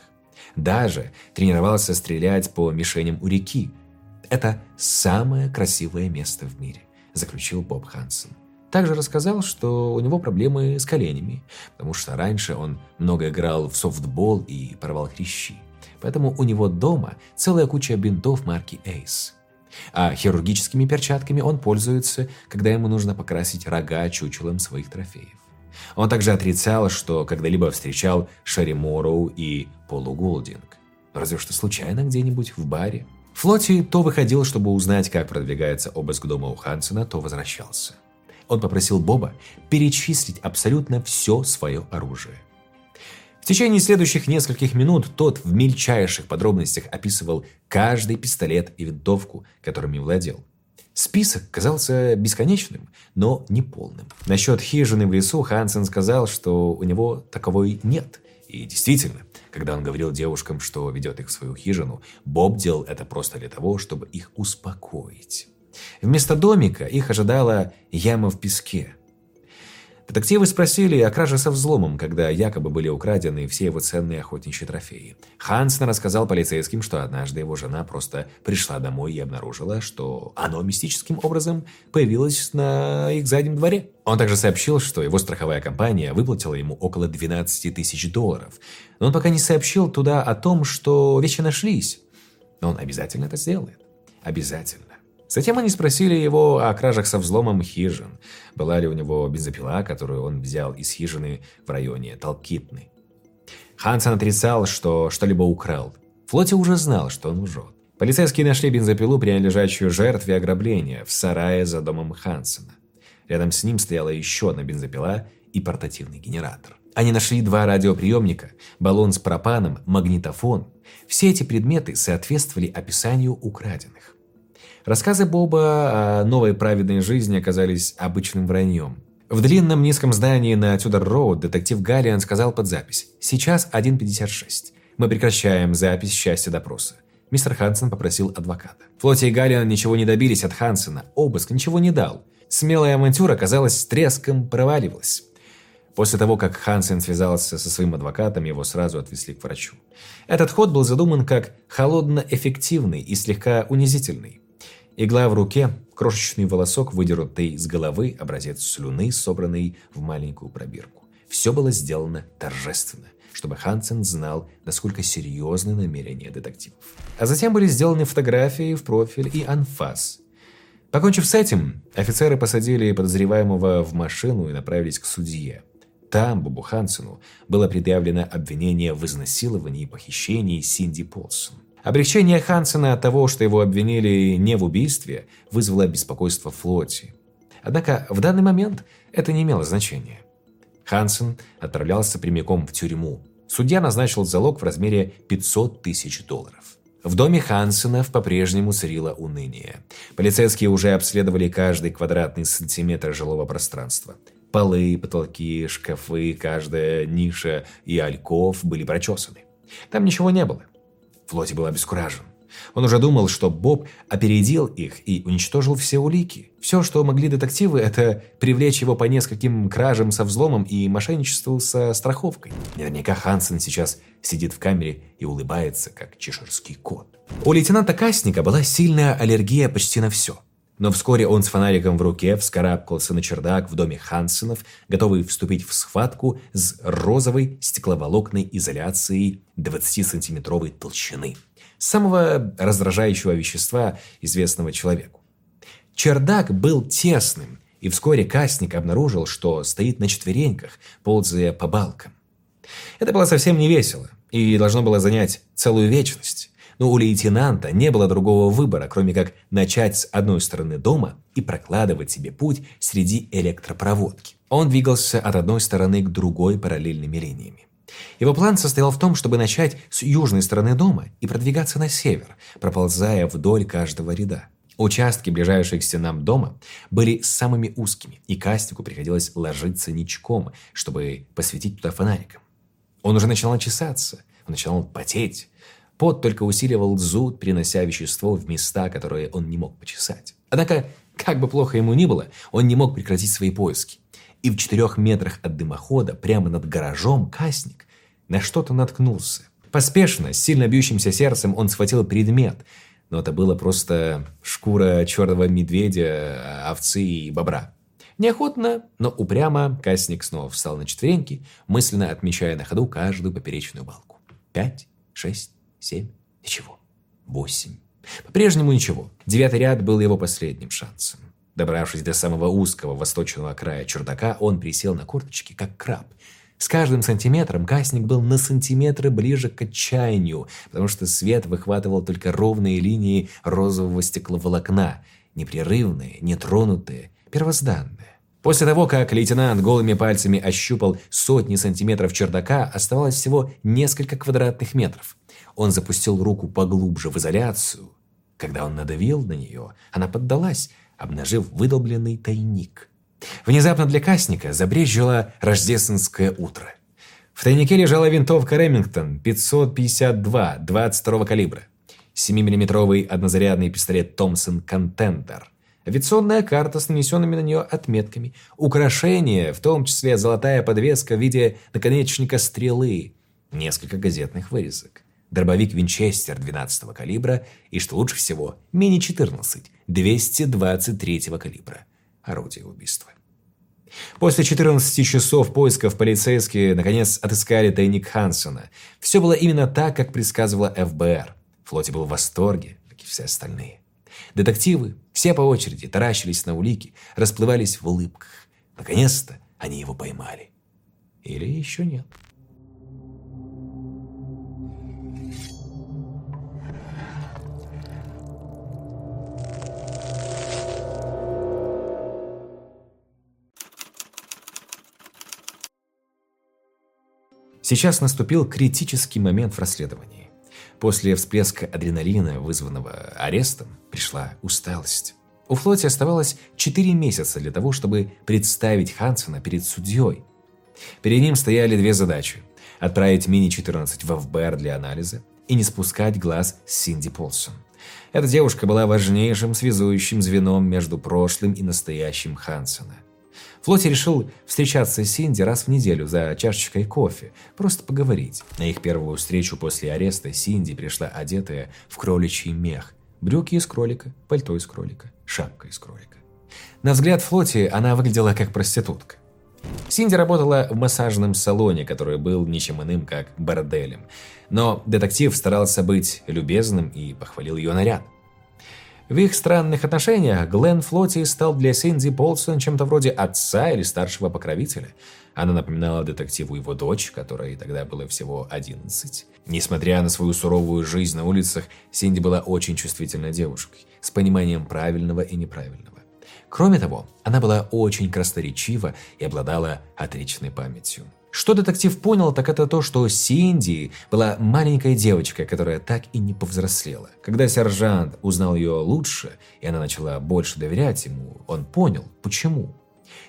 Speaker 1: Даже тренировался стрелять по мишеням у реки. Это самое красивое место в мире, заключил Боб Хансен. Также рассказал, что у него проблемы с коленями, потому что раньше он много играл в софтбол и порвал хрящи. Поэтому у него дома целая куча бинтов марки Ace. А хирургическими перчатками он пользуется, когда ему нужно покрасить рога чучелом своих трофеев. Он также отрицал, что когда-либо встречал Шерри Морроу и Полу Голдинг. Разве что случайно где-нибудь в баре. Флоти то выходил, чтобы узнать, как продвигается обыск дома у Хансена, то возвращался. Он попросил Боба перечислить абсолютно все свое оружие. В течение следующих нескольких минут тот в мельчайших подробностях описывал каждый пистолет и винтовку, которыми владел. Список казался бесконечным, но не полным. Насчет хижины в лесу Хансен сказал, что у него таковой нет. И действительно, Когда он говорил девушкам, что ведет их в свою хижину, Боб делал это просто для того, чтобы их успокоить. Вместо домика их ожидала яма в песке. Детективы спросили о краже со взломом, когда якобы были украдены все его ценные охотничьи трофеи. Хансен рассказал полицейским, что однажды его жена просто пришла домой и обнаружила, что оно мистическим образом появилось на их заднем дворе. Он также сообщил, что его страховая компания выплатила ему около 12 тысяч долларов, но он пока не сообщил туда о том, что вещи нашлись. Но он обязательно это сделает. Обязательно. Затем они спросили его о кражах со взломом хижин. Была ли у него бензопила, которую он взял из хижины в районе Талкитны. Хансен отрицал, что что-либо украл. Флоти уже знал, что он лжет. Полицейские нашли бензопилу, принадлежащую жертве ограбления, в сарае за домом Хансена. Рядом с ним стояла еще одна бензопила и портативный генератор. Они нашли два радиоприемника, баллон с пропаном, магнитофон. Все эти предметы соответствовали описанию украденных. Рассказы Боба о новой праведной жизни оказались обычным враньем. В длинном низком здании на Тюдор-Роуд детектив Галлиан сказал под запись «Сейчас 1.56. Мы прекращаем запись счастья допроса». Мистер Хансен попросил адвоката. Флоти и Галлиан ничего не добились от Хансена, обыск ничего не дал. Смелая авантюра, казалось, с треском проваливалась. После того, как Хансен связался со своим адвокатом, его сразу отвезли к врачу. Этот ход был задуман как холодно-эффективный и слегка унизительный. Игла в руке, крошечный волосок, выдернутый с головы, образец слюны, собранный в маленькую пробирку. Все было сделано торжественно, чтобы Хансен знал, насколько серьезны намерения детективов. А затем были сделаны фотографии в профиль и анфас. Покончив с этим, офицеры посадили подозреваемого в машину и направились к судье. Там Бобу Хансену было предъявлено обвинение в изнасиловании и похищении Синди Полсон. Облегчение Хансена от того, что его обвинили не в убийстве, вызвало беспокойство Флоти. Однако в данный момент это не имело значения. Хансен отправлялся прямиком в тюрьму. Судья назначил залог в размере 500 тысяч долларов. В доме Хансенов по-прежнему царило уныние. Полицейские уже обследовали каждый квадратный сантиметр жилого пространства. Полы, потолки, шкафы, каждая ниша и альков были прочесаны. Там ничего не было. Флоти был обескуражен. Он уже думал, что Боб опередил их и уничтожил все улики. Все, что могли детективы, это привлечь его по нескольким кражам со взломом и мошенничеству со страховкой. Наверняка Хансен сейчас сидит в камере и улыбается, как чеширский кот. У лейтенанта Касника была сильная аллергия почти на все. Но вскоре он с фонариком в руке вскарабкался на чердак в доме Хансенов, готовый вступить в схватку с розовой стекловолокной изоляцией 20-сантиметровой толщины. Самого раздражающего вещества, известного человеку. Чердак был тесным, и вскоре Касник обнаружил, что стоит на четвереньках, ползая по балкам. Это было совсем не весело, и должно было занять целую вечность но у лейтенанта не было другого выбора, кроме как начать с одной стороны дома и прокладывать себе путь среди электропроводки. Он двигался от одной стороны к другой параллельными линиями. Его план состоял в том, чтобы начать с южной стороны дома и продвигаться на север, проползая вдоль каждого ряда. Участки, ближайшие к стенам дома, были самыми узкими, и Кастику приходилось ложиться ничком, чтобы посветить туда фонариком. Он уже начинал чесаться, он начинал потеть, Пот только усиливал зуд, принося вещество в места, которые он не мог почесать. Однако, как бы плохо ему ни было, он не мог прекратить свои поиски. И в четырех метрах от дымохода, прямо над гаражом, Касник на что-то наткнулся. Поспешно, с сильно бьющимся сердцем, он схватил предмет, но это было просто шкура черного медведя, овцы и бобра. Неохотно, но упрямо Касник снова встал на четвереньки, мысленно отмечая на ходу каждую поперечную балку. Пять, шесть, семь, ничего, восемь. По-прежнему ничего. Девятый ряд был его последним шансом. Добравшись до самого узкого восточного края чердака, он присел на корточки, как краб. С каждым сантиметром касник был на сантиметры ближе к отчаянию, потому что свет выхватывал только ровные линии розового стекловолокна, непрерывные, нетронутые, первозданные. После того, как лейтенант голыми пальцами ощупал сотни сантиметров чердака, оставалось всего несколько квадратных метров. Он запустил руку поглубже в изоляцию. Когда он надавил на нее, она поддалась, обнажив выдолбленный тайник. Внезапно для Касника забрежило рождественское утро. В тайнике лежала винтовка Ремингтон 552 22 калибра, 7-миллиметровый однозарядный пистолет Томпсон Контендер, авиационная карта с нанесенными на нее отметками, украшения, в том числе золотая подвеска в виде наконечника стрелы, несколько газетных вырезок, дробовик Винчестер 12 калибра и, что лучше всего, мини-14 223 калибра, орудие убийства. После 14 часов поисков полицейские, наконец, отыскали тайник Хансона. Все было именно так, как предсказывала ФБР. Флоти был в восторге, как и все остальные. Детективы, все по очереди, таращились на улики, расплывались в улыбках. Наконец-то они его поймали. Или еще нет. Сейчас наступил критический момент в расследовании. После всплеска адреналина, вызванного арестом, пришла усталость. У Флоти оставалось 4 месяца для того, чтобы представить Хансена перед судьей. Перед ним стояли две задачи – отправить Мини-14 в ФБР для анализа и не спускать глаз с Синди Полсон. Эта девушка была важнейшим связующим звеном между прошлым и настоящим Хансена. Флоти решил встречаться с Синди раз в неделю за чашечкой кофе, просто поговорить. На их первую встречу после ареста Синди пришла одетая в кроличий мех. Брюки из кролика, пальто из кролика, шапка из кролика. На взгляд Флоти она выглядела как проститутка. Синди работала в массажном салоне, который был ничем иным, как борделем. Но детектив старался быть любезным и похвалил ее наряд. В их странных отношениях Глен Флоти стал для Синди Полсон чем-то вроде отца или старшего покровителя. Она напоминала детективу его дочь, которой тогда было всего 11. Несмотря на свою суровую жизнь на улицах, Синди была очень чувствительной девушкой, с пониманием правильного и неправильного. Кроме того, она была очень красноречива и обладала отличной памятью. Что детектив понял, так это то, что Синди была маленькой девочкой, которая так и не повзрослела. Когда сержант узнал ее лучше, и она начала больше доверять ему, он понял, почему.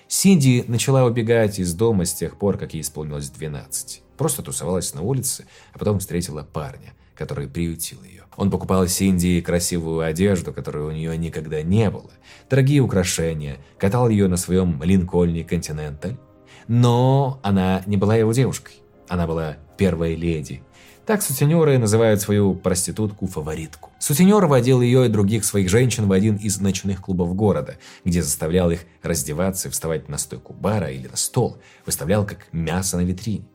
Speaker 1: Синди начала убегать из дома с тех пор, как ей исполнилось 12. Просто тусовалась на улице, а потом встретила парня, который приютил ее. Он покупал Синди красивую одежду, которой у нее никогда не было, дорогие украшения, катал ее на своем Линкольне Континенталь, но она не была его девушкой. Она была первой леди. Так сутенеры называют свою проститутку-фаворитку. Сутенер водил ее и других своих женщин в один из ночных клубов города, где заставлял их раздеваться и вставать на стойку бара или на стол, выставлял как мясо на витрине.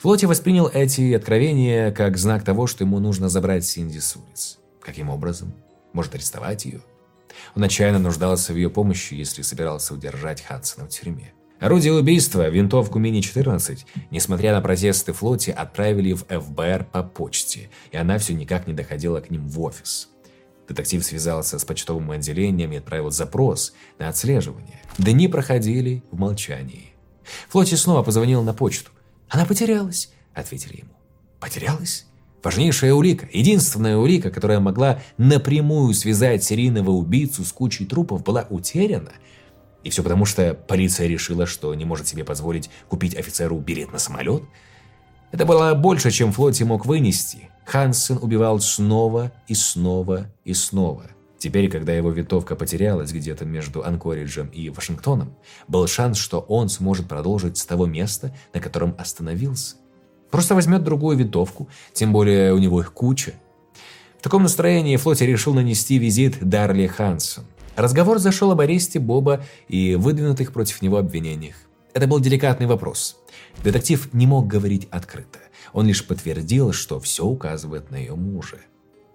Speaker 1: Флоти воспринял эти откровения как знак того, что ему нужно забрать Синди с улиц. Каким образом? Может арестовать ее? Он отчаянно нуждался в ее помощи, если собирался удержать Хадсона в тюрьме. Орудие убийства, винтовку Мини-14, несмотря на протесты флоте, отправили в ФБР по почте, и она все никак не доходила к ним в офис. Детектив связался с почтовым отделением и отправил запрос на отслеживание. Дни проходили в молчании. Флоти снова позвонил на почту. «Она потерялась», — ответили ему. «Потерялась?» Важнейшая улика, единственная улика, которая могла напрямую связать серийного убийцу с кучей трупов, была утеряна – и все потому, что полиция решила, что не может себе позволить купить офицеру билет на самолет? Это было больше, чем флоте мог вынести. Хансен убивал снова и снова и снова. Теперь, когда его винтовка потерялась где-то между Анкориджем и Вашингтоном, был шанс, что он сможет продолжить с того места, на котором остановился. Просто возьмет другую винтовку, тем более у него их куча. В таком настроении флоте решил нанести визит Дарли Хансен. Разговор зашел об аресте Боба и выдвинутых против него обвинениях. Это был деликатный вопрос. Детектив не мог говорить открыто. Он лишь подтвердил, что все указывает на ее мужа.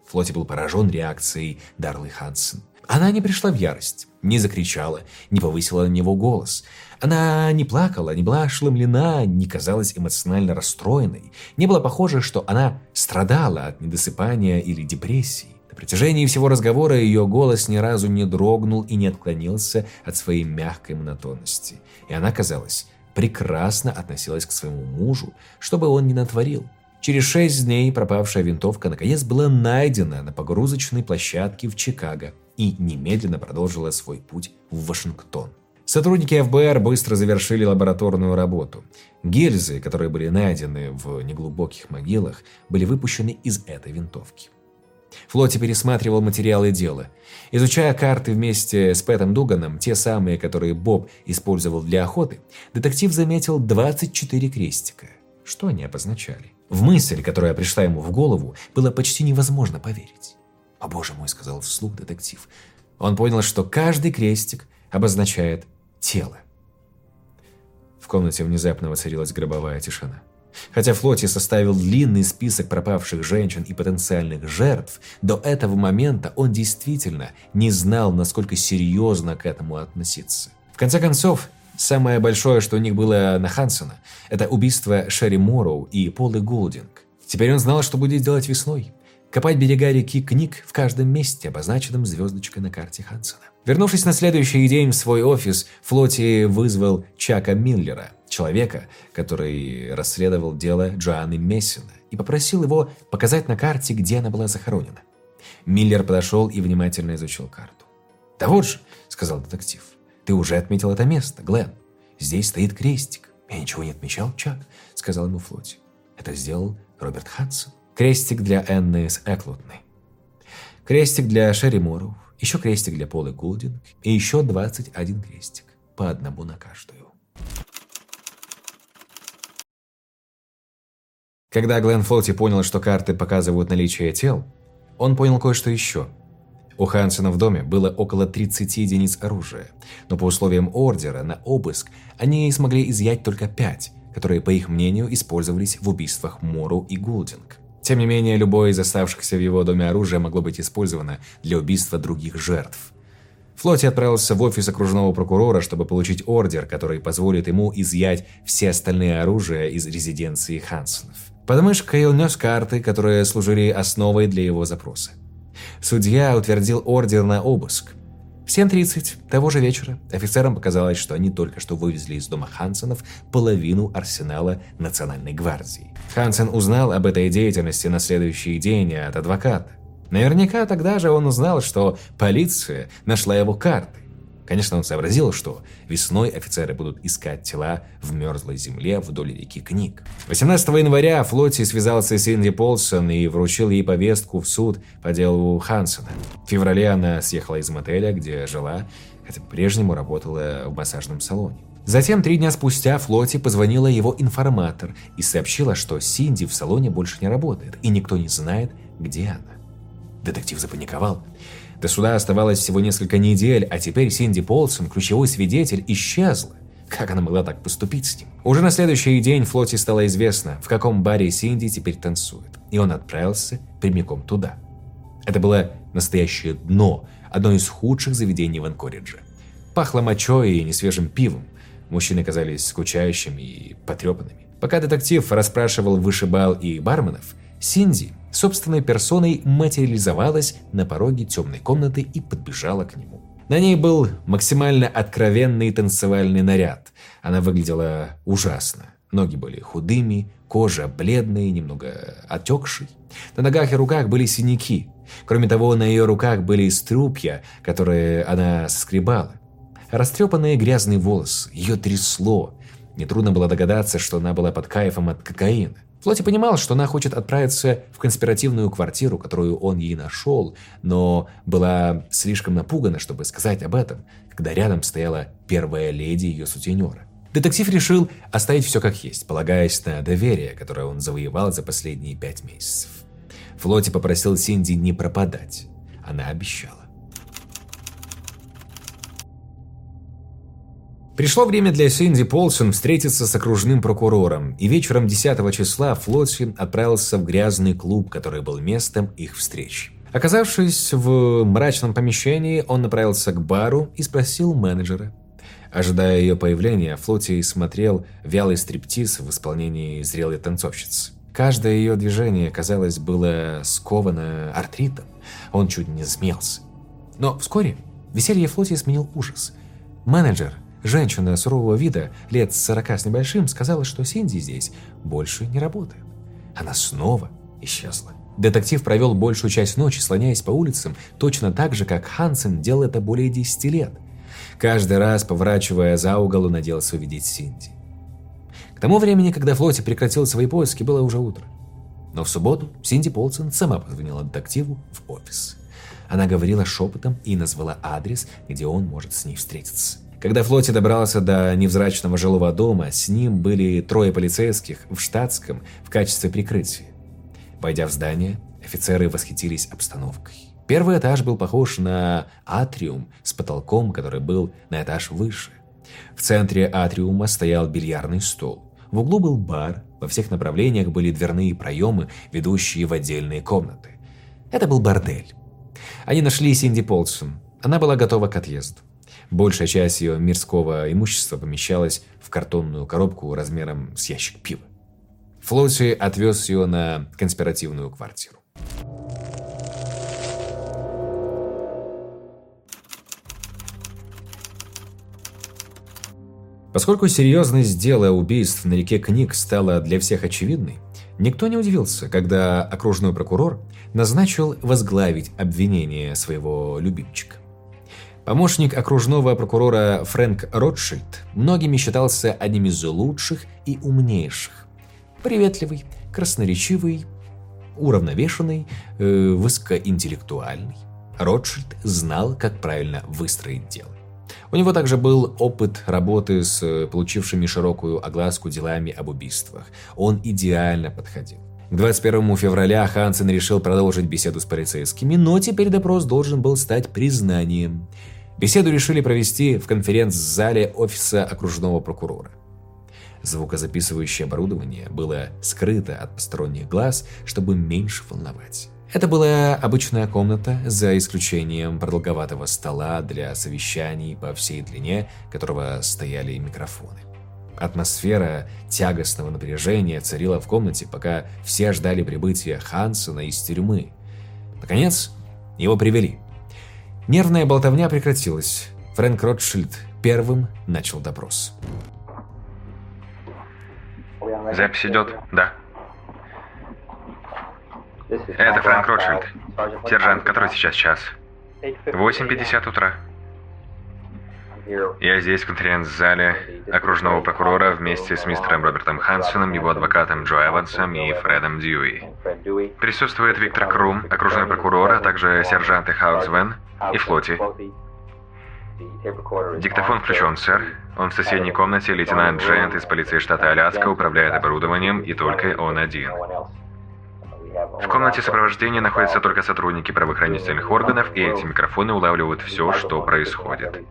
Speaker 1: Флоти был поражен реакцией Дарлы Хансен. Она не пришла в ярость, не закричала, не повысила на него голос. Она не плакала, не была ошеломлена, не казалась эмоционально расстроенной. Не было похоже, что она страдала от недосыпания или депрессии протяжении всего разговора ее голос ни разу не дрогнул и не отклонился от своей мягкой монотонности. И она, казалось, прекрасно относилась к своему мужу, чтобы он не натворил. Через шесть дней пропавшая винтовка наконец была найдена на погрузочной площадке в Чикаго и немедленно продолжила свой путь в Вашингтон. Сотрудники ФБР быстро завершили лабораторную работу. Гильзы, которые были найдены в неглубоких могилах, были выпущены из этой винтовки. Флоти пересматривал материалы дела. Изучая карты вместе с Пэтом Дуганом, те самые, которые Боб использовал для охоты, детектив заметил 24 крестика. Что они обозначали? В мысль, которая пришла ему в голову, было почти невозможно поверить. «О боже мой», — сказал вслух детектив. Он понял, что каждый крестик обозначает тело. В комнате внезапно воцарилась гробовая тишина. Хотя Флоти составил длинный список пропавших женщин и потенциальных жертв, до этого момента он действительно не знал, насколько серьезно к этому относиться. В конце концов, самое большое, что у них было на Хансона, это убийство Шерри Морроу и Полы Голдинг. Теперь он знал, что будет делать весной. Копать берега реки Книг в каждом месте, обозначенном звездочкой на карте Хансона. Вернувшись на следующий день в свой офис, Флоти вызвал Чака Миллера, человека, который расследовал дело Джоанны Мессина, и попросил его показать на карте, где она была захоронена. Миллер подошел и внимательно изучил карту. «Да вот же», — сказал детектив, — «ты уже отметил это место, Глен. Здесь стоит крестик». «Я ничего не отмечал, Чак», — сказал ему Флоти. «Это сделал Роберт Хадсон». Крестик для Энны с Эклутной. Крестик для Шерри Морроу, еще крестик для Полы Гулдинг и еще 21 крестик, по одному на каждую. Когда Глен Фолти понял, что карты показывают наличие тел, он понял кое-что еще. У Хансена в доме было около 30 единиц оружия, но по условиям ордера на обыск они смогли изъять только 5, которые, по их мнению, использовались в убийствах Мору и Гулдинг. Тем не менее, любое из оставшихся в его доме оружия могло быть использовано для убийства других жертв. Флоти отправился в офис окружного прокурора, чтобы получить ордер, который позволит ему изъять все остальные оружия из резиденции Хансонов. Под мышкой он нес карты, которые служили основой для его запроса. Судья утвердил ордер на обыск, 7.30 того же вечера офицерам показалось, что они только что вывезли из дома Хансенов половину арсенала Национальной гвардии. Хансен узнал об этой деятельности на следующий день от адвоката. Наверняка тогда же он узнал, что полиция нашла его карты. Конечно, он сообразил, что весной офицеры будут искать тела в мерзлой земле вдоль реки Книг. 18 января Флоти связался с Инди Полсон и вручил ей повестку в суд по делу Хансона. В феврале она съехала из мотеля, где жила, хотя по-прежнему работала в массажном салоне. Затем, три дня спустя, Флоти позвонила его информатор и сообщила, что Синди в салоне больше не работает, и никто не знает, где она. Детектив запаниковал. До суда оставалось всего несколько недель, а теперь Синди Полсон, ключевой свидетель, исчезла. Как она могла так поступить с ним? Уже на следующий день Флоти стало известно, в каком баре Синди теперь танцует, и он отправился прямиком туда. Это было настоящее дно, одно из худших заведений в Анкоридже. Пахло мочой и несвежим пивом. Мужчины казались скучающими и потрепанными. Пока детектив расспрашивал вышибал и барменов, Синди собственной персоной материализовалась на пороге темной комнаты и подбежала к нему. На ней был максимально откровенный танцевальный наряд. Она выглядела ужасно. Ноги были худыми, кожа бледной, немного отекшей. На ногах и руках были синяки. Кроме того, на ее руках были струпья, которые она соскребала. Растрепанные грязные волосы, ее трясло. Нетрудно было догадаться, что она была под кайфом от кокаина. Флоти понимал, что она хочет отправиться в конспиративную квартиру, которую он ей нашел, но была слишком напугана, чтобы сказать об этом, когда рядом стояла первая леди ее сутенера. Детектив решил оставить все как есть, полагаясь на доверие, которое он завоевал за последние пять месяцев. Флоти попросил Синди не пропадать. Она обещала. Пришло время для Синди Полсон встретиться с окружным прокурором, и вечером 10 числа Флотси отправился в грязный клуб, который был местом их встреч. Оказавшись в мрачном помещении, он направился к бару и спросил менеджера. Ожидая ее появления, Флоти смотрел вялый стриптиз в исполнении зрелой танцовщицы. Каждое ее движение, казалось, было сковано артритом. Он чуть не смеялся. Но вскоре веселье Флоти сменил ужас. Менеджер – Женщина сурового вида, лет сорока с небольшим, сказала, что Синди здесь больше не работает. Она снова исчезла. Детектив провел большую часть ночи, слоняясь по улицам, точно так же, как Хансен делал это более 10 лет. Каждый раз, поворачивая за угол, он надеялся увидеть Синди. К тому времени, когда Флоти прекратил свои поиски, было уже утро. Но в субботу Синди Полсон сама позвонила детективу в офис. Она говорила шепотом и назвала адрес, где он может с ней встретиться. Когда Флоти добрался до невзрачного жилого дома, с ним были трое полицейских в штатском в качестве прикрытия. Войдя в здание, офицеры восхитились обстановкой. Первый этаж был похож на атриум с потолком, который был на этаж выше. В центре атриума стоял бильярдный стол. В углу был бар, во всех направлениях были дверные проемы, ведущие в отдельные комнаты. Это был бордель. Они нашли Синди Полсон. Она была готова к отъезду. Большая часть ее мирского имущества помещалась в картонную коробку размером с ящик пива. Флоти отвез ее на конспиративную квартиру. Поскольку серьезность дела убийств на реке Книг стала для всех очевидной, никто не удивился, когда окружной прокурор назначил возглавить обвинение своего любимчика. Помощник окружного прокурора Фрэнк Ротшильд многими считался одним из лучших и умнейших. Приветливый, красноречивый, уравновешенный, э, высокоинтеллектуальный. Ротшильд знал, как правильно выстроить дело. У него также был опыт работы с э, получившими широкую огласку делами об убийствах. Он идеально подходил. К 21 февраля Хансен решил продолжить беседу с полицейскими, но теперь допрос должен был стать признанием. Беседу решили провести в конференц-зале офиса окружного прокурора. Звукозаписывающее оборудование было скрыто от посторонних глаз, чтобы меньше волновать. Это была обычная комната, за исключением продолговатого стола для совещаний по всей длине, которого стояли микрофоны. Атмосфера тягостного напряжения царила в комнате, пока все ждали прибытия Хансена из тюрьмы. Наконец, его привели. Нервная болтовня прекратилась. Фрэнк Ротшильд первым начал допрос.
Speaker 3: Запись идет? Да. Это Фрэнк Ротшильд. Сержант, который сейчас час? 8.50 утра. Я здесь, в конференц-зале окружного прокурора, вместе с мистером Робертом Хансоном, его адвокатом Джо Эвансом и Фредом Дьюи. Присутствует Виктор Крум, окружной прокурор, а также сержанты Хаукс Вен и Флоти. Диктофон включен, сэр. Он в соседней комнате, лейтенант Джент из полиции штата Аляска управляет оборудованием, и только он один. В комнате сопровождения находятся только сотрудники правоохранительных органов, и эти микрофоны улавливают все, что происходит.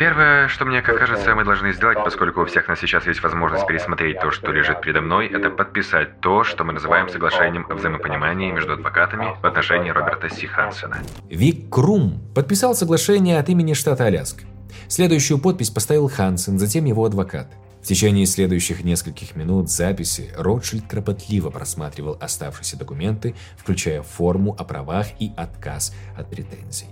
Speaker 3: Первое, что мне как кажется, мы должны сделать, поскольку у всех нас сейчас есть возможность пересмотреть то, что лежит передо мной, это подписать то, что мы называем соглашением о взаимопонимании между адвокатами в отношении Роберта Си Хансена.
Speaker 1: Вик Крум подписал соглашение от имени штата Аляска. Следующую подпись поставил Хансен, затем его адвокат. В течение следующих нескольких минут записи Ротшильд кропотливо просматривал оставшиеся документы, включая форму о правах и отказ от претензий.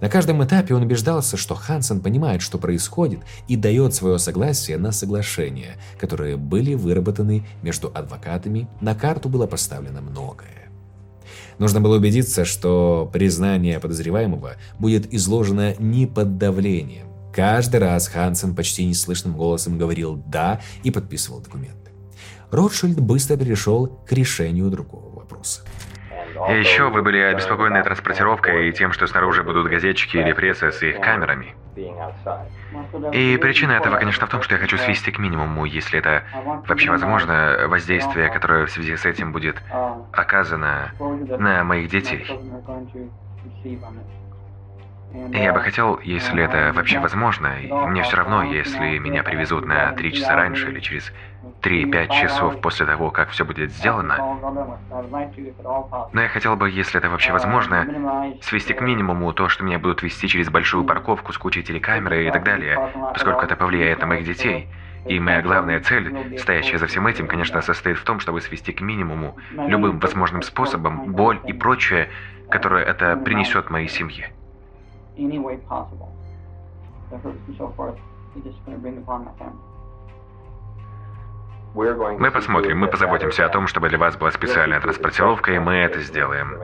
Speaker 1: На каждом этапе он убеждался, что Хансен понимает, что происходит, и дает свое согласие на соглашения, которые были выработаны между адвокатами, на карту было поставлено многое. Нужно было убедиться, что признание подозреваемого будет изложено не под давлением, Каждый раз Хансен почти неслышным голосом говорил «да» и подписывал документы. Ротшильд быстро перешел к решению другого.
Speaker 3: И еще вы были обеспокоены транспортировкой и тем, что снаружи будут газетчики или пресса с их камерами. И причина этого, конечно, в том, что я хочу свести к минимуму, если это вообще возможно, воздействие, которое в связи с этим будет оказано на моих детей. Я бы хотел, если это вообще возможно, мне все равно, если меня привезут на три часа раньше или через 3-5 часов после того, как все будет сделано. Но я хотел бы, если это вообще возможно, свести к минимуму то, что меня будут вести через большую парковку с кучей телекамеры и так далее, поскольку это повлияет на моих детей. И моя главная цель, стоящая за всем этим, конечно, состоит в том, чтобы свести к минимуму любым возможным способом боль и прочее, которое это принесет моей семье. The hurts and so forth, he's just going to bring upon my family. Мы посмотрим, мы позаботимся о том, чтобы для вас была специальная транспортировка, и мы это сделаем.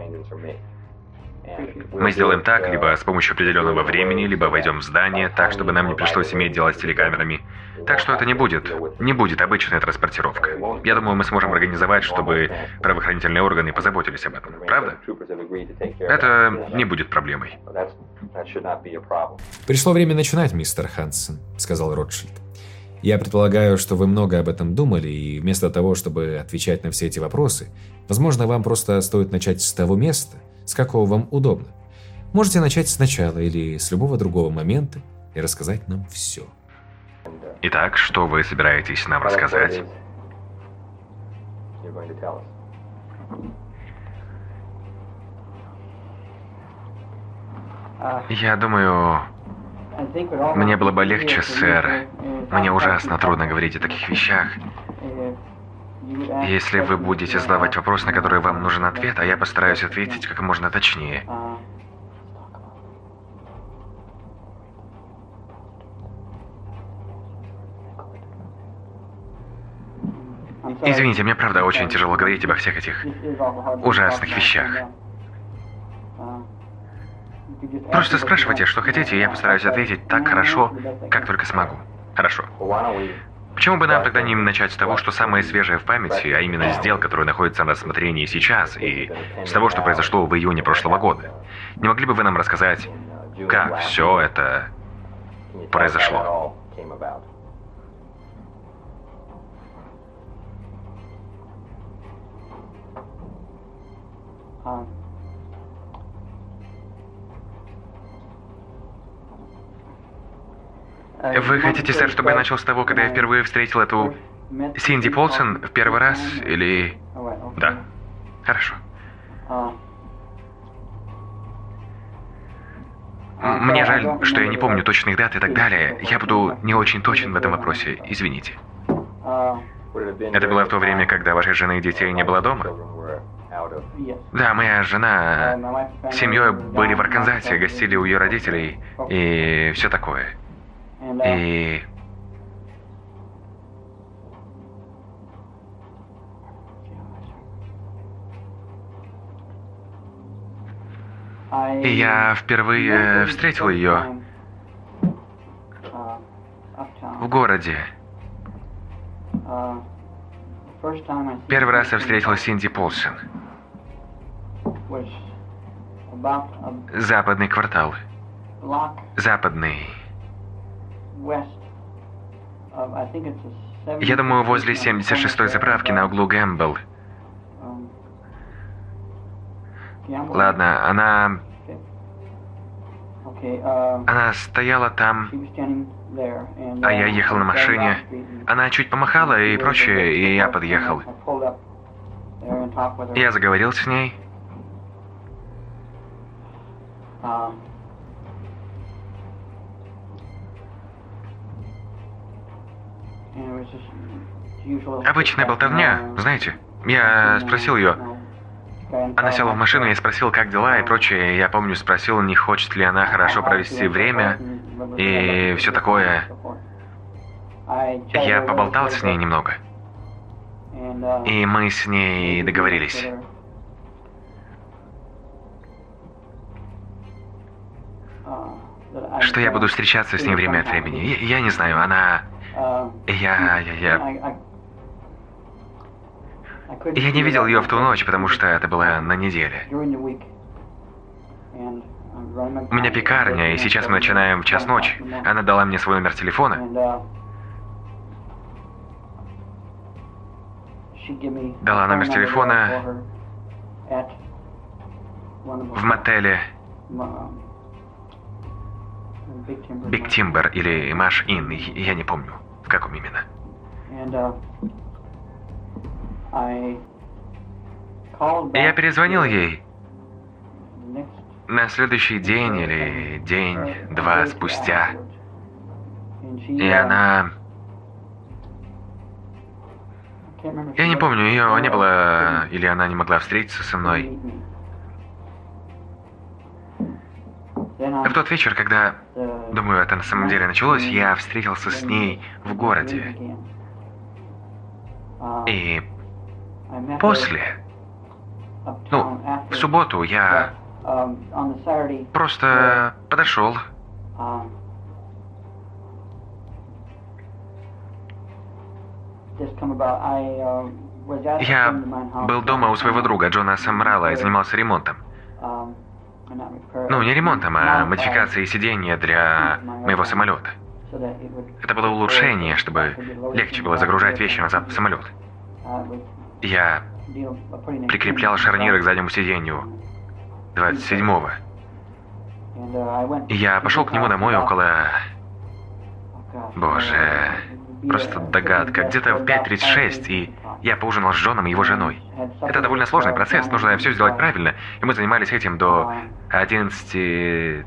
Speaker 3: Мы сделаем так, либо с помощью определенного времени, либо войдем в здание, так, чтобы нам не пришлось иметь дело с телекамерами. Так что это не будет, не будет обычная транспортировка. Я думаю, мы сможем организовать, чтобы правоохранительные органы позаботились об этом. Правда? Это не будет проблемой.
Speaker 1: «Пришло время начинать, мистер Хансен», — сказал Ротшильд. «Я предполагаю, что вы много об этом думали, и вместо того, чтобы отвечать на все эти вопросы, возможно, вам просто стоит начать с того места, с какого вам удобно. Можете начать сначала или с любого другого момента и рассказать нам все».
Speaker 3: Итак, что вы собираетесь нам рассказать? Я думаю, мне было бы легче, сэр. Мне ужасно трудно говорить о таких вещах. Если вы будете задавать вопрос, на который вам нужен ответ, а я постараюсь ответить как можно точнее. Извините, мне правда очень тяжело говорить обо всех этих ужасных вещах. Просто спрашивайте, что хотите, и я постараюсь ответить так хорошо, как только смогу. Хорошо. Почему бы нам тогда не начать с того, что самое свежее в памяти, а именно с дел, которые находятся на рассмотрении сейчас, и с того, что произошло в июне прошлого года? Не могли бы вы нам рассказать, как все это произошло? Вы хотите, сэр, чтобы я начал с того, когда я впервые встретил эту Синди Полсон в первый раз, или... Да. Хорошо. Мне жаль, что я не помню точных дат и так далее. Я буду не очень точен в этом вопросе. Извините. Это было в то время, когда вашей жены и детей не было дома? Да, моя жена с семьей были в Арканзасе, гостили у ее родителей и все такое. И... И я впервые встретил ее в городе. Первый раз я встретил Синди Полсон. Западный квартал. Западный. Я думаю, возле 76-й заправки на углу Гэмбл. Ладно, она... Она стояла там, а я ехал на машине. Она чуть помахала и прочее, и я подъехал. Я заговорил с ней. Обычная болтовня, знаете. Я спросил ее. Она села в машину, я спросил, как дела и прочее. Я помню, спросил, не хочет ли она хорошо провести время и все такое. Я поболтал с ней немного. И мы с ней договорились. Что я буду встречаться с ней время от времени. Я, я не знаю, она я... я... я... Я не видел ее в ту ночь, потому что это было на неделе. У меня пекарня, и сейчас мы начинаем в час ночи. Она дала мне свой номер телефона. Дала номер телефона в мотеле Биг Тимбер или Маш Ин, я не помню, в каком именно. Я перезвонил ей на следующий день или день-два спустя. И она... Я не помню, ее не было, или она не могла встретиться со мной. В тот вечер, когда, думаю, это на самом деле началось, я встретился с ней в городе. И после, ну, в субботу я Просто подошел. Я был дома у своего друга Джона Самрала и занимался ремонтом. Ну, не ремонтом, а модификацией сидения для моего самолета. Это было улучшение, чтобы легче было загружать вещи назад в самолет. Я прикреплял шарниры к заднему сиденью 27-го. Я пошел к нему домой около... Боже, просто догадка. Где-то в 5.36, и я поужинал с Джоном и его женой. Это довольно сложный процесс, нужно все сделать правильно, и мы занимались этим до 11...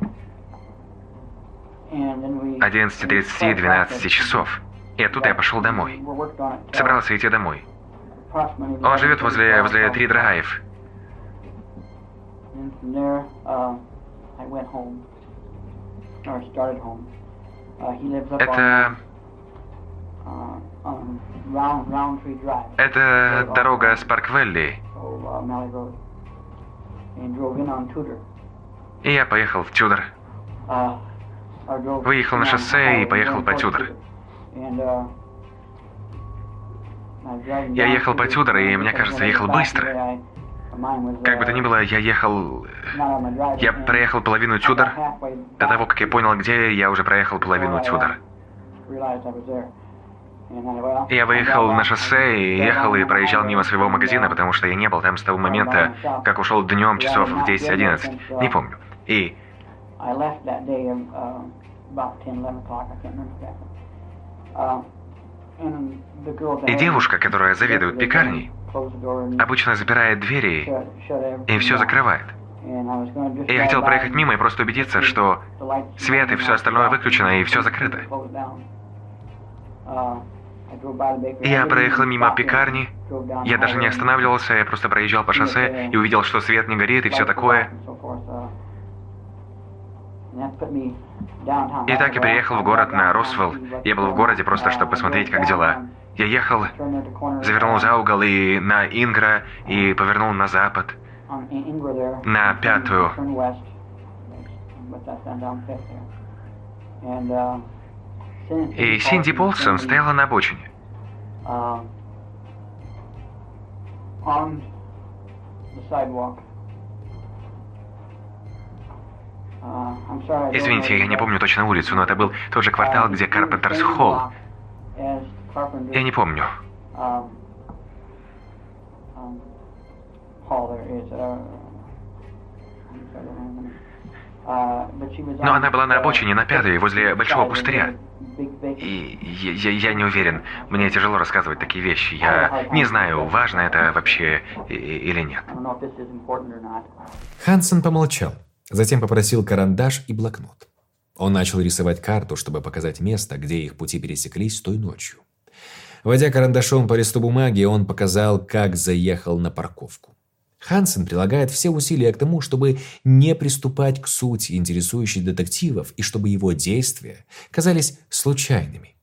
Speaker 3: 11.30, 12 часов. И оттуда я пошел домой. Собрался идти домой. Он живет возле, возле Три Драйв. Это... Это дорога с Парквелли. И я поехал в Тюдор. Выехал на шоссе и поехал по Тюдор. Я ехал по Тюдор, и мне кажется, ехал быстро. Как бы то ни было, я ехал... Я проехал половину Тюдор. До того, как я понял, где, я уже проехал половину Тюдор. Я выехал на шоссе и ехал и проезжал мимо своего магазина, потому что я не был там с того момента, как ушел днем часов в 10-11. Не помню. И... И девушка, которая заведует пекарней, обычно запирает двери и все закрывает. И я хотел проехать мимо и просто убедиться, что свет и все остальное выключено и все закрыто. Я проехал мимо пекарни. Я даже не останавливался, я просто проезжал по шоссе и увидел, что свет не горит и все такое. И так я приехал в город на Росвелл. Я был в городе просто, чтобы посмотреть, как дела. Я ехал, завернул за угол и на Ингра, и повернул на запад, на пятую. И Синди Полсон стояла на обочине. Извините, я не помню точно улицу, но это был тот же квартал, где Карпентерс Холл. Я не помню. Но она была на обочине, на пятой, возле большого пустыря. И я, я не уверен, мне тяжело рассказывать такие вещи. Я не знаю, важно это вообще или нет.
Speaker 1: Хансен помолчал, затем попросил карандаш и блокнот. Он начал рисовать карту, чтобы показать место, где их пути пересеклись той ночью. Водя карандашом по листу бумаги, он показал, как заехал на парковку. Хансен прилагает все усилия к тому, чтобы не приступать к сути интересующей детективов и чтобы его действия казались случайными.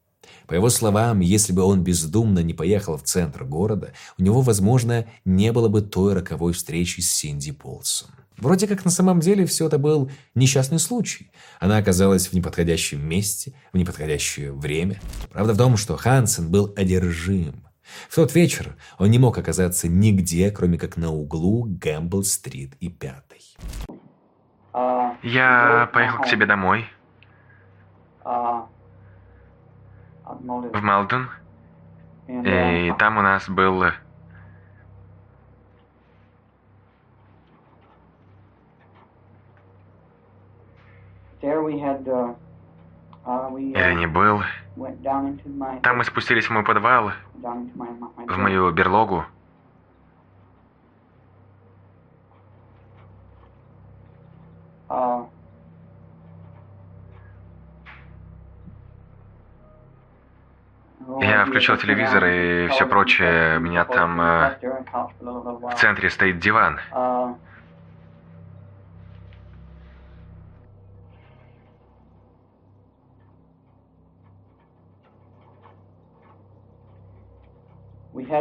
Speaker 1: По его словам, если бы он бездумно не поехал в центр города, у него, возможно, не было бы той роковой встречи с Синди Полсом. Вроде как на самом деле все это был несчастный случай. Она оказалась в неподходящем месте, в неподходящее время. Правда в том, что Хансен был одержим в тот вечер он не мог оказаться нигде, кроме как на углу Гэмбл-стрит и Пятой.
Speaker 3: Я поехал к себе домой. В Малден. И там у нас был... Я не был. Там мы спустились в мой подвал, в мою берлогу. Я включил телевизор и все прочее. У меня там э, в центре стоит диван.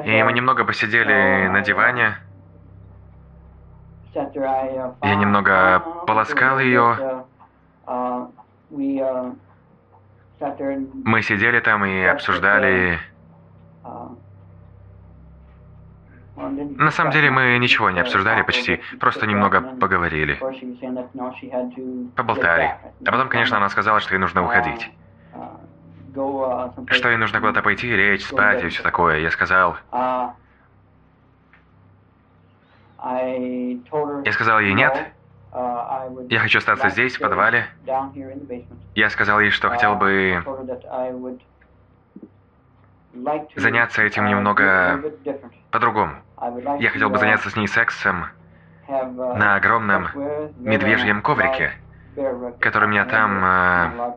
Speaker 3: И мы немного посидели на диване. Я немного полоскал ее. Мы сидели там и обсуждали... На самом деле мы ничего не обсуждали почти, просто немного поговорили. Поболтали. А потом, конечно, она сказала, что ей нужно уходить. Что ей нужно куда-то пойти, лечь, спать и все такое. Я сказал... Я сказал ей нет. Я хочу остаться здесь, в подвале. Я сказал ей, что хотел бы заняться этим немного по-другому. Я хотел бы заняться с ней сексом на огромном медвежьем коврике, который у меня там э,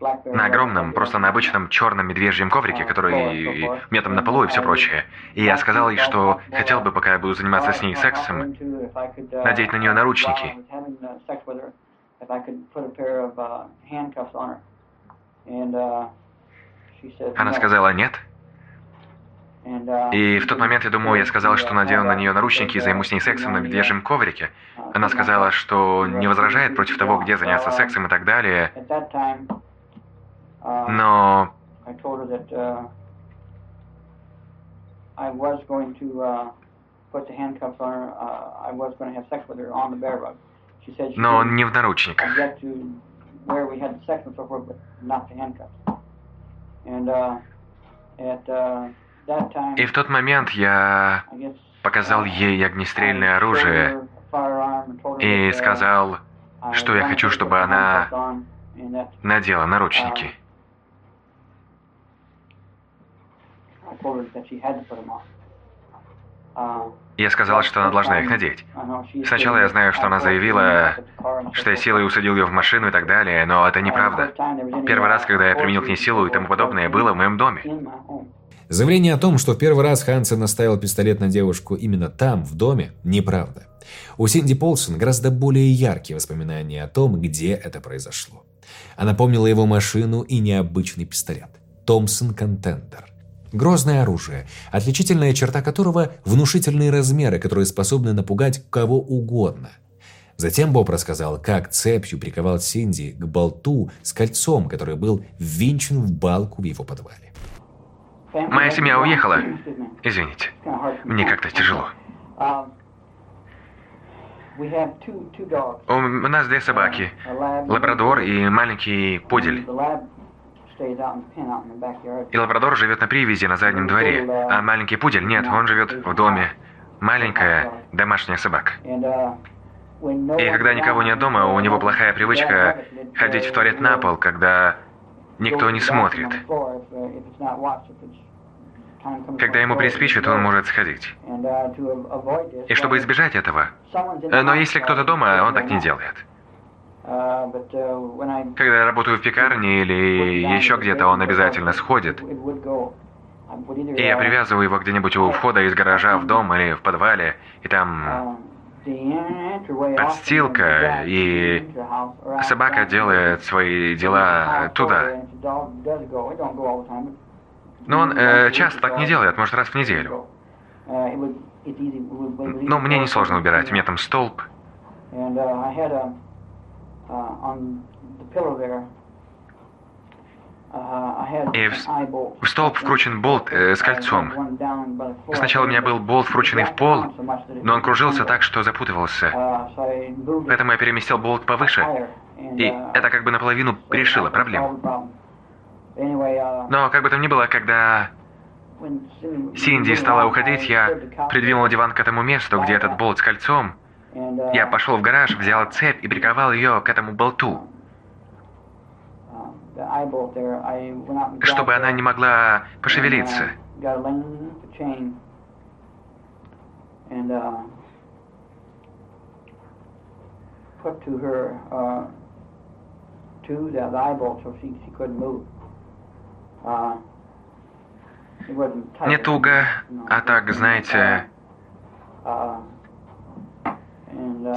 Speaker 3: на огромном, просто на обычном черном медвежьем коврике, который у меня там на полу и все прочее. И я сказал ей, что хотел бы, пока я буду заниматься с ней сексом, надеть на нее наручники. Она сказала нет. И в тот момент, я думаю, я сказал, что надену на нее наручники и займусь с ней сексом на медвежьем коврике. Она сказала, что не возражает против того, где заняться сексом и так далее. Но но не в наручниках. И в тот момент я показал ей огнестрельное оружие и сказал, что я хочу, чтобы она надела наручники. Я сказал, что она должна их надеть. Сначала я знаю, что она заявила, что я силой усадил ее в машину и так далее, но это неправда. Первый раз, когда я применил к ней силу и тому подобное, было в моем доме.
Speaker 1: Заявление о том, что в первый раз Хансен наставил пистолет на девушку именно там, в доме, неправда. У Синди Полсон гораздо более яркие воспоминания о том, где это произошло. Она помнила его машину и необычный пистолет. Томпсон Контендер. Грозное оружие, отличительная черта которого – внушительные размеры, которые способны напугать кого угодно. Затем Боб рассказал, как цепью приковал Синди к болту с кольцом, который был ввинчен в балку в его подвале.
Speaker 3: Моя семья уехала. Извините, мне как-то тяжело. У нас две собаки. Лабрадор и маленький пудель. И лабрадор живет на привязи на заднем дворе, а маленький пудель нет, он живет в доме. Маленькая домашняя собака. И когда никого нет дома, у него плохая привычка ходить в туалет на пол, когда никто не смотрит. Когда ему приспичит, он может сходить. И чтобы избежать этого, но если кто-то дома, он так не делает. Когда я работаю в пекарне или еще где-то, он обязательно сходит. И я привязываю его где-нибудь у входа из гаража в дом или в подвале, и там подстилка, и собака делает свои дела туда. Но он э, часто так не делает, может раз в неделю. Но мне не сложно убирать, у меня там столб. И в, в столб вкручен болт э, с кольцом. Сначала у меня был болт, вкрученный в пол, но он кружился так, что запутывался. Поэтому я переместил болт повыше, и это как бы наполовину решило проблему. Но как бы там ни было, когда Синди стала уходить, я придвинул диван к этому месту, где этот болт с кольцом, я пошел в гараж, взял цепь и приковал ее к этому болту, чтобы она не могла пошевелиться. Не туго, а так, знаете,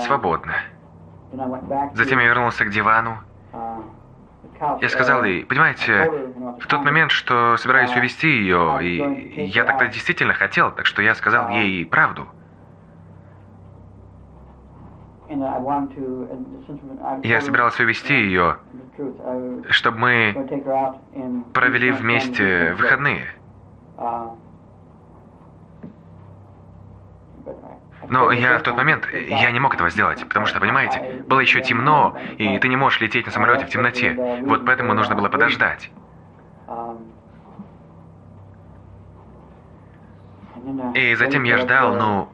Speaker 3: свободно. Затем я вернулся к дивану. Я сказал ей, понимаете, в тот момент, что собираюсь увести ее, и я тогда действительно хотел, так что я сказал ей правду. Я собирался увезти ее, чтобы мы провели вместе выходные. Но я в тот момент, я не мог этого сделать, потому что, понимаете, было еще темно, и ты не можешь лететь на самолете в темноте. Вот поэтому нужно было подождать. И затем я ждал, ну,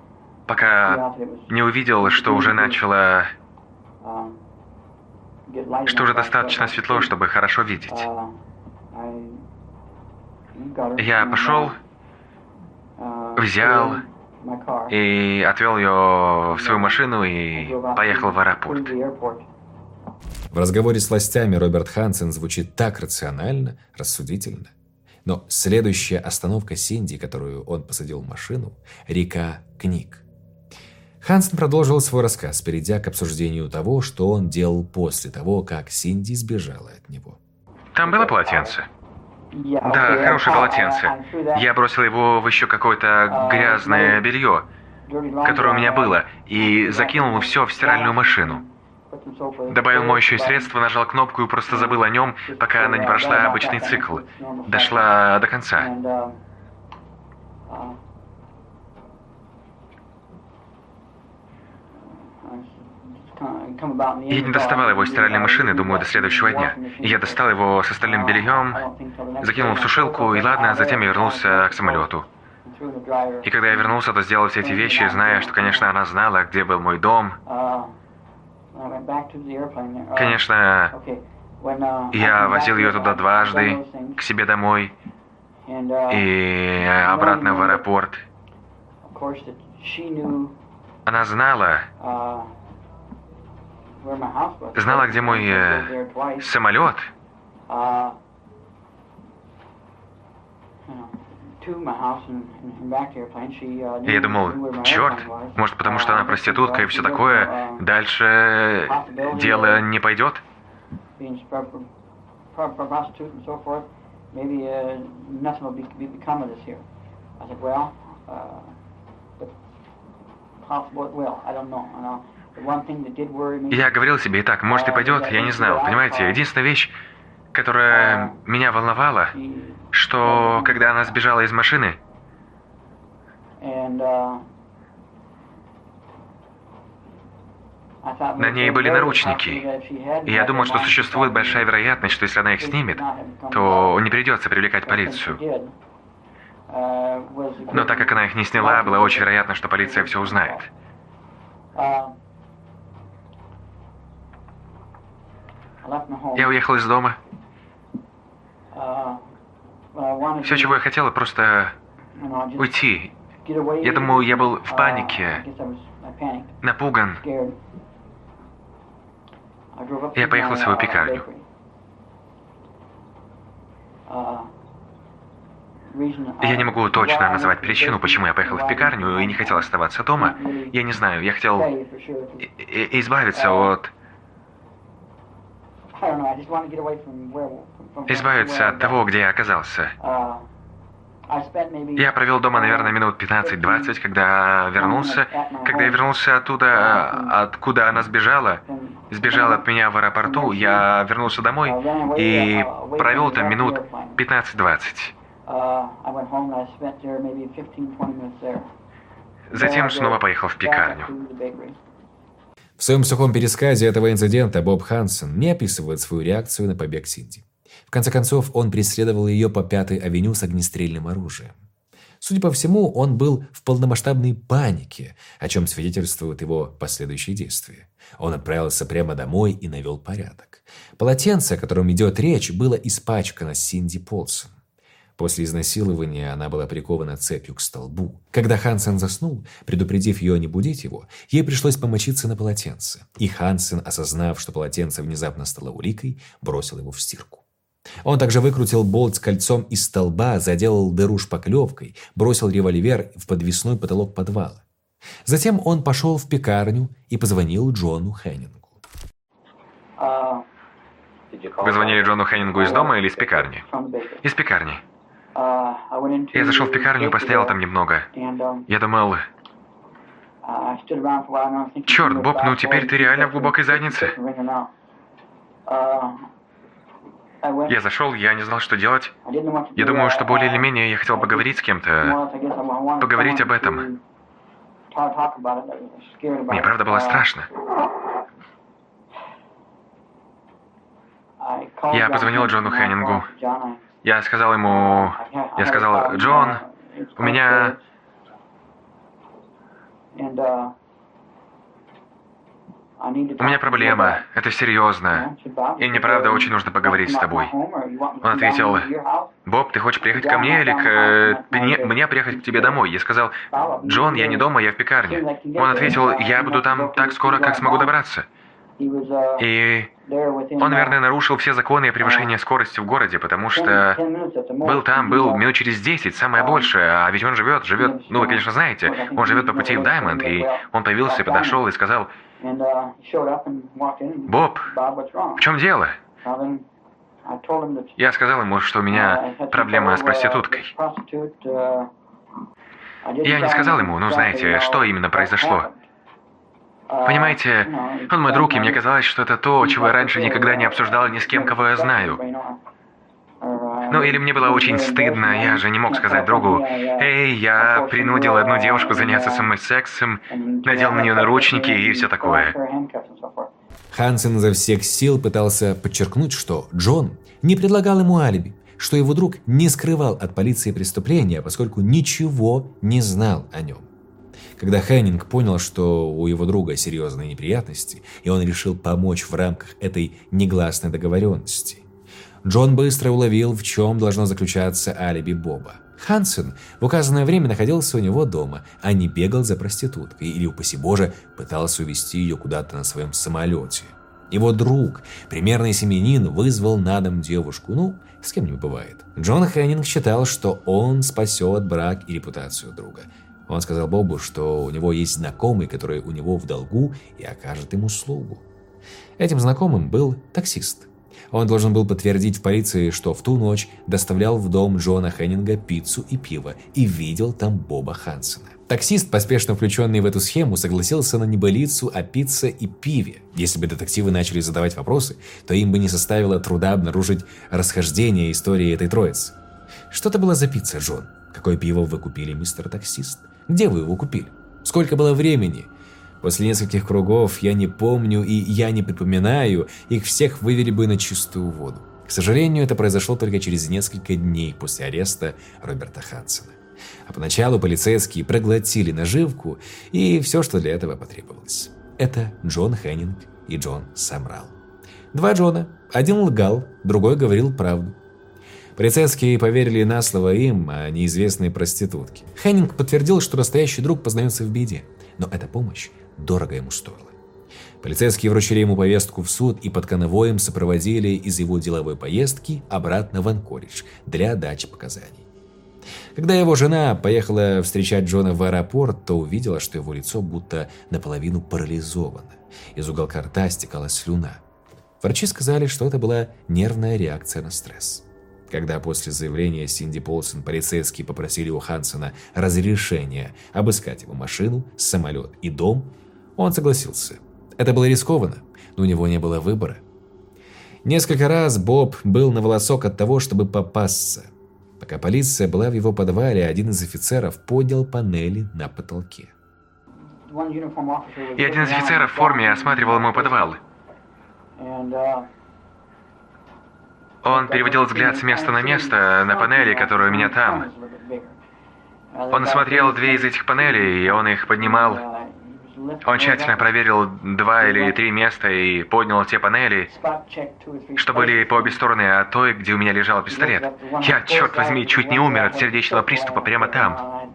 Speaker 3: пока не увидел, что уже начало... Что уже достаточно светло, чтобы хорошо видеть. Я пошел, взял и отвел ее в свою машину и поехал в аэропорт.
Speaker 1: В разговоре с властями Роберт Хансен звучит так рационально, рассудительно. Но следующая остановка Синди, которую он посадил в машину, река книг. Хансен продолжил свой рассказ, перейдя к обсуждению того, что он делал после того, как Синди сбежала от него.
Speaker 3: Там было полотенце? Да, хорошее полотенце. Я бросил его в еще какое-то грязное белье, которое у меня было, и закинул все в стиральную машину. Добавил моющее средство, нажал кнопку и просто забыл о нем, пока она не прошла обычный цикл. Дошла до конца. Я не доставал его из стиральной машины, думаю, до следующего дня. Я достал его с остальным бельем, закинул в сушилку, и ладно, затем я вернулся к самолету. И когда я вернулся, то сделал все эти вещи, зная, что, конечно, она знала, где был мой дом. Конечно, я возил ее туда дважды, к себе домой и обратно в аэропорт. Она знала, знала, где мой э, самолет. Я думал, черт, может потому что она проститутка и все такое, дальше дело не пойдет? Maybe uh, possible it will. I don't know. I know. Я говорил себе, и так, может и пойдет, я не знал. Понимаете, единственная вещь, которая меня волновала, что когда она сбежала из машины, на ней были наручники. И я думал, что существует большая вероятность, что если она их снимет, то не придется привлекать полицию. Но так как она их не сняла, было очень вероятно, что полиция все узнает. Я уехал из дома. Все, чего я хотел, просто уйти. Я думаю, я был в панике, напуган. Я поехал в свою пекарню. Я не могу точно назвать причину, почему я поехал в пекарню и не хотел оставаться дома. Я не знаю, я хотел избавиться от избавиться от того, где я оказался.
Speaker 1: Uh,
Speaker 3: я провел дома, наверное, минут 15-20, когда вернулся. Когда я вернулся оттуда, откуда она сбежала, сбежала от меня в аэропорту, я вернулся домой и провел там минут 15-20. Uh, Затем снова поехал в пекарню.
Speaker 1: В своем сухом пересказе этого инцидента Боб Хансен не описывает свою реакцию на побег Синди. В конце концов, он преследовал ее по Пятой авеню с огнестрельным оружием. Судя по всему, он был в полномасштабной панике, о чем свидетельствуют его последующие действия. Он отправился прямо домой и навел порядок. Полотенце, о котором идет речь, было испачкано Синди Полсон. После изнасилования она была прикована цепью к столбу. Когда Хансен заснул, предупредив ее не будить его, ей пришлось помочиться на полотенце. И Хансен, осознав, что полотенце внезапно стало уликой, бросил его в стирку. Он также выкрутил болт с кольцом из столба, заделал дыру шпаклевкой, бросил револьвер в подвесной потолок подвала. Затем он пошел в пекарню и позвонил Джону Хеннингу.
Speaker 3: Вы звонили Джону Хеннингу из дома или из пекарни? Из пекарни. Я зашел в пекарню и постоял там немного. Я думал, Черт, Боб, ну теперь ты реально в глубокой заднице. Я зашел, я не знал, что делать. Я думаю, что более или менее я хотел поговорить с кем-то. Поговорить об этом. Мне правда было страшно. Я позвонил Джону Хеннингу. Я сказал ему... Я сказал, Джон, у меня... У меня проблема. Это серьезно. И мне правда очень нужно поговорить с тобой. Он ответил, Боб, ты хочешь приехать ко мне или к... Мне, мне приехать к тебе домой? Я сказал, Джон, я не дома, я в пекарне. Он ответил, я буду там так скоро, как смогу добраться. И он, наверное, нарушил все законы о превышении скорости в городе, потому что был там, был минут через 10, самое большее, а ведь он живет, живет, ну вы, конечно, знаете, он живет по пути в Даймонд, и он появился, подошел и сказал, Боб, в чем дело? Я сказал ему, что у меня проблема с проституткой. Я не сказал ему, ну знаете, что именно произошло. Понимаете, он мой друг, и мне казалось, что это то, чего я раньше никогда не обсуждал ни с кем, кого я знаю. Ну, или мне было очень стыдно, я же не мог сказать другу, «Эй, я принудил одну девушку заняться со мной сексом, надел на нее наручники и все такое».
Speaker 1: Хансен изо всех сил пытался подчеркнуть, что Джон не предлагал ему алиби, что его друг не скрывал от полиции преступления, поскольку ничего не знал о нем. Когда Хеннинг понял, что у его друга серьезные неприятности, и он решил помочь в рамках этой негласной договоренности, Джон быстро уловил, в чем должно заключаться алиби Боба. Хансен в указанное время находился у него дома, а не бегал за проституткой или, упаси боже, пытался увезти ее куда-то на своем самолете. Его друг, примерный семенин, вызвал на дом девушку, ну, с кем не бывает. Джон Хеннинг считал, что он спасет брак и репутацию друга – он сказал Бобу, что у него есть знакомый, который у него в долгу и окажет ему услугу. Этим знакомым был таксист. Он должен был подтвердить в полиции, что в ту ночь доставлял в дом Джона Хеннинга пиццу и пиво и видел там Боба Хансена. Таксист, поспешно включенный в эту схему, согласился на небылицу о пицце и пиве. Если бы детективы начали задавать вопросы, то им бы не составило труда обнаружить расхождение истории этой троицы. Что это была за пицца, Джон? Какое пиво вы купили, мистер таксист? Где вы его купили? Сколько было времени? После нескольких кругов я не помню и я не припоминаю, их всех вывели бы на чистую воду. К сожалению, это произошло только через несколько дней после ареста Роберта Хансона. А поначалу полицейские проглотили наживку и все, что для этого потребовалось. Это Джон Хеннинг и Джон Самрал. Два Джона. Один лгал, другой говорил правду. Полицейские поверили на слово им, а неизвестной проститутке. Хеннинг подтвердил, что настоящий друг познается в беде, но эта помощь дорого ему стоила. Полицейские вручили ему повестку в суд и под конвоем сопроводили из его деловой поездки обратно в Анкоридж для дачи показаний. Когда его жена поехала встречать Джона в аэропорт, то увидела, что его лицо будто наполовину парализовано. Из уголка рта стекала слюна. Врачи сказали, что это была нервная реакция на стресс. Когда после заявления Синди Полсон полицейские попросили у Хансона разрешения обыскать его машину, самолет и дом, он согласился. Это было рискованно, но у него не было выбора. Несколько раз Боб был на волосок от того, чтобы попасться. Пока полиция была в его подвале, один из офицеров поднял панели на потолке.
Speaker 3: И один из офицеров в форме осматривал мой подвал. Он переводил взгляд с места на место, на панели, которые у меня там. Он осмотрел две из этих панелей, и он их поднимал. Он тщательно проверил два или три места и поднял те панели, что были по обе стороны от той, где у меня лежал пистолет. Я, черт возьми, чуть не умер от сердечного приступа прямо там.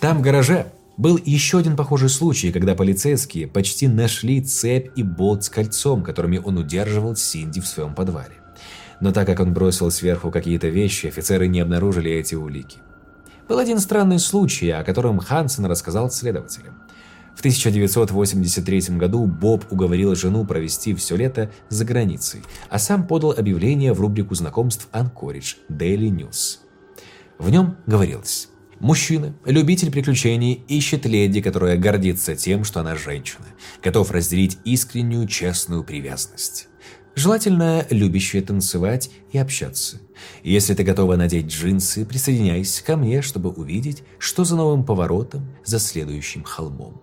Speaker 1: Там, в гараже, был еще один похожий случай, когда полицейские почти нашли цепь и болт с кольцом, которыми он удерживал Синди в своем подвале. Но так как он бросил сверху какие-то вещи, офицеры не обнаружили эти улики. Был один странный случай, о котором Хансен рассказал следователям. В 1983 году Боб уговорил жену провести все лето за границей, а сам подал объявление в рубрику знакомств Анкоридж Daily News. В нем говорилось Мужчина, любитель приключений, ищет леди, которая гордится тем, что она женщина, готов разделить искреннюю, честную привязанность. Желательно любящая танцевать и общаться. Если ты готова надеть джинсы, присоединяйся ко мне, чтобы увидеть, что за новым поворотом за следующим холмом.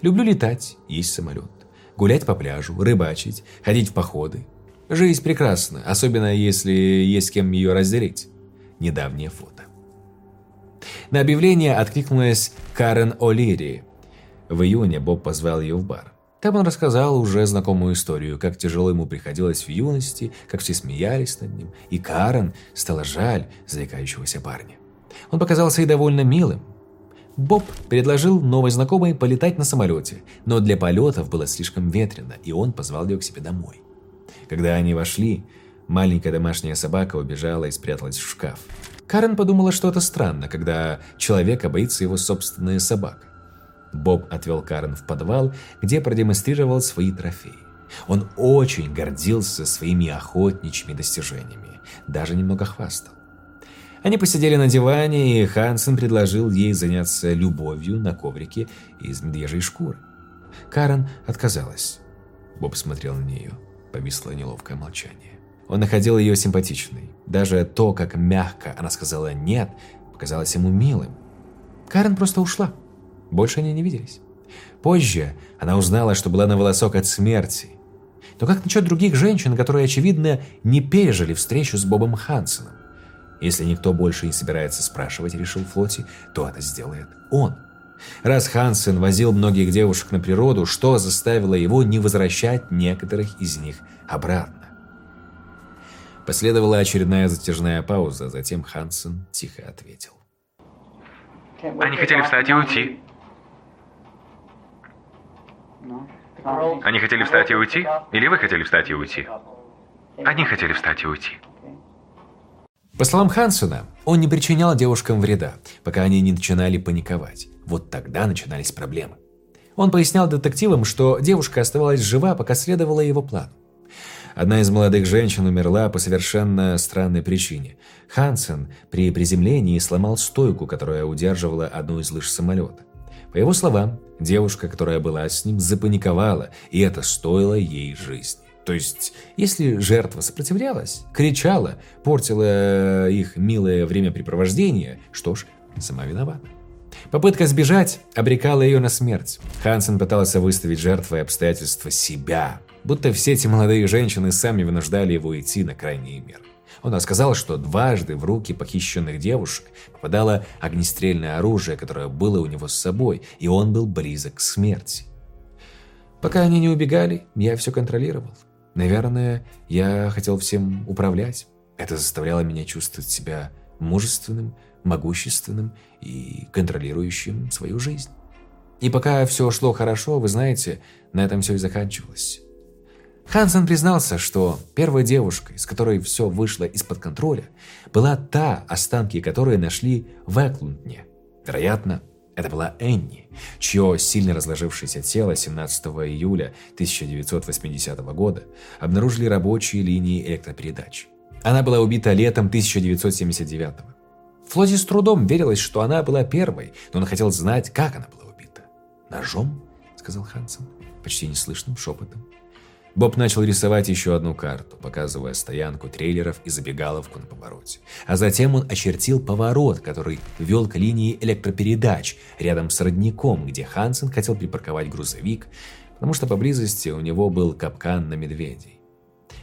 Speaker 1: Люблю летать, есть самолет, гулять по пляжу, рыбачить, ходить в походы. Жизнь прекрасна, особенно если есть с кем ее разделить. Недавнее фото. На объявление откликнулась Карен О'Лири. В июне Боб позвал ее в бар. Там он рассказал уже знакомую историю, как тяжело ему приходилось в юности, как все смеялись над ним, и Карен стало жаль заикающегося парня. Он показался ей довольно милым. Боб предложил новой знакомой полетать на самолете, но для полетов было слишком ветрено, и он позвал ее к себе домой. Когда они вошли, маленькая домашняя собака убежала и спряталась в шкаф. Карен подумала, что это странно, когда человека боится его собственная собака. Боб отвел Карен в подвал, где продемонстрировал свои трофеи. Он очень гордился своими охотничьими достижениями, даже немного хвастал. Они посидели на диване, и Хансен предложил ей заняться любовью на коврике из медвежьей шкуры. Карен отказалась. Боб смотрел на нее. Повисло неловкое молчание. Он находил ее симпатичной. Даже то, как мягко она сказала «нет», показалось ему милым. Карен просто ушла. Больше они не виделись. Позже она узнала, что была на волосок от смерти. Но как насчет других женщин, которые, очевидно, не пережили встречу с Бобом Хансеном? Если никто больше не собирается спрашивать, решил Флоти, то это сделает он. Раз Хансен возил многих девушек на природу, что заставило его не возвращать некоторых из них обратно? Последовала очередная затяжная пауза, затем Хансен тихо ответил.
Speaker 3: Они хотели встать и уйти. Они хотели встать и уйти? Или вы хотели встать и уйти? Они хотели встать и уйти.
Speaker 1: По словам Хансена, он не причинял девушкам вреда, пока они не начинали паниковать. Вот тогда начинались проблемы. Он пояснял детективам, что девушка оставалась жива, пока следовала его плану. Одна из молодых женщин умерла по совершенно странной причине. Хансен при приземлении сломал стойку, которая удерживала одну из лыж самолета. По его словам, девушка, которая была с ним, запаниковала, и это стоило ей жизни. То есть, если жертва сопротивлялась, кричала, портила их милое времяпрепровождение, что ж, сама виновата. Попытка сбежать обрекала ее на смерть. Хансен пытался выставить жертвой обстоятельства себя, будто все эти молодые женщины сами вынуждали его идти на крайние меры. Он рассказал, что дважды в руки похищенных девушек попадало огнестрельное оружие, которое было у него с собой, и он был близок к смерти. Пока они не убегали, я все контролировал. Наверное, я хотел всем управлять. Это заставляло меня чувствовать себя мужественным, могущественным и контролирующим свою жизнь. И пока все шло хорошо, вы знаете, на этом все и заканчивалось. Хансен признался, что первой девушкой, с которой все вышло из-под контроля, была та, останки которой нашли в Эклундне. Вероятно, это была Энни, чье сильно разложившееся тело 17 июля 1980 года обнаружили рабочие линии электропередач. Она была убита летом 1979 -го. Флоти с трудом верилось, что она была первой, но он хотел знать, как она была убита. «Ножом?» — сказал Хансен, почти неслышным шепотом. Боб начал рисовать еще одну карту, показывая стоянку трейлеров и забегаловку на повороте. А затем он очертил поворот, который вел к линии электропередач рядом с родником, где Хансен хотел припарковать грузовик, потому что поблизости у него был капкан на медведей.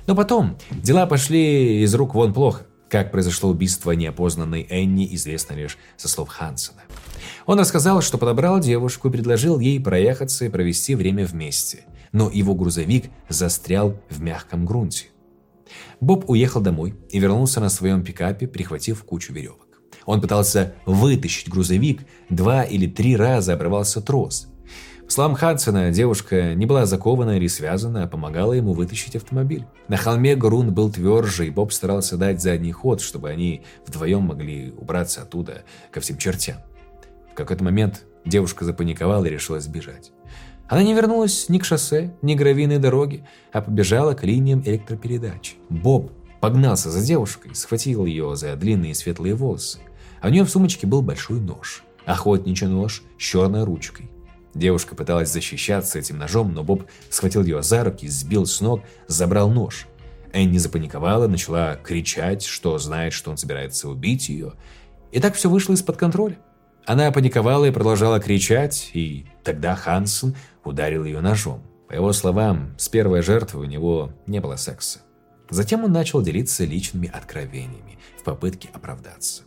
Speaker 1: Но потом дела пошли из рук вон плохо. Как произошло убийство неопознанной Энни, известно лишь со слов Хансена. Он рассказал, что подобрал девушку и предложил ей проехаться и провести время вместе – но его грузовик застрял в мягком грунте. Боб уехал домой и вернулся на своем пикапе, прихватив кучу веревок. Он пытался вытащить грузовик, два или три раза обрывался трос. В словам Хадсона, девушка не была закована или связана, а помогала ему вытащить автомобиль. На холме грунт был тверже, и Боб старался дать задний ход, чтобы они вдвоем могли убраться оттуда ко всем чертям. В какой-то момент девушка запаниковала и решила сбежать. Она не вернулась ни к шоссе, ни к гравийной дороге, а побежала к линиям электропередач. Боб погнался за девушкой, схватил ее за длинные светлые волосы. А у нее в сумочке был большой нож. Охотничий нож с черной ручкой. Девушка пыталась защищаться этим ножом, но Боб схватил ее за руки, сбил с ног, забрал нож. Энни запаниковала, начала кричать, что знает, что он собирается убить ее. И так все вышло из-под контроля. Она паниковала и продолжала кричать, и тогда Хансен ударил ее ножом. По его словам, с первой жертвой у него не было секса. Затем он начал делиться личными откровениями в попытке оправдаться.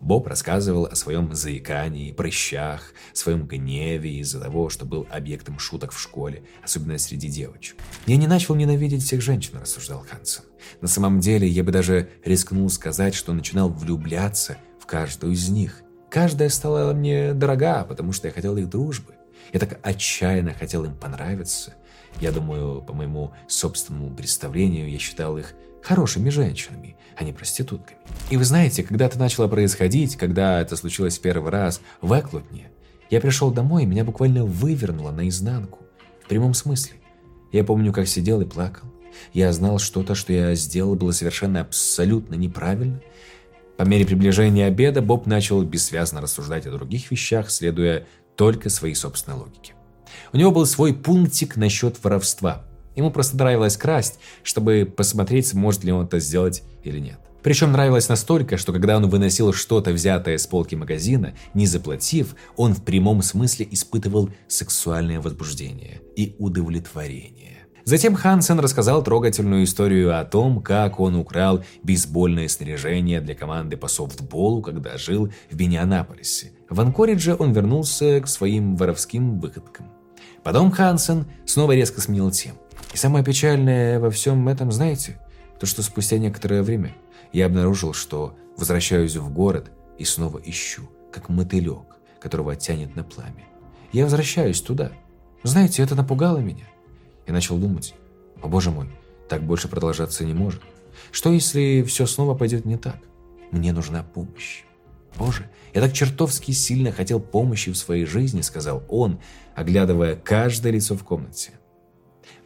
Speaker 1: Боб рассказывал о своем заикании, прыщах, своем гневе из-за того, что был объектом шуток в школе, особенно среди девочек. «Я не начал ненавидеть всех женщин», – рассуждал Хансен. «На самом деле, я бы даже рискнул сказать, что начинал влюбляться в каждую из них. Каждая стала мне дорога, потому что я хотел их дружбы. Я так отчаянно хотел им понравиться. Я думаю, по моему собственному представлению, я считал их хорошими женщинами, а не проститутками. И вы знаете, когда это начало происходить, когда это случилось первый раз в Эклутне, я пришел домой, и меня буквально вывернуло наизнанку. В прямом смысле. Я помню, как сидел и плакал. Я знал что-то, что я сделал, было совершенно абсолютно неправильно. По мере приближения обеда Боб начал бессвязно рассуждать о других вещах, следуя только своей собственной логике. У него был свой пунктик насчет воровства. Ему просто нравилось красть, чтобы посмотреть, сможет ли он это сделать или нет. Причем нравилось настолько, что когда он выносил что-то, взятое с полки магазина, не заплатив, он в прямом смысле испытывал сексуальное возбуждение и удовлетворение. Затем Хансен рассказал трогательную историю о том, как он украл бейсбольное снаряжение для команды по софтболу, когда жил в Миннеаполисе. В Анкоридже он вернулся к своим воровским выходкам. Потом Хансен снова резко сменил тему. И самое печальное во всем этом, знаете, то, что спустя некоторое время я обнаружил, что возвращаюсь в город и снова ищу, как мотылек, которого тянет на пламя. Я возвращаюсь туда. Знаете, это напугало меня. Я начал думать, о боже мой, так больше продолжаться не может. Что если все снова пойдет не так? Мне нужна помощь. Боже, я так чертовски сильно хотел помощи в своей жизни, сказал он, оглядывая каждое лицо в комнате.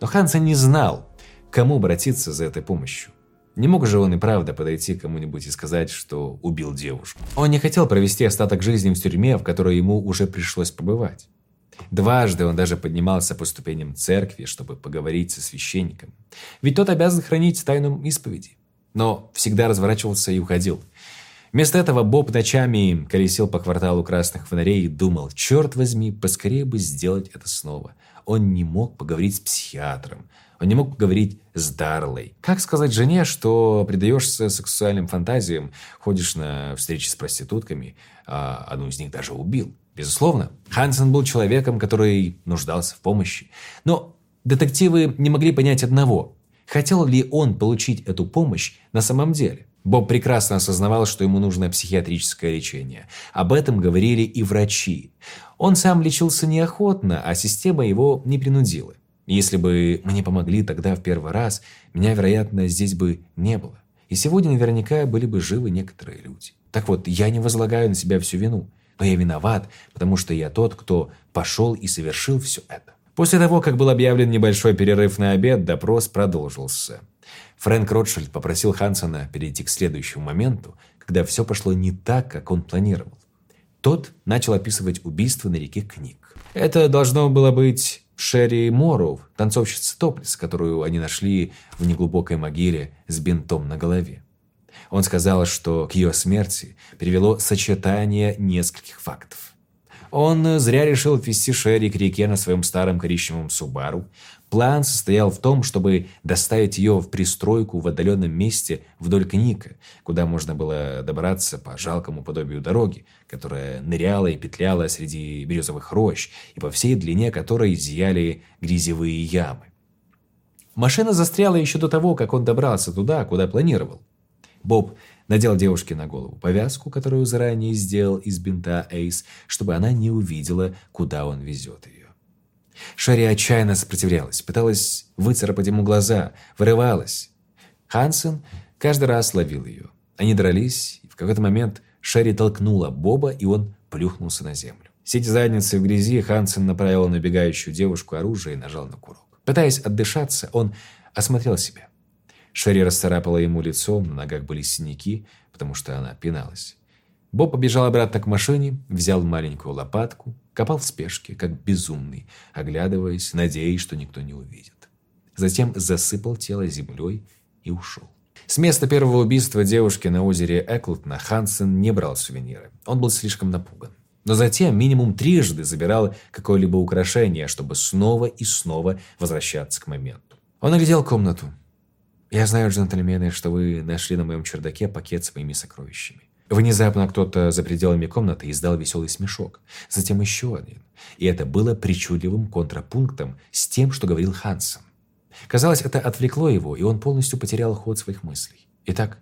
Speaker 1: Но Хансен не знал, кому обратиться за этой помощью. Не мог же он и правда подойти кому-нибудь и сказать, что убил девушку. Он не хотел провести остаток жизни в тюрьме, в которой ему уже пришлось побывать. Дважды он даже поднимался по ступеням церкви, чтобы поговорить со священником. Ведь тот обязан хранить тайну исповеди. Но всегда разворачивался и уходил. Вместо этого Боб ночами колесил по кварталу красных фонарей и думал, черт возьми, поскорее бы сделать это снова. Он не мог поговорить с психиатром. Он не мог поговорить с Дарлой. Как сказать жене, что предаешься сексуальным фантазиям, ходишь на встречи с проститутками, а одну из них даже убил? Безусловно, Хансен был человеком, который нуждался в помощи. Но детективы не могли понять одного. Хотел ли он получить эту помощь на самом деле? Боб прекрасно осознавал, что ему нужно психиатрическое лечение. Об этом говорили и врачи. Он сам лечился неохотно, а система его не принудила. Если бы мне помогли тогда в первый раз, меня, вероятно, здесь бы не было. И сегодня наверняка были бы живы некоторые люди. Так вот, я не возлагаю на себя всю вину, но я виноват, потому что я тот, кто пошел и совершил все это. После того, как был объявлен небольшой перерыв на обед, допрос продолжился. Фрэнк Ротшильд попросил Хансона перейти к следующему моменту, когда все пошло не так, как он планировал. Тот начал описывать убийство на реке Книг. Это должно было быть Шерри Морроу, танцовщица Топлис, которую они нашли в неглубокой могиле с бинтом на голове. Он сказал, что к ее смерти привело сочетание нескольких фактов. Он зря решил ввести Шерри к реке на своем старом коричневом Субару. План состоял в том, чтобы доставить ее в пристройку в отдаленном месте вдоль Кника, куда можно было добраться по жалкому подобию дороги, которая ныряла и петляла среди березовых рощ, и по всей длине которой зияли грязевые ямы. Машина застряла еще до того, как он добрался туда, куда планировал. Боб надел девушке на голову повязку, которую заранее сделал из бинта Эйс, чтобы она не увидела, куда он везет ее. Шерри отчаянно сопротивлялась, пыталась выцарапать ему глаза, вырывалась. Хансен каждый раз ловил ее. Они дрались, и в какой-то момент Шерри толкнула Боба, и он плюхнулся на землю. Сидя задницей в грязи, Хансен направил на бегающую девушку оружие и нажал на курок. Пытаясь отдышаться, он осмотрел себя. Шерри расцарапала ему лицо, на ногах были синяки, потому что она пиналась. Боб побежал обратно к машине, взял маленькую лопатку, копал в спешке, как безумный, оглядываясь, надеясь, что никто не увидит. Затем засыпал тело землей и ушел. С места первого убийства девушки на озере Эклтона Хансен не брал сувениры. Он был слишком напуган. Но затем минимум трижды забирал какое-либо украшение, чтобы снова и снова возвращаться к моменту. Он оглядел комнату. «Я знаю, джентльмены, что вы нашли на моем чердаке пакет с моими сокровищами. Внезапно кто-то за пределами комнаты издал веселый смешок, затем еще один. И это было причудливым контрапунктом с тем, что говорил Хансен. Казалось, это отвлекло его, и он полностью потерял ход своих мыслей. «Итак,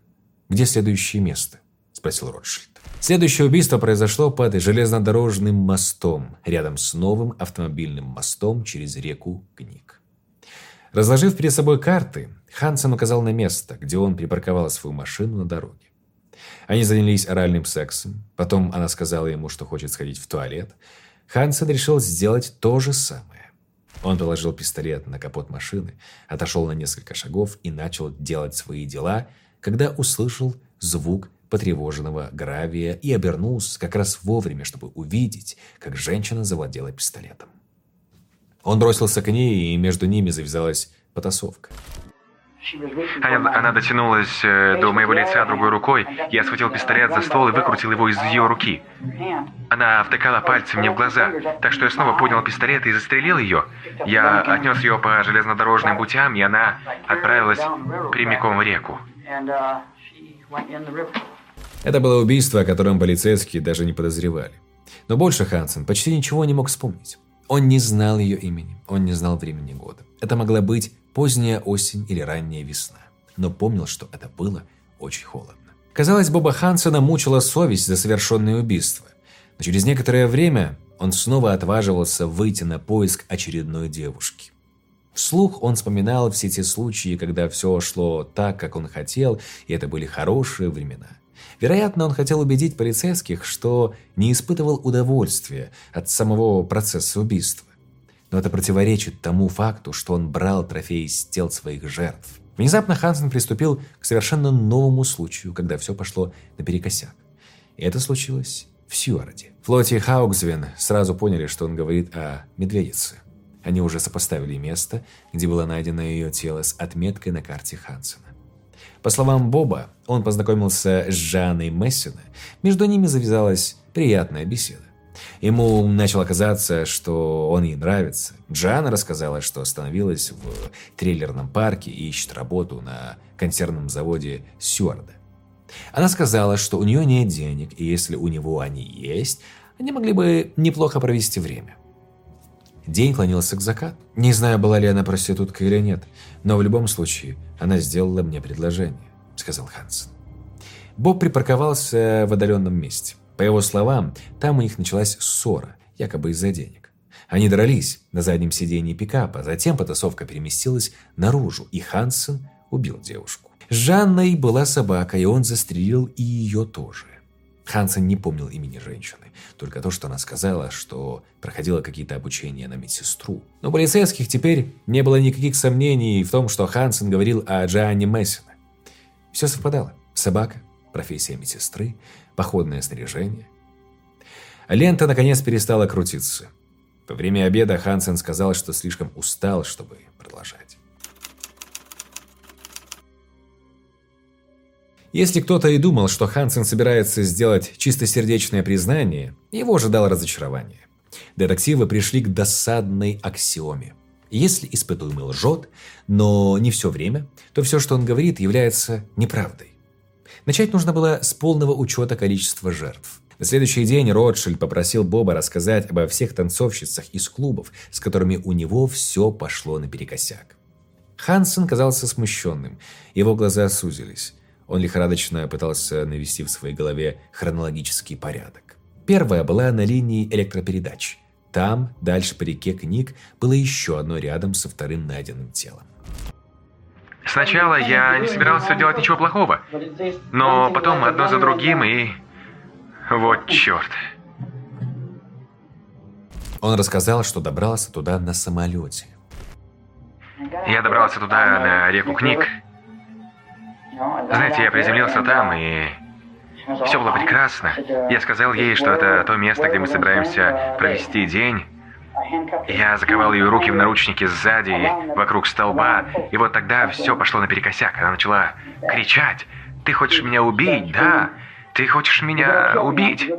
Speaker 1: где следующее место?» – спросил Ротшильд. Следующее убийство произошло под железнодорожным мостом, рядом с новым автомобильным мостом через реку Книг. Разложив перед собой карты, Хансен указал на место, где он припарковал свою машину на дороге. Они занялись оральным сексом, потом она сказала ему, что хочет сходить в туалет. Хансен решил сделать то же самое. Он положил пистолет на капот машины, отошел на несколько шагов и начал делать свои дела, когда услышал звук потревоженного гравия и обернулся как раз вовремя, чтобы увидеть, как женщина завладела пистолетом. Он бросился к ней, и между ними завязалась потасовка.
Speaker 3: Она, она дотянулась э, до моего лица другой рукой. Я схватил пистолет за ствол и выкрутил его из ее руки. Она втыкала пальцы мне в глаза, так что я снова поднял пистолет и застрелил ее. Я отнес ее по железнодорожным путям, и она отправилась прямиком в реку.
Speaker 1: Это было убийство, о котором полицейские даже не подозревали. Но больше Хансен почти ничего не мог вспомнить. Он не знал ее имени, он не знал времени года. Это могла быть поздняя осень или ранняя весна. Но помнил, что это было очень холодно. Казалось, Боба Хансена мучила совесть за совершенное убийство. Но через некоторое время он снова отваживался выйти на поиск очередной девушки. Вслух он вспоминал все те случаи, когда все шло так, как он хотел, и это были хорошие времена. Вероятно, он хотел убедить полицейских, что не испытывал удовольствия от самого процесса убийства но это противоречит тому факту, что он брал трофеи с тел своих жертв. Внезапно Хансен приступил к совершенно новому случаю, когда все пошло наперекосяк. И это случилось в Сьюарде. Флоти и Хаугзвен сразу поняли, что он говорит о медведице. Они уже сопоставили место, где было найдено ее тело, с отметкой на карте Хансена. По словам Боба, он познакомился с Жанной Мессина. Между ними завязалась приятная беседа. Ему начало казаться, что он ей нравится. Джана рассказала, что остановилась в трейлерном парке и ищет работу на консервном заводе Сюарда. Она сказала, что у нее нет денег, и если у него они есть, они могли бы неплохо провести время. День клонился к закату. Не знаю, была ли она проституткой или нет, но в любом случае она сделала мне предложение, сказал Хансен. Боб припарковался в отдаленном месте. По его словам, там у них началась ссора, якобы из-за денег. Они дрались на заднем сиденье пикапа, затем потасовка переместилась наружу, и Хансен убил девушку. Жанной была собака, и он застрелил и ее тоже. Хансен не помнил имени женщины, только то, что она сказала, что проходила какие-то обучения на медсестру. Но полицейских теперь не было никаких сомнений в том, что Хансен говорил о Джоанне Мессина. Все совпадало. Собака, профессия медсестры, походное снаряжение. Лента наконец перестала крутиться. Во время обеда Хансен сказал, что слишком устал, чтобы продолжать. Если кто-то и думал, что Хансен собирается сделать чистосердечное признание, его ожидало разочарование. Детективы пришли к досадной аксиоме. Если испытуемый лжет, но не все время, то все, что он говорит, является неправдой. Начать нужно было с полного учета количества жертв. На следующий день Ротшильд попросил Боба рассказать обо всех танцовщицах из клубов, с которыми у него все пошло наперекосяк. Хансен казался смущенным, его глаза сузились. Он лихорадочно пытался навести в своей голове хронологический порядок. Первая была на линии электропередач. Там, дальше по реке Книг, было еще одно рядом со вторым найденным телом.
Speaker 3: Сначала я не собирался делать ничего плохого, но потом одно за другим и... Вот черт.
Speaker 1: Он рассказал, что добрался туда на самолете.
Speaker 3: Я добрался туда на реку Книг. Знаете, я приземлился там и... Все было прекрасно. Я сказал ей, что это то место, где мы собираемся провести день. Я заковал ее руки в наручники сзади, вокруг столба, и вот тогда все пошло наперекосяк. Она начала кричать. «Ты хочешь меня убить? Да! Ты хочешь меня убить?»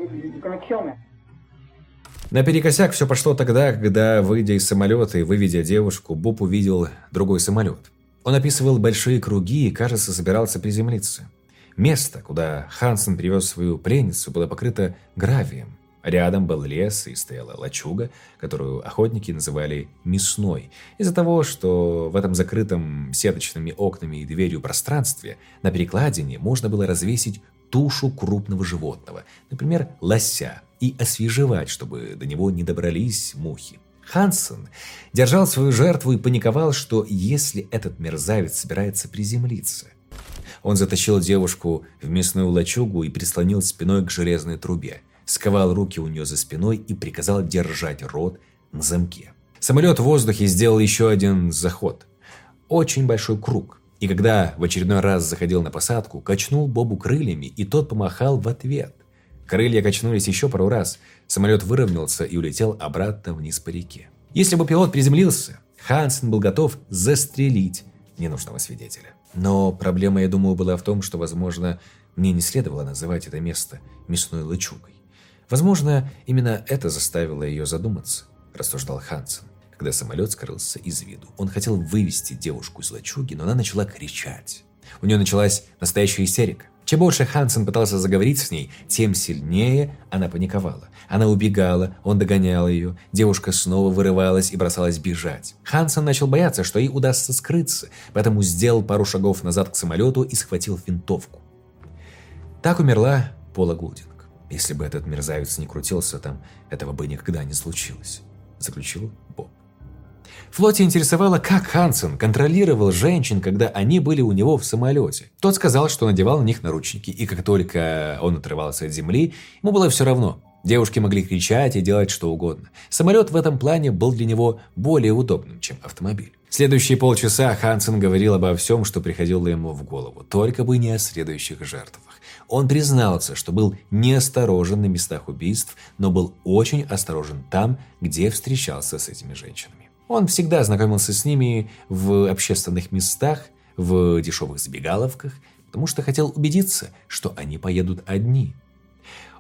Speaker 1: Наперекосяк все пошло тогда, когда, выйдя из самолета и выведя девушку, Боб увидел другой самолет. Он описывал большие круги и, кажется, собирался приземлиться. Место, куда Хансен привез свою пленницу, было покрыто гравием. Рядом был лес и стояла лачуга, которую охотники называли «мясной», из-за того, что в этом закрытом сеточными окнами и дверью пространстве на перекладине можно было развесить тушу крупного животного, например, лося, и освежевать, чтобы до него не добрались мухи. Хансен держал свою жертву и паниковал, что если этот мерзавец собирается приземлиться. Он затащил девушку в мясную лачугу и прислонил спиной к железной трубе – сковал руки у нее за спиной и приказал держать рот на замке. Самолет в воздухе сделал еще один заход. Очень большой круг. И когда в очередной раз заходил на посадку, качнул Бобу крыльями, и тот помахал в ответ. Крылья качнулись еще пару раз. Самолет выровнялся и улетел обратно вниз по реке. Если бы пилот приземлился, Хансен был готов застрелить ненужного свидетеля. Но проблема, я думаю, была в том, что, возможно, мне не следовало называть это место мясной лачугой. Возможно, именно это заставило ее задуматься, рассуждал Хансен, когда самолет скрылся из виду. Он хотел вывести девушку из лачуги, но она начала кричать. У нее началась настоящая истерика. Чем больше Хансен пытался заговорить с ней, тем сильнее она паниковала. Она убегала, он догонял ее, девушка снова вырывалась и бросалась бежать. Хансен начал бояться, что ей удастся скрыться, поэтому сделал пару шагов назад к самолету и схватил винтовку. Так умерла Пола Гулдин. Если бы этот мерзавец не крутился там, этого бы никогда не случилось, заключил Боб. Флоте интересовало, как Хансен контролировал женщин, когда они были у него в самолете. Тот сказал, что надевал на них наручники, и как только он отрывался от земли, ему было все равно. Девушки могли кричать и делать что угодно. Самолет в этом плане был для него более удобным, чем автомобиль. Следующие полчаса Хансен говорил обо всем, что приходило ему в голову, только бы не о следующих жертвах. Он признался, что был неосторожен на местах убийств, но был очень осторожен там, где встречался с этими женщинами. Он всегда знакомился с ними в общественных местах, в дешевых забегаловках, потому что хотел убедиться, что они поедут одни.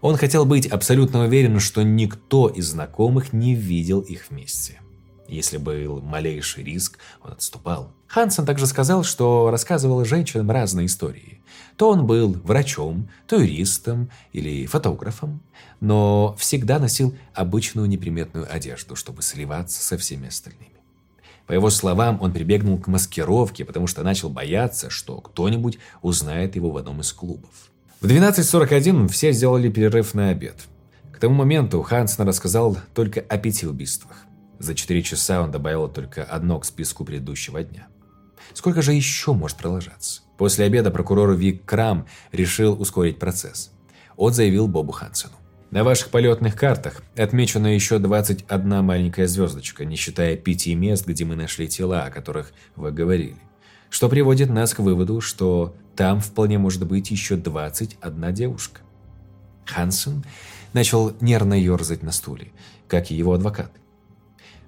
Speaker 1: Он хотел быть абсолютно уверен, что никто из знакомых не видел их вместе. Если был малейший риск, он отступал. Хансен также сказал, что рассказывал женщинам разные истории. То он был врачом, то юристом или фотографом, но всегда носил обычную неприметную одежду, чтобы сливаться со всеми остальными. По его словам, он прибегнул к маскировке, потому что начал бояться, что кто-нибудь узнает его в одном из клубов. В 12.41 все сделали перерыв на обед. К тому моменту Хансен рассказал только о пяти убийствах. За четыре часа он добавил только одно к списку предыдущего дня. Сколько же еще может продолжаться? После обеда прокурор Вик Крам решил ускорить процесс. Он заявил Бобу Хансену. На ваших полетных картах отмечена еще 21 маленькая звездочка, не считая пяти мест, где мы нашли тела, о которых вы говорили. Что приводит нас к выводу, что там вполне может быть еще 21 девушка. Хансен начал нервно ерзать на стуле, как и его адвокат.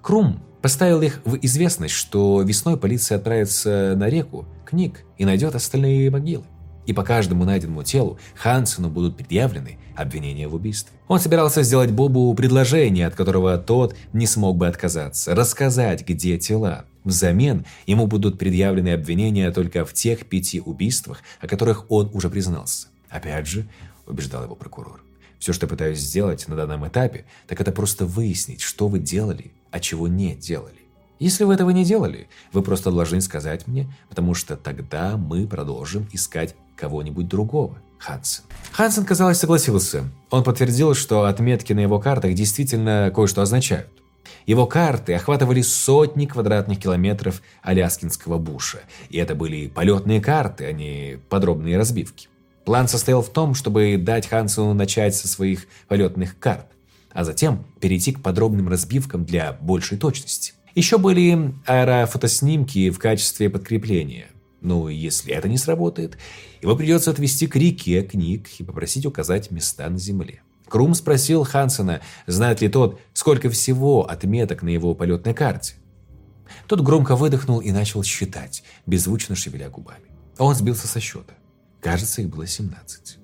Speaker 1: Крум поставил их в известность, что весной полиция отправится на реку, книг и найдет остальные могилы. И по каждому найденному телу Хансену будут предъявлены обвинения в убийстве. Он собирался сделать Бобу предложение, от которого тот не смог бы отказаться, рассказать, где тела. Взамен ему будут предъявлены обвинения только в тех пяти убийствах, о которых он уже признался. Опять же, убеждал его прокурор. Все, что пытаюсь сделать на данном этапе, так это просто выяснить, что вы делали, а чего не делали. Если вы этого не делали, вы просто должны сказать мне, потому что тогда мы продолжим искать кого-нибудь другого. Хансен. Хансен, казалось, согласился. Он подтвердил, что отметки на его картах действительно кое-что означают. Его карты охватывали сотни квадратных километров аляскинского буша, и это были полетные карты, а не подробные разбивки. План состоял в том, чтобы дать Хансену начать со своих полетных карт, а затем перейти к подробным разбивкам для большей точности. Еще были аэрофотоснимки в качестве подкрепления. Ну, если это не сработает, его придется отвести к реке книг и попросить указать места на земле. Крум спросил Хансена, знает ли тот, сколько всего отметок на его полетной карте. Тот громко выдохнул и начал считать, беззвучно шевеля губами. Он сбился со счета. Кажется, их было 17.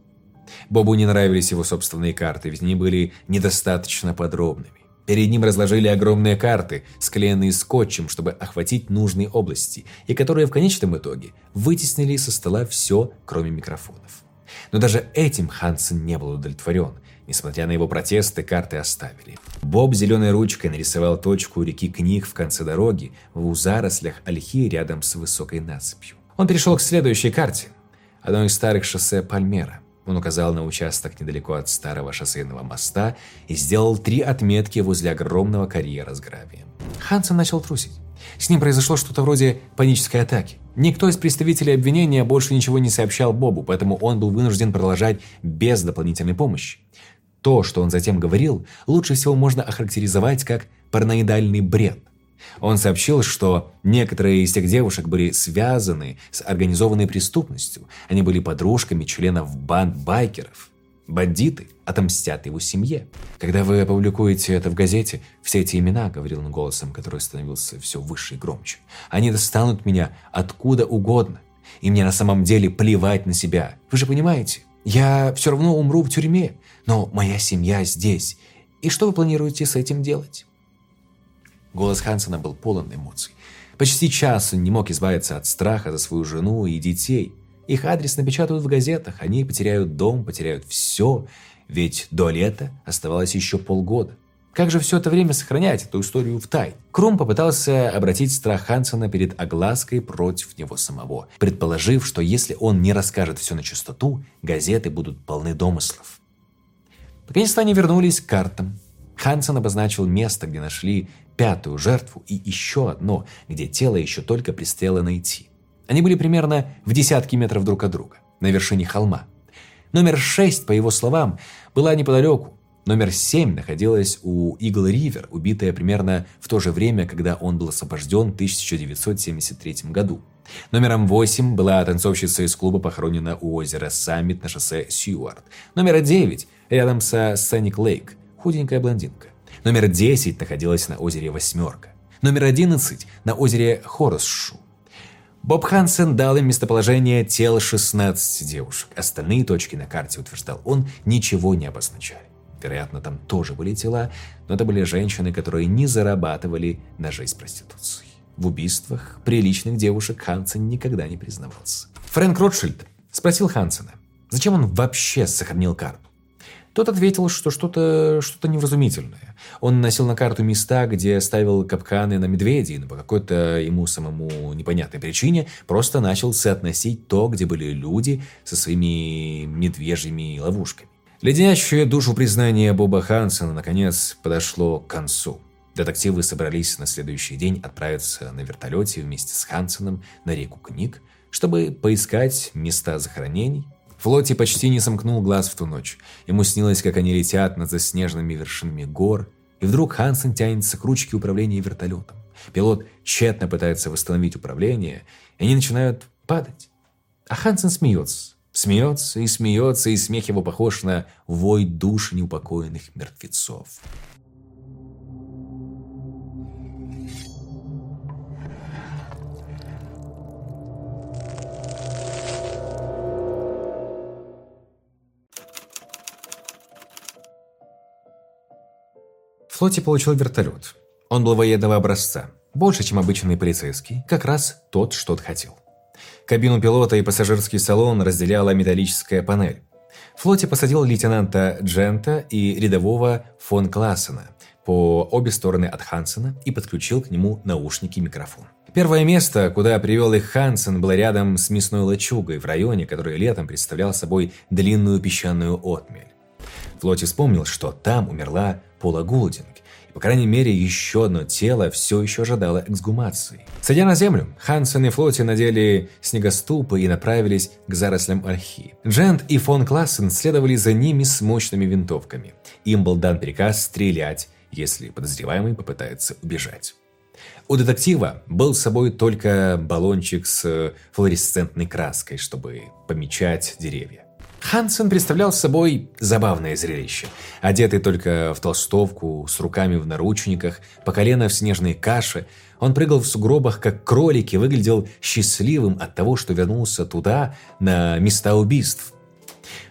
Speaker 1: Бобу не нравились его собственные карты, ведь они были недостаточно подробными. Перед ним разложили огромные карты, склеенные скотчем, чтобы охватить нужные области, и которые в конечном итоге вытеснили со стола все, кроме микрофонов. Но даже этим Хансен не был удовлетворен. Несмотря на его протесты, карты оставили. Боб зеленой ручкой нарисовал точку реки книг в конце дороги, в зарослях ольхи рядом с высокой насыпью. Он перешел к следующей карте. Одно из старых шоссе Пальмера. Он указал на участок недалеко от старого шоссейного моста и сделал три отметки возле огромного карьера с гравием. Хансен начал трусить. С ним произошло что-то вроде панической атаки. Никто из представителей обвинения больше ничего не сообщал Бобу, поэтому он был вынужден продолжать без дополнительной помощи. То, что он затем говорил, лучше всего можно охарактеризовать как параноидальный бред. Он сообщил, что некоторые из тех девушек были связаны с организованной преступностью. Они были подружками членов банд байкеров. Бандиты отомстят его семье. Когда вы опубликуете это в газете, все эти имена, говорил он голосом, который становился все выше и громче, они достанут меня откуда угодно. И мне на самом деле плевать на себя. Вы же понимаете? Я все равно умру в тюрьме, но моя семья здесь. И что вы планируете с этим делать?» Голос Хансена был полон эмоций. Почти час он не мог избавиться от страха за свою жену и детей. Их адрес напечатают в газетах, они потеряют дом, потеряют все, ведь до лета оставалось еще полгода. Как же все это время сохранять эту историю в тайне? Крум попытался обратить страх Хансена перед оглаской против него самого, предположив, что если он не расскажет все на чистоту, газеты будут полны домыслов. Наконец-то они вернулись к картам. Хансен обозначил место, где нашли пятую жертву и еще одно, где тело еще только предстояло найти. Они были примерно в десятки метров друг от друга, на вершине холма. Номер шесть, по его словам, была неподалеку, Номер 7 находилась у Игл Ривер, убитая примерно в то же время, когда он был освобожден в 1973 году. Номером 8 была танцовщица из клуба, похоронена у озера Саммит на шоссе Сьюарт. Номер 9 рядом со Сценик Лейк, худенькая блондинка. Номер 10 находилась на озере Восьмерка. Номер 11 на озере Хоросшу. Боб Хансен дал им местоположение тел 16 девушек. Остальные точки на карте, утверждал он, ничего не обозначали. Вероятно, там тоже были тела, но это были женщины, которые не зарабатывали на жизнь проституцией. В убийствах приличных девушек Хансен никогда не признавался. Фрэнк Ротшильд спросил Хансена, зачем он вообще сохранил карту. Тот ответил, что что-то что невразумительное. Он носил на карту места, где ставил капканы на медведей, но по какой-то ему самому непонятной причине просто начал соотносить то, где были люди, со своими медвежьими ловушками. Леденящее душу признание Боба Хансена наконец подошло к концу. Детективы собрались на следующий день отправиться на вертолете вместе с Хансеном на реку Книг, чтобы поискать места захоронений. Флоти почти не сомкнул глаз в ту ночь. Ему снилось, как они летят над заснеженными вершинами гор, и вдруг Хансен тянется к ручке управления вертолетом. Пилот тщетно пытается восстановить управление, и они начинают падать. А Хансен смеется. Смеется и смеется, и смех его похож на вой душ неупокоенных мертвецов. Флоти получил вертолет. Он был военного образца, больше, чем обычный полицейский, как раз тот, что хотел. Кабину пилота и пассажирский салон разделяла металлическая панель. Флоте посадил лейтенанта Джента и рядового фон Классена по обе стороны от Хансена и подключил к нему наушники и микрофон. Первое место, куда привел их Хансен, было рядом с мясной лачугой в районе, который летом представлял собой длинную песчаную отмель. Флоти вспомнил, что там умерла Пола Гулдинг, по крайней мере, еще одно тело все еще ожидало эксгумации. Сойдя на землю, Хансен и Флоти надели снегоступы и направились к зарослям ольхи. Джент и фон Классен следовали за ними с мощными винтовками. Им был дан приказ стрелять, если подозреваемый попытается убежать. У детектива был с собой только баллончик с флуоресцентной краской, чтобы помечать деревья. Хансен представлял собой забавное зрелище. Одетый только в толстовку, с руками в наручниках, по колено в снежной каше, он прыгал в сугробах, как кролик, и выглядел счастливым от того, что вернулся туда, на места убийств.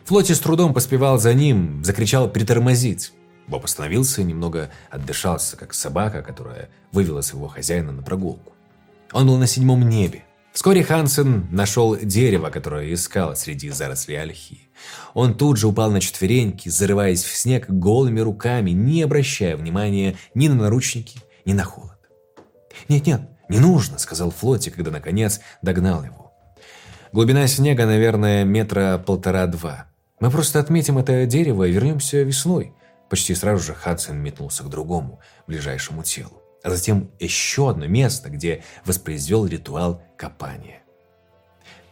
Speaker 1: Флоти с трудом поспевал за ним, закричал «притормозить». Боб остановился и немного отдышался, как собака, которая вывела своего хозяина на прогулку. Он был на седьмом небе. Вскоре Хансен нашел дерево, которое искал среди зарослей ольхи. Он тут же упал на четвереньки, зарываясь в снег голыми руками, не обращая внимания ни на наручники, ни на холод. «Нет-нет, не нужно», — сказал Флоти, когда наконец догнал его. «Глубина снега, наверное, метра полтора-два. Мы просто отметим это дерево и вернемся весной». Почти сразу же Хадсон метнулся к другому, ближайшему телу, а затем еще одно место, где воспроизвел ритуал копания.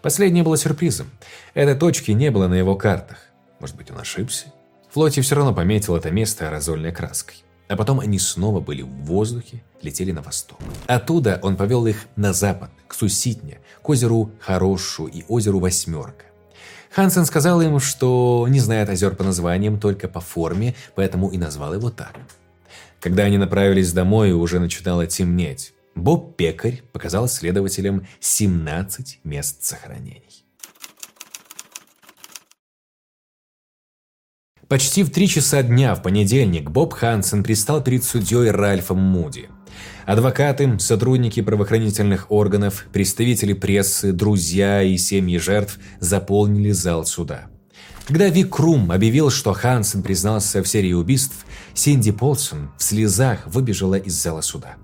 Speaker 1: Последнее было сюрпризом. Этой точки не было на его картах. Может быть, он ошибся? Флоти все равно пометил это место аэрозольной краской. А потом они снова были в воздухе, летели на восток. Оттуда он повел их на запад, к Суситне, к озеру Хорошу и озеру Восьмерка. Хансен сказал им, что не знает озер по названиям, только по форме, поэтому и назвал его так. Когда они направились домой, уже начинало темнеть. Боб Пекарь показал следователям 17 мест захоронений. Почти в три часа дня в понедельник Боб Хансен пристал перед судьей Ральфом Муди. Адвокаты, сотрудники правоохранительных органов, представители прессы, друзья и семьи жертв заполнили зал суда. Когда Вик Крум объявил, что Хансен признался в серии убийств, Синди Полсон в слезах выбежала из зала суда.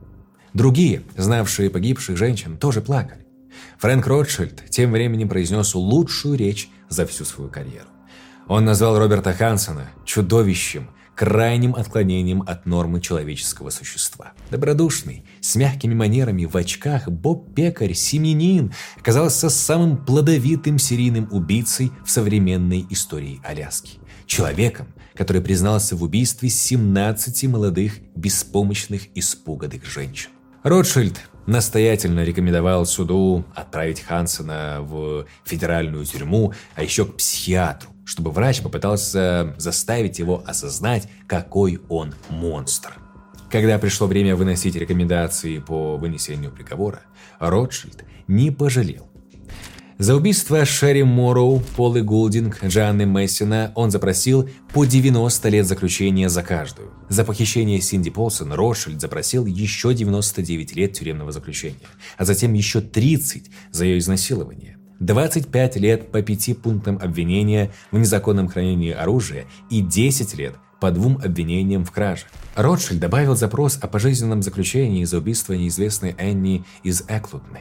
Speaker 1: Другие, знавшие погибших женщин, тоже плакали. Фрэнк Ротшильд тем временем произнес лучшую речь за всю свою карьеру. Он назвал Роберта Хансона чудовищем, крайним отклонением от нормы человеческого существа. Добродушный, с мягкими манерами, в очках, Боб Пекарь, семенин, оказался самым плодовитым серийным убийцей в современной истории Аляски. Человеком, который признался в убийстве 17 молодых, беспомощных, испуганных женщин. Ротшильд настоятельно рекомендовал суду отправить Хансена в федеральную тюрьму, а еще к психиатру, чтобы врач попытался заставить его осознать, какой он монстр. Когда пришло время выносить рекомендации по вынесению приговора, Ротшильд не пожалел за убийство Шерри Морроу, Полы Гулдинг, Джанны Мессина он запросил по 90 лет заключения за каждую. За похищение Синди Полсон Ротшильд запросил еще 99 лет тюремного заключения, а затем еще 30 за ее изнасилование. 25 лет по пяти пунктам обвинения в незаконном хранении оружия и 10 лет по двум обвинениям в краже. Ротшильд добавил запрос о пожизненном заключении за убийство неизвестной Энни из Эклудны.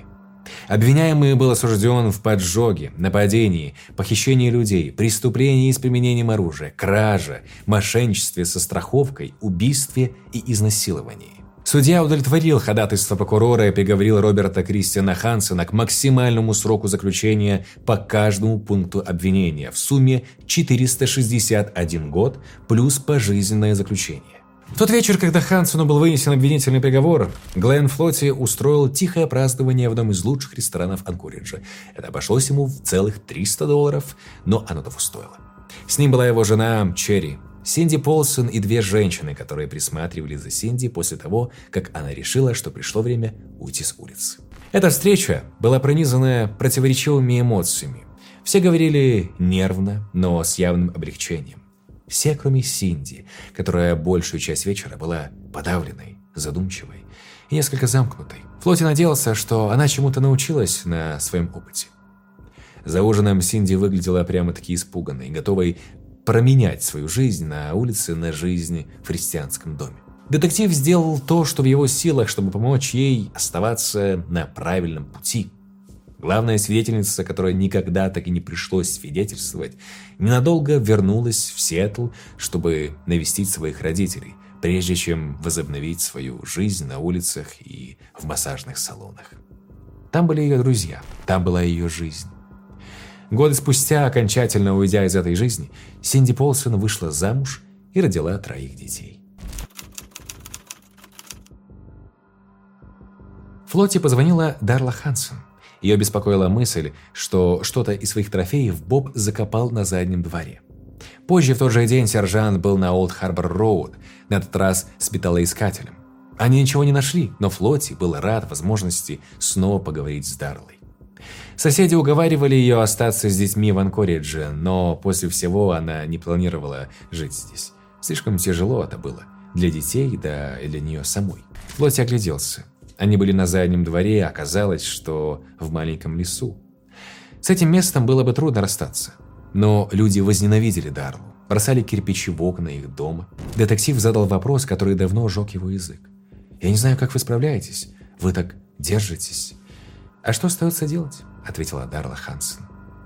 Speaker 1: Обвиняемый был осужден в поджоге, нападении, похищении людей, преступлении с применением оружия, краже, мошенничестве со страховкой, убийстве и изнасиловании. Судья удовлетворил ходатайство прокурора и приговорил Роберта Кристиана Хансена к максимальному сроку заключения по каждому пункту обвинения в сумме 461 год плюс пожизненное заключение. В тот вечер, когда Хансону был вынесен обвинительный приговор, Глен Флоти устроил тихое празднование в одном из лучших ресторанов Анкориджа. Это обошлось ему в целых 300 долларов, но оно того стоило. С ним была его жена Черри, Синди Полсон и две женщины, которые присматривали за Синди после того, как она решила, что пришло время уйти с улицы. Эта встреча была пронизана противоречивыми эмоциями. Все говорили нервно, но с явным облегчением. Все, кроме Синди, которая большую часть вечера была подавленной, задумчивой и несколько замкнутой. Флоти надеялся, что она чему-то научилась на своем опыте. За ужином Синди выглядела прямо-таки испуганной, готовой променять свою жизнь на улице на жизнь в христианском доме. Детектив сделал то, что в его силах, чтобы помочь ей оставаться на правильном пути. Главная свидетельница, которая никогда так и не пришлось свидетельствовать, ненадолго вернулась в Сиэтл, чтобы навестить своих родителей, прежде чем возобновить свою жизнь на улицах и в массажных салонах. Там были ее друзья, там была ее жизнь. Годы спустя, окончательно уйдя из этой жизни, Синди Полсон вышла замуж и родила троих детей. Флоте позвонила Дарла Хансен. Ее беспокоила мысль, что что-то из своих трофеев Боб закопал на заднем дворе. Позже в тот же день сержант был на Олд Харбор Роуд, на этот раз с металлоискателем. Они ничего не нашли, но Флоти был рад возможности снова поговорить с Дарлой. Соседи уговаривали ее остаться с детьми в Анкоридже, но после всего она не планировала жить здесь. Слишком тяжело это было. Для детей, да и для нее самой. Флоти огляделся. Они были на заднем дворе, а оказалось, что в маленьком лесу. С этим местом было бы трудно расстаться. Но люди возненавидели Дарлу, бросали кирпичи в окна их дома. Детектив задал вопрос, который давно жег его язык. «Я не знаю, как вы справляетесь. Вы так держитесь». «А что остается делать?» – ответила Дарла Хансен.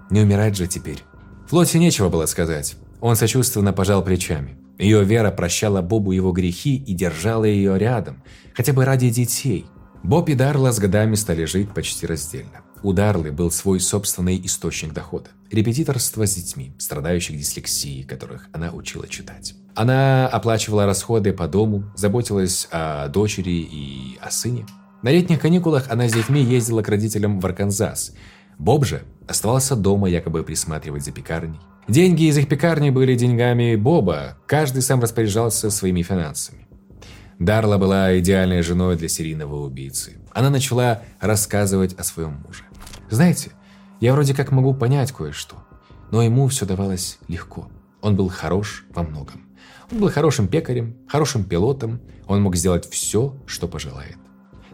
Speaker 1: «Не умирать же теперь». Флоте нечего было сказать. Он сочувственно пожал плечами. Ее вера прощала Бобу его грехи и держала ее рядом, хотя бы ради детей. Боб и Дарла с годами стали жить почти раздельно. У Дарлы был свой собственный источник дохода – репетиторство с детьми, страдающих дислексией, которых она учила читать. Она оплачивала расходы по дому, заботилась о дочери и о сыне. На летних каникулах она с детьми ездила к родителям в Арканзас. Боб же оставался дома якобы присматривать за пекарней. Деньги из их пекарни были деньгами Боба, каждый сам распоряжался своими финансами. Дарла была идеальной женой для серийного убийцы. Она начала рассказывать о своем муже. Знаете, я вроде как могу понять кое-что, но ему все давалось легко. Он был хорош во многом. Он был хорошим пекарем, хорошим пилотом, он мог сделать все, что пожелает.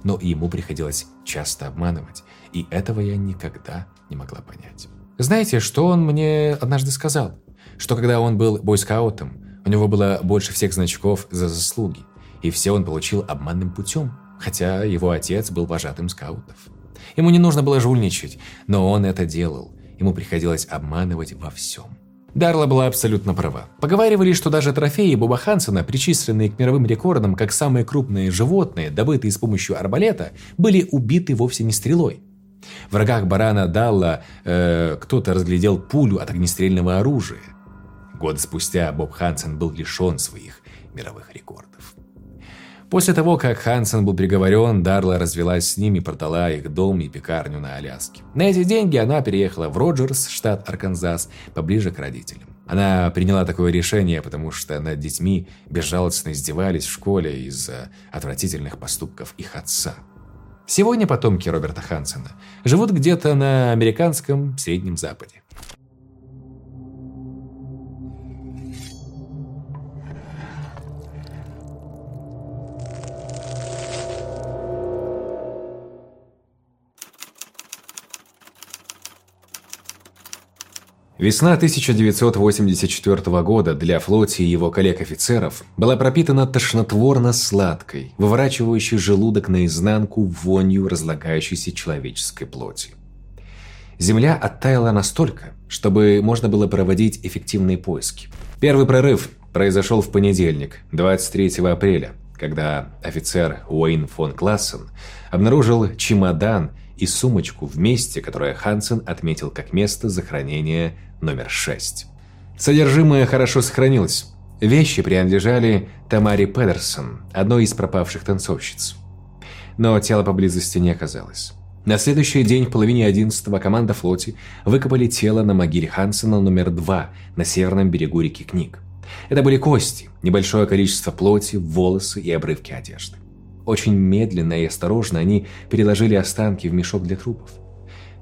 Speaker 1: Но ему приходилось часто обманывать, и этого я никогда не могла понять. Знаете, что он мне однажды сказал? Что когда он был бойскаутом, у него было больше всех значков за заслуги, и все он получил обманным путем, хотя его отец был вожатым скаутов. Ему не нужно было жульничать, но он это делал. Ему приходилось обманывать во всем. Дарла была абсолютно права. Поговаривали, что даже трофеи Боба Хансена, причисленные к мировым рекордам как самые крупные животные, добытые с помощью арбалета, были убиты вовсе не стрелой. В рогах барана Далла э, кто-то разглядел пулю от огнестрельного оружия. Год спустя Боб Хансен был лишен своих мировых рекордов. После того, как Хансен был приговорен, Дарла развелась с ним и продала их дом и пекарню на Аляске. На эти деньги она переехала в Роджерс, штат Арканзас, поближе к родителям. Она приняла такое решение, потому что над детьми безжалостно издевались в школе из-за отвратительных поступков их отца. Сегодня потомки Роберта Хансена живут где-то на американском Среднем Западе. Весна 1984 года для флоти и его коллег-офицеров была пропитана тошнотворно-сладкой, выворачивающей желудок наизнанку вонью разлагающейся человеческой плоти. Земля оттаяла настолько, чтобы можно было проводить эффективные поиски. Первый прорыв произошел в понедельник, 23 апреля, когда офицер Уэйн фон Классен обнаружил чемодан и сумочку в месте, которое Хансен отметил как место захоронения номер 6. Содержимое хорошо сохранилось. Вещи принадлежали Тамаре Педерсон, одной из пропавших танцовщиц. Но тела поблизости не оказалось. На следующий день в половине одиннадцатого команда флоти выкопали тело на могиле Хансена номер 2 на северном берегу реки Книг. Это были кости, небольшое количество плоти, волосы и обрывки одежды. Очень медленно и осторожно они переложили останки в мешок для трупов.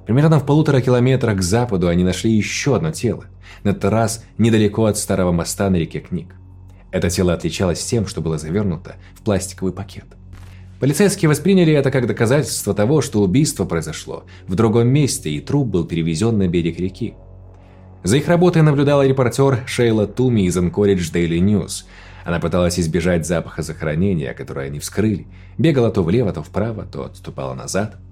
Speaker 1: Примерно в полутора километрах к западу они нашли еще одно тело, на этот раз недалеко от старого моста на реке Книг. Это тело отличалось тем, что было завернуто в пластиковый пакет. Полицейские восприняли это как доказательство того, что убийство произошло в другом месте и труп был перевезен на берег реки. За их работой наблюдала репортер Шейла Туми из Anchorage Daily News. Она пыталась избежать запаха захоронения, которое они вскрыли, бегала то влево, то вправо, то отступала назад –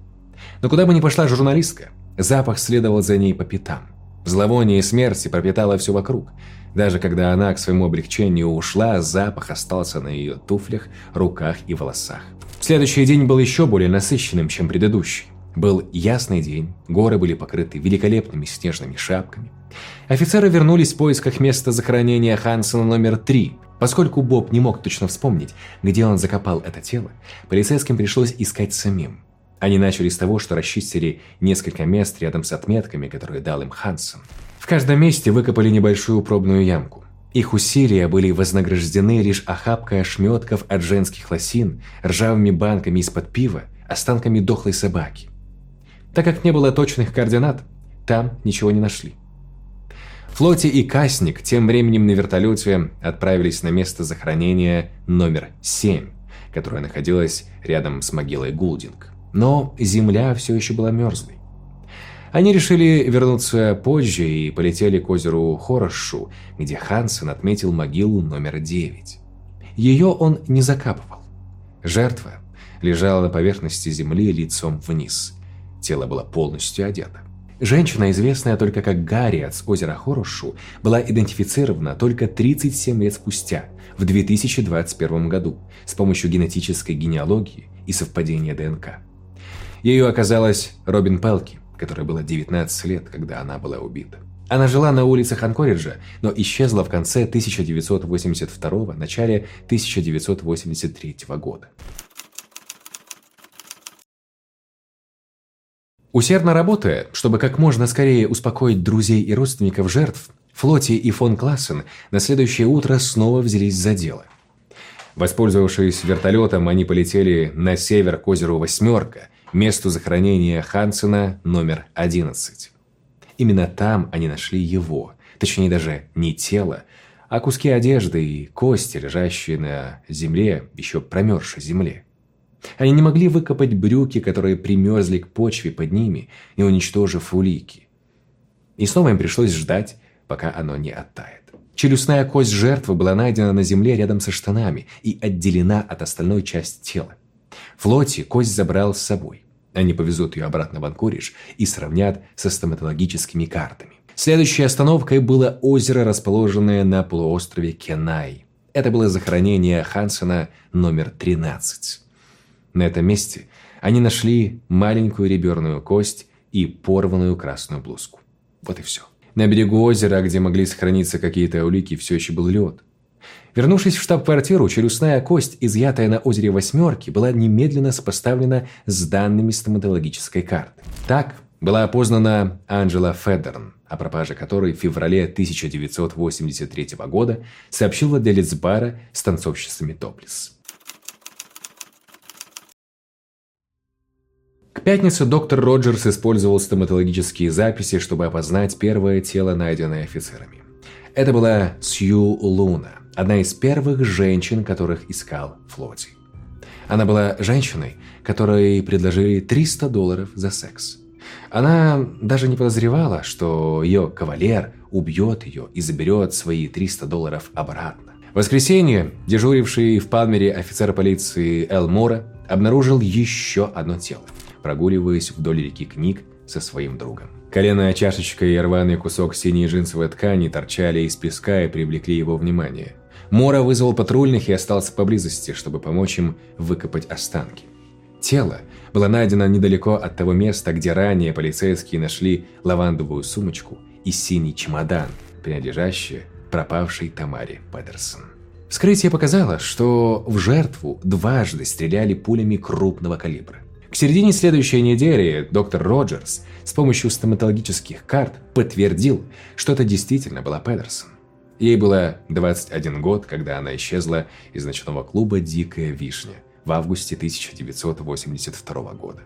Speaker 1: но куда бы ни пошла журналистка, запах следовал за ней по пятам. Зловоние смерти пропитало все вокруг. Даже когда она к своему облегчению ушла, запах остался на ее туфлях, руках и волосах. Следующий день был еще более насыщенным, чем предыдущий. Был ясный день, горы были покрыты великолепными снежными шапками. Офицеры вернулись в поисках места захоронения Хансена номер три. Поскольку Боб не мог точно вспомнить, где он закопал это тело, полицейским пришлось искать самим. Они начали с того, что расчистили несколько мест рядом с отметками, которые дал им Хансен. В каждом месте выкопали небольшую пробную ямку. Их усилия были вознаграждены лишь охапкой ошметков от женских лосин, ржавыми банками из-под пива, останками дохлой собаки. Так как не было точных координат, там ничего не нашли. Флоти и Касник тем временем на вертолете отправились на место захоронения номер 7, которое находилось рядом с могилой Гулдинг. Но земля все еще была мерзлой. Они решили вернуться позже и полетели к озеру Хорошу, где Хансен отметил могилу номер 9. Ее он не закапывал. Жертва лежала на поверхности земли лицом вниз. Тело было полностью одето. Женщина, известная только как Гарриет с озера Хорошу, была идентифицирована только 37 лет спустя, в 2021 году, с помощью генетической генеалогии и совпадения ДНК. Ею оказалась Робин Пелки, которой было 19 лет, когда она была убита. Она жила на улицах Анкориджа, но исчезла в конце 1982 начале 1983 года. Усердно работая, чтобы как можно скорее успокоить друзей и родственников жертв, Флоти и фон Классен на следующее утро снова взялись за дело. Воспользовавшись вертолетом, они полетели на север к озеру Восьмерка, месту захоронения Хансена номер 11. Именно там они нашли его, точнее даже не тело, а куски одежды и кости, лежащие на земле, еще промерзшей земле. Они не могли выкопать брюки, которые примерзли к почве под ними, не уничтожив улики. И снова им пришлось ждать, пока оно не оттает. Челюстная кость жертвы была найдена на земле рядом со штанами и отделена от остальной части тела. Флоти кость забрал с собой. Они повезут ее обратно в Анкоридж и сравнят со стоматологическими картами. Следующей остановкой было озеро, расположенное на полуострове Кенай. Это было захоронение Хансена номер 13. На этом месте они нашли маленькую реберную кость и порванную красную блузку. Вот и все. На берегу озера, где могли сохраниться какие-то улики, все еще был лед. Вернувшись в штаб-квартиру, челюстная кость, изъятая на озере Восьмерки, была немедленно сопоставлена с данными стоматологической карты. Так была опознана Анджела Федерн, о пропаже которой в феврале 1983 года сообщил владелец бара с танцовщицами Топлис. К пятнице доктор Роджерс использовал стоматологические записи, чтобы опознать первое тело, найденное офицерами. Это была Сью Луна, одна из первых женщин, которых искал Флоти. Она была женщиной, которой предложили 300 долларов за секс. Она даже не подозревала, что ее кавалер убьет ее и заберет свои 300 долларов обратно. В воскресенье дежуривший в Палмере офицер полиции Эл Мора обнаружил еще одно тело прогуливаясь вдоль реки книг со своим другом. Коленная чашечка и рваный кусок синей джинсовой ткани торчали из песка и привлекли его внимание. Мора вызвал патрульных и остался поблизости, чтобы помочь им выкопать останки. Тело было найдено недалеко от того места, где ранее полицейские нашли лавандовую сумочку и синий чемодан, принадлежащий пропавшей Тамаре Педерсон. Вскрытие показало, что в жертву дважды стреляли пулями крупного калибра. К середине следующей недели доктор Роджерс с помощью стоматологических карт подтвердил, что это действительно была Педерсон. Ей было 21 год, когда она исчезла из ночного клуба «Дикая вишня» в августе 1982 года.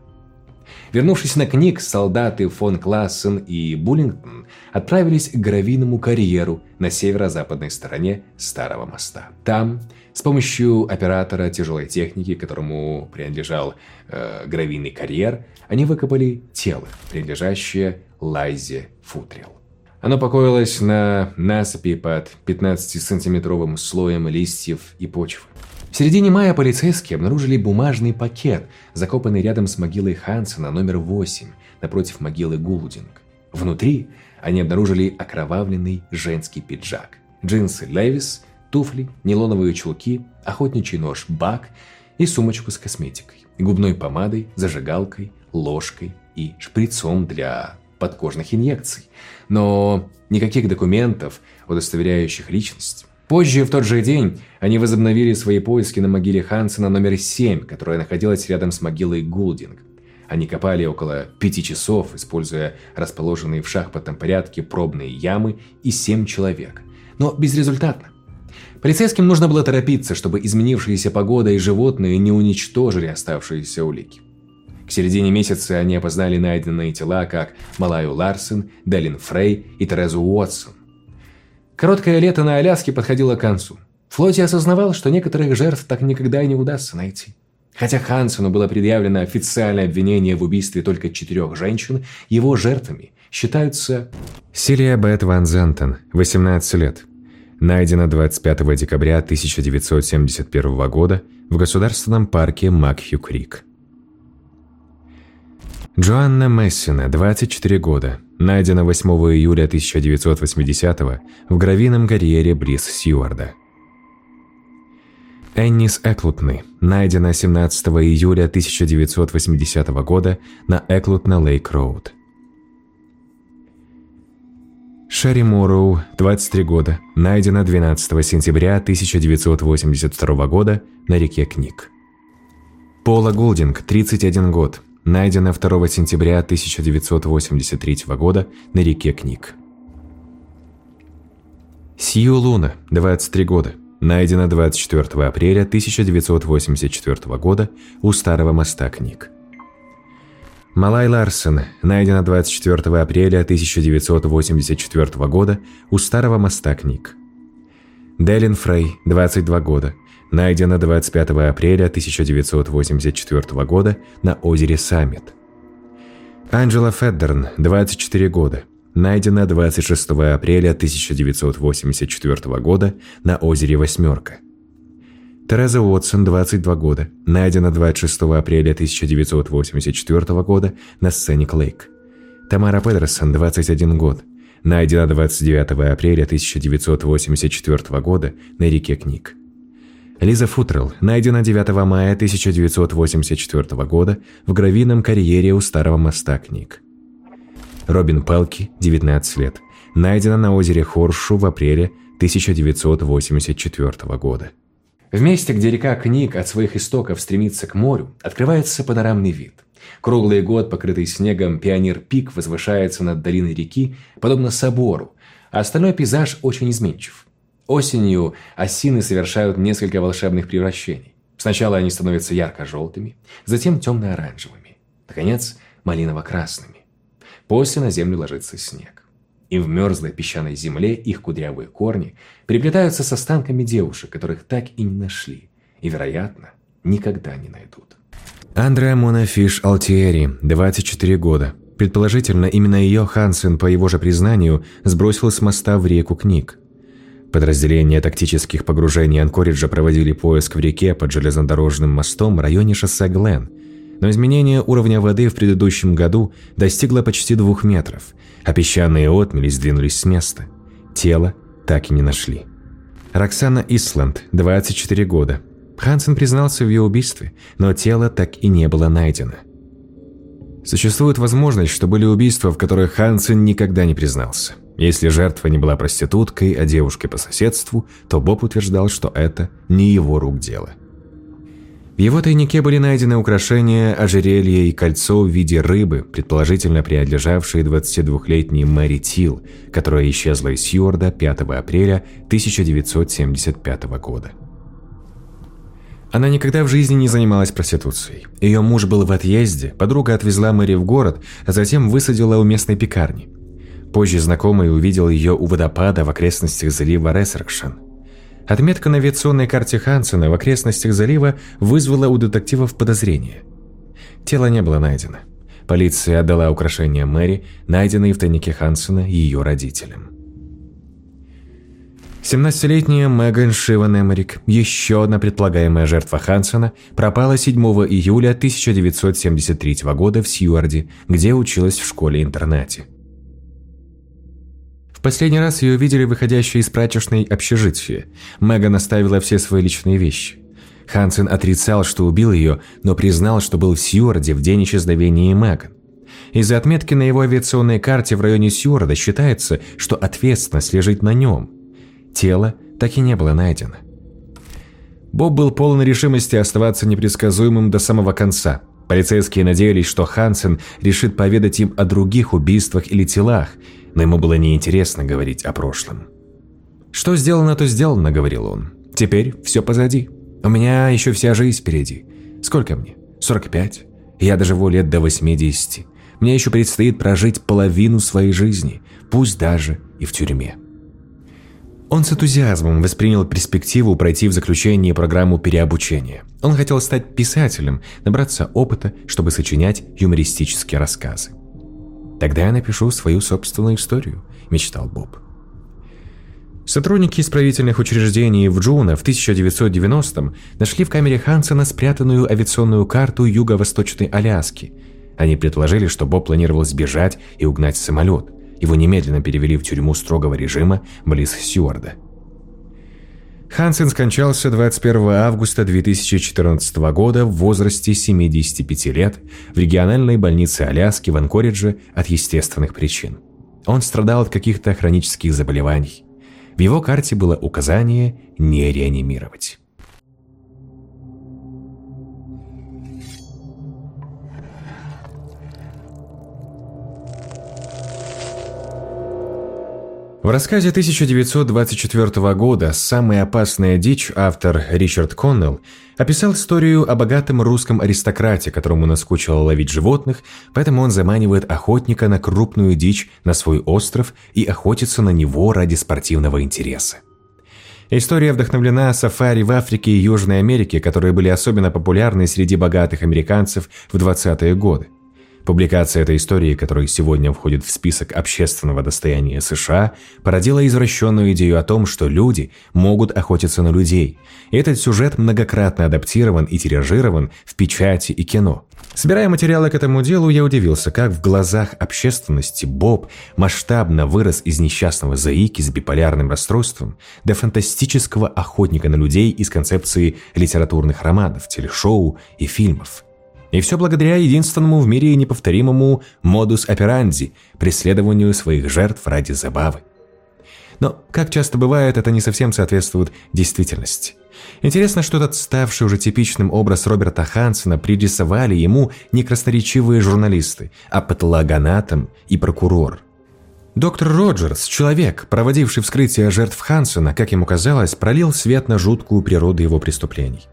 Speaker 1: Вернувшись на книг, солдаты фон Классен и Буллингтон отправились к гравийному карьеру на северо-западной стороне Старого моста. Там с помощью оператора тяжелой техники, которому принадлежал э, гравийный карьер, они выкопали тело, принадлежащее Лайзе Футрил. Оно покоилось на насыпи под 15-сантиметровым слоем листьев и почвы. В середине мая полицейские обнаружили бумажный пакет, закопанный рядом с могилой Хансена номер 8, напротив могилы Гулдинг. Внутри они обнаружили окровавленный женский пиджак, джинсы Левис туфли, нейлоновые чулки, охотничий нож Бак и сумочку с косметикой, губной помадой, зажигалкой, ложкой и шприцом для подкожных инъекций. Но никаких документов, удостоверяющих личность. Позже, в тот же день, они возобновили свои поиски на могиле Хансена номер 7, которая находилась рядом с могилой Гулдинг.
Speaker 4: Они копали около пяти часов, используя расположенные в шахматном порядке пробные ямы и семь человек. Но безрезультатно. Полицейским нужно было торопиться, чтобы изменившаяся погода и животные не уничтожили оставшиеся улики. К середине месяца они опознали найденные тела как Малаю Ларсен, Делин Фрей и Терезу Уотсон. Короткое лето на Аляске подходило к концу. Флоти осознавал, что некоторых жертв так никогда и не удастся найти. Хотя Хансену было предъявлено официальное обвинение в убийстве только четырех женщин, его жертвами считаются...
Speaker 1: Силия Бет Ван Зентен, 18 лет. Найдена 25 декабря 1971 года в государственном парке Макхью-Крик. Джоанна Мессина, 24 года, найдена 8 июля 1980 в гравийном карьере близ Сьюарда. Эннис Эклутны, найдена 17 июля 1980 года на Эклутна-Лейк-Роуд. Шерри Морроу, 23 года, найдена 12 сентября 1982 года на реке Кник. Пола Голдинг, 31 год, найдена 2 сентября 1983 года на реке Кник. Сью Луна, 23 года, найдена 24 апреля 1984 года у старого моста Кник. Малай Ларсен, найдена 24 апреля 1984 года у старого моста Кник. Делин Фрей, 22 года, найдена 25 апреля 1984 года на озере Саммит. Анджела Феддерн, 24 года, найдена 26 апреля 1984 года на озере Восьмерка. Тереза Уотсон, 22 года, найдена 26 апреля 1984 года на сцене Клейк. Тамара Педерсон, 21 год, найдена 29 апреля 1984 года на реке Кник. Лиза Футрелл найдена 9 мая 1984 года в гравийном карьере у старого моста Кник. Робин Пелки, 19 лет, найдена на озере Хоршу в апреле 1984 года.
Speaker 4: В месте, где река Кник от своих истоков стремится к морю, открывается панорамный вид. Круглый год, покрытый снегом, пионер-пик возвышается над долиной реки, подобно собору, а остальной пейзаж очень изменчив. Осенью осины совершают несколько волшебных превращений. Сначала они становятся ярко-желтыми, затем темно-оранжевыми, наконец, малиново-красными. После на землю ложится снег. И в мерзлой песчаной земле их кудрявые корни переплетаются с останками девушек, которых так и не нашли, и, вероятно, никогда не найдут.
Speaker 1: Андреа Монафиш Алтиери, 24 года. Предположительно, именно ее Хансен, по его же признанию, сбросил с моста в реку Кник. Подразделения тактических погружений Анкориджа проводили поиск в реке под железнодорожным мостом в районе шоссе Глен. Но изменение уровня воды в предыдущем году достигло почти двух метров, а песчаные отмели сдвинулись с места. Тело так и не нашли. Роксана Исланд, 24 года. Хансен признался в ее убийстве, но тело так и не было найдено. Существует возможность, что были убийства, в которых Хансен никогда не признался. Если жертва не была проституткой, а девушкой по соседству, то Боб утверждал, что это не его рук дело. В его тайнике были найдены украшения, ожерелье и кольцо в виде рыбы, предположительно принадлежавшие 22-летней Мэри Тил, которая исчезла из Сьюарда 5 апреля 1975 года. Она никогда в жизни не занималась проституцией. Ее муж был в отъезде, подруга отвезла Мэри в город, а затем высадила у местной пекарни. Позже знакомый увидел ее у водопада в окрестностях залива Ресеркшен. Отметка на авиационной карте Хансена в окрестностях залива вызвала у детективов подозрение. Тело не было найдено. Полиция отдала украшения Мэри, найденные в тайнике Хансена ее родителям. 17-летняя Меган Шиван Эмерик, еще одна предполагаемая жертва Хансена, пропала 7 июля 1973 года в Сьюарде, где училась в школе-интернате. Последний раз ее видели выходящей из прачечной общежития. Меган оставила все свои личные вещи. Хансен отрицал, что убил ее, но признал, что был в Сьюарде в день исчезновения Меган. Из-за отметки на его авиационной карте в районе Сьюарда считается, что ответственность лежит на нем. Тело так и не было найдено. Боб был полон решимости оставаться непредсказуемым до самого конца. Полицейские надеялись, что Хансен решит поведать им о других убийствах или телах, но ему было неинтересно говорить о прошлом. «Что сделано, то сделано», — говорил он. «Теперь все позади. У меня еще вся жизнь впереди. Сколько мне? 45? Я доживу лет до 80. Мне еще предстоит прожить половину своей жизни, пусть даже и в тюрьме». Он с энтузиазмом воспринял перспективу пройти в заключение программу переобучения. Он хотел стать писателем, набраться опыта, чтобы сочинять юмористические рассказы. «Тогда я напишу свою собственную историю», – мечтал Боб. Сотрудники исправительных учреждений в Джуна в 1990-м нашли в камере Хансена спрятанную авиационную карту Юго-Восточной Аляски. Они предположили, что Боб планировал сбежать и угнать самолет. Его немедленно перевели в тюрьму строгого режима близ Сьюарда. Хансен скончался 21 августа 2014 года в возрасте 75 лет в региональной больнице Аляски в Анкоридже от естественных причин. Он страдал от каких-то хронических заболеваний. В его карте было указание не реанимировать. В рассказе 1924 года «Самая опасная дичь» автор Ричард Коннелл описал историю о богатом русском аристократе, которому наскучило ловить животных, поэтому он заманивает охотника на крупную дичь на свой остров и охотится на него ради спортивного интереса. История вдохновлена сафари в Африке и Южной Америке, которые были особенно популярны среди богатых американцев в 20-е годы. Публикация этой истории, которая сегодня входит в список общественного достояния США, породила извращенную идею о том, что люди могут охотиться на людей. Этот сюжет многократно адаптирован и тиражирован в печати и кино. Собирая материалы к этому делу, я удивился, как в глазах общественности Боб масштабно вырос из несчастного заики с биполярным расстройством до фантастического охотника на людей из концепции литературных романов, телешоу и фильмов. И все благодаря единственному в мире неповторимому модус операнди – преследованию своих жертв ради забавы. Но, как часто бывает, это не совсем соответствует действительности. Интересно, что этот ставший уже типичным образ Роберта Хансена пририсовали ему не красноречивые журналисты, а патологоанатом и прокурор. Доктор Роджерс, человек, проводивший вскрытие жертв Хансена, как ему казалось, пролил свет на жуткую природу его преступлений.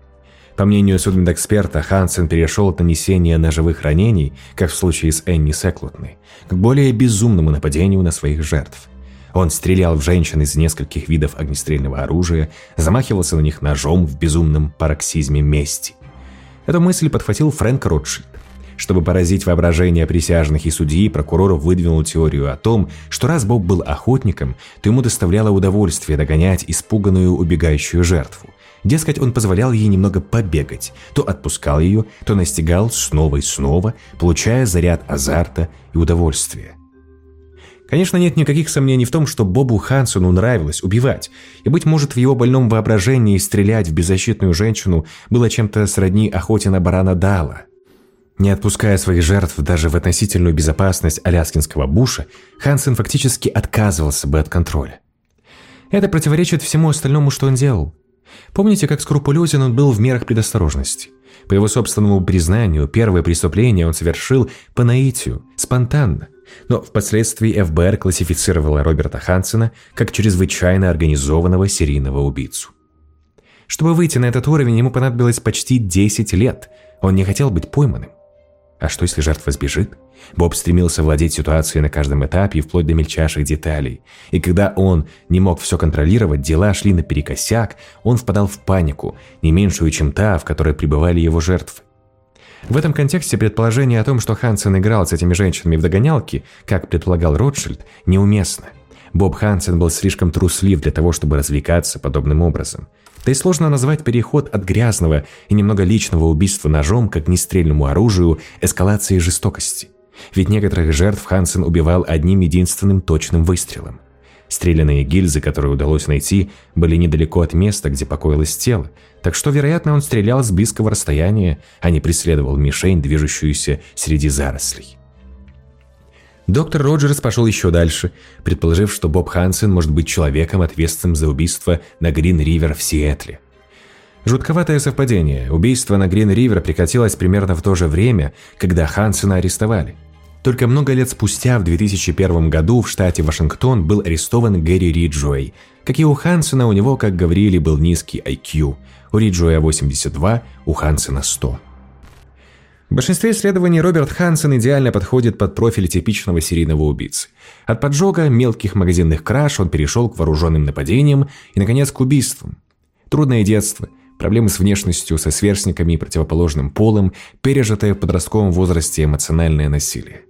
Speaker 1: По мнению судмедэксперта, Хансен перешел от нанесения ножевых ранений, как в случае с Энни Секлотной, к более безумному нападению на своих жертв. Он стрелял в женщин из нескольких видов огнестрельного оружия, замахивался на них ножом в безумном пароксизме мести. Эту мысль подхватил Фрэнк Ротшильд. Чтобы поразить воображение присяжных и судьи, прокурор выдвинул теорию о том, что раз Боб был охотником, то ему доставляло удовольствие догонять испуганную убегающую жертву. Дескать, он позволял ей немного побегать, то отпускал ее, то настигал снова и снова, получая заряд азарта и удовольствия. Конечно, нет никаких сомнений в том, что Бобу Хансону нравилось убивать, и, быть может, в его больном воображении стрелять в беззащитную женщину было чем-то сродни охоте на барана Дала. Не отпуская своих жертв даже в относительную безопасность аляскинского буша, Хансен фактически отказывался бы от контроля. Это противоречит всему остальному, что он делал. Помните, как скрупулезен он был в мерах предосторожности? По его собственному признанию, первое преступление он совершил по наитию, спонтанно. Но впоследствии ФБР классифицировала Роберта Хансена как чрезвычайно организованного серийного убийцу. Чтобы выйти на этот уровень, ему понадобилось почти 10 лет. Он не хотел быть пойманным. А что, если жертва сбежит? Боб стремился владеть ситуацией на каждом этапе, вплоть до мельчайших деталей. И когда он не мог все контролировать, дела шли наперекосяк, он впадал в панику, не меньшую, чем та, в которой пребывали его жертвы. В этом контексте предположение о том, что Хансен играл с этими женщинами в догонялки, как предполагал Ротшильд, неуместно. Боб Хансен был слишком труслив для того, чтобы развлекаться подобным образом. Да и сложно назвать переход от грязного и немного личного убийства ножом к огнестрельному оружию эскалацией жестокости. Ведь некоторых жертв Хансен убивал одним единственным точным выстрелом. Стрелянные гильзы, которые удалось найти, были недалеко от места, где покоилось тело, так что, вероятно, он стрелял с близкого расстояния, а не преследовал мишень, движущуюся среди зарослей. Доктор Роджерс пошел еще дальше, предположив, что Боб Хансен может быть человеком, ответственным за убийство на Грин-Ривер в Сиэтле. Жутковатое совпадение. Убийство на Грин-Ривер прекратилось примерно в то же время, когда Хансена арестовали. Только много лет спустя, в 2001 году, в штате Вашингтон был арестован Гэри Риджуэй. Как и у Хансена, у него, как говорили, был низкий IQ. У Риджуэя 82, у Хансена 100. В большинстве исследований Роберт Хансен идеально подходит под профиль типичного серийного убийцы. От поджога мелких магазинных краж он перешел к вооруженным нападениям и, наконец, к убийствам. Трудное детство – проблемы с внешностью, со сверстниками и противоположным полом, пережитое в подростковом возрасте эмоциональное насилие.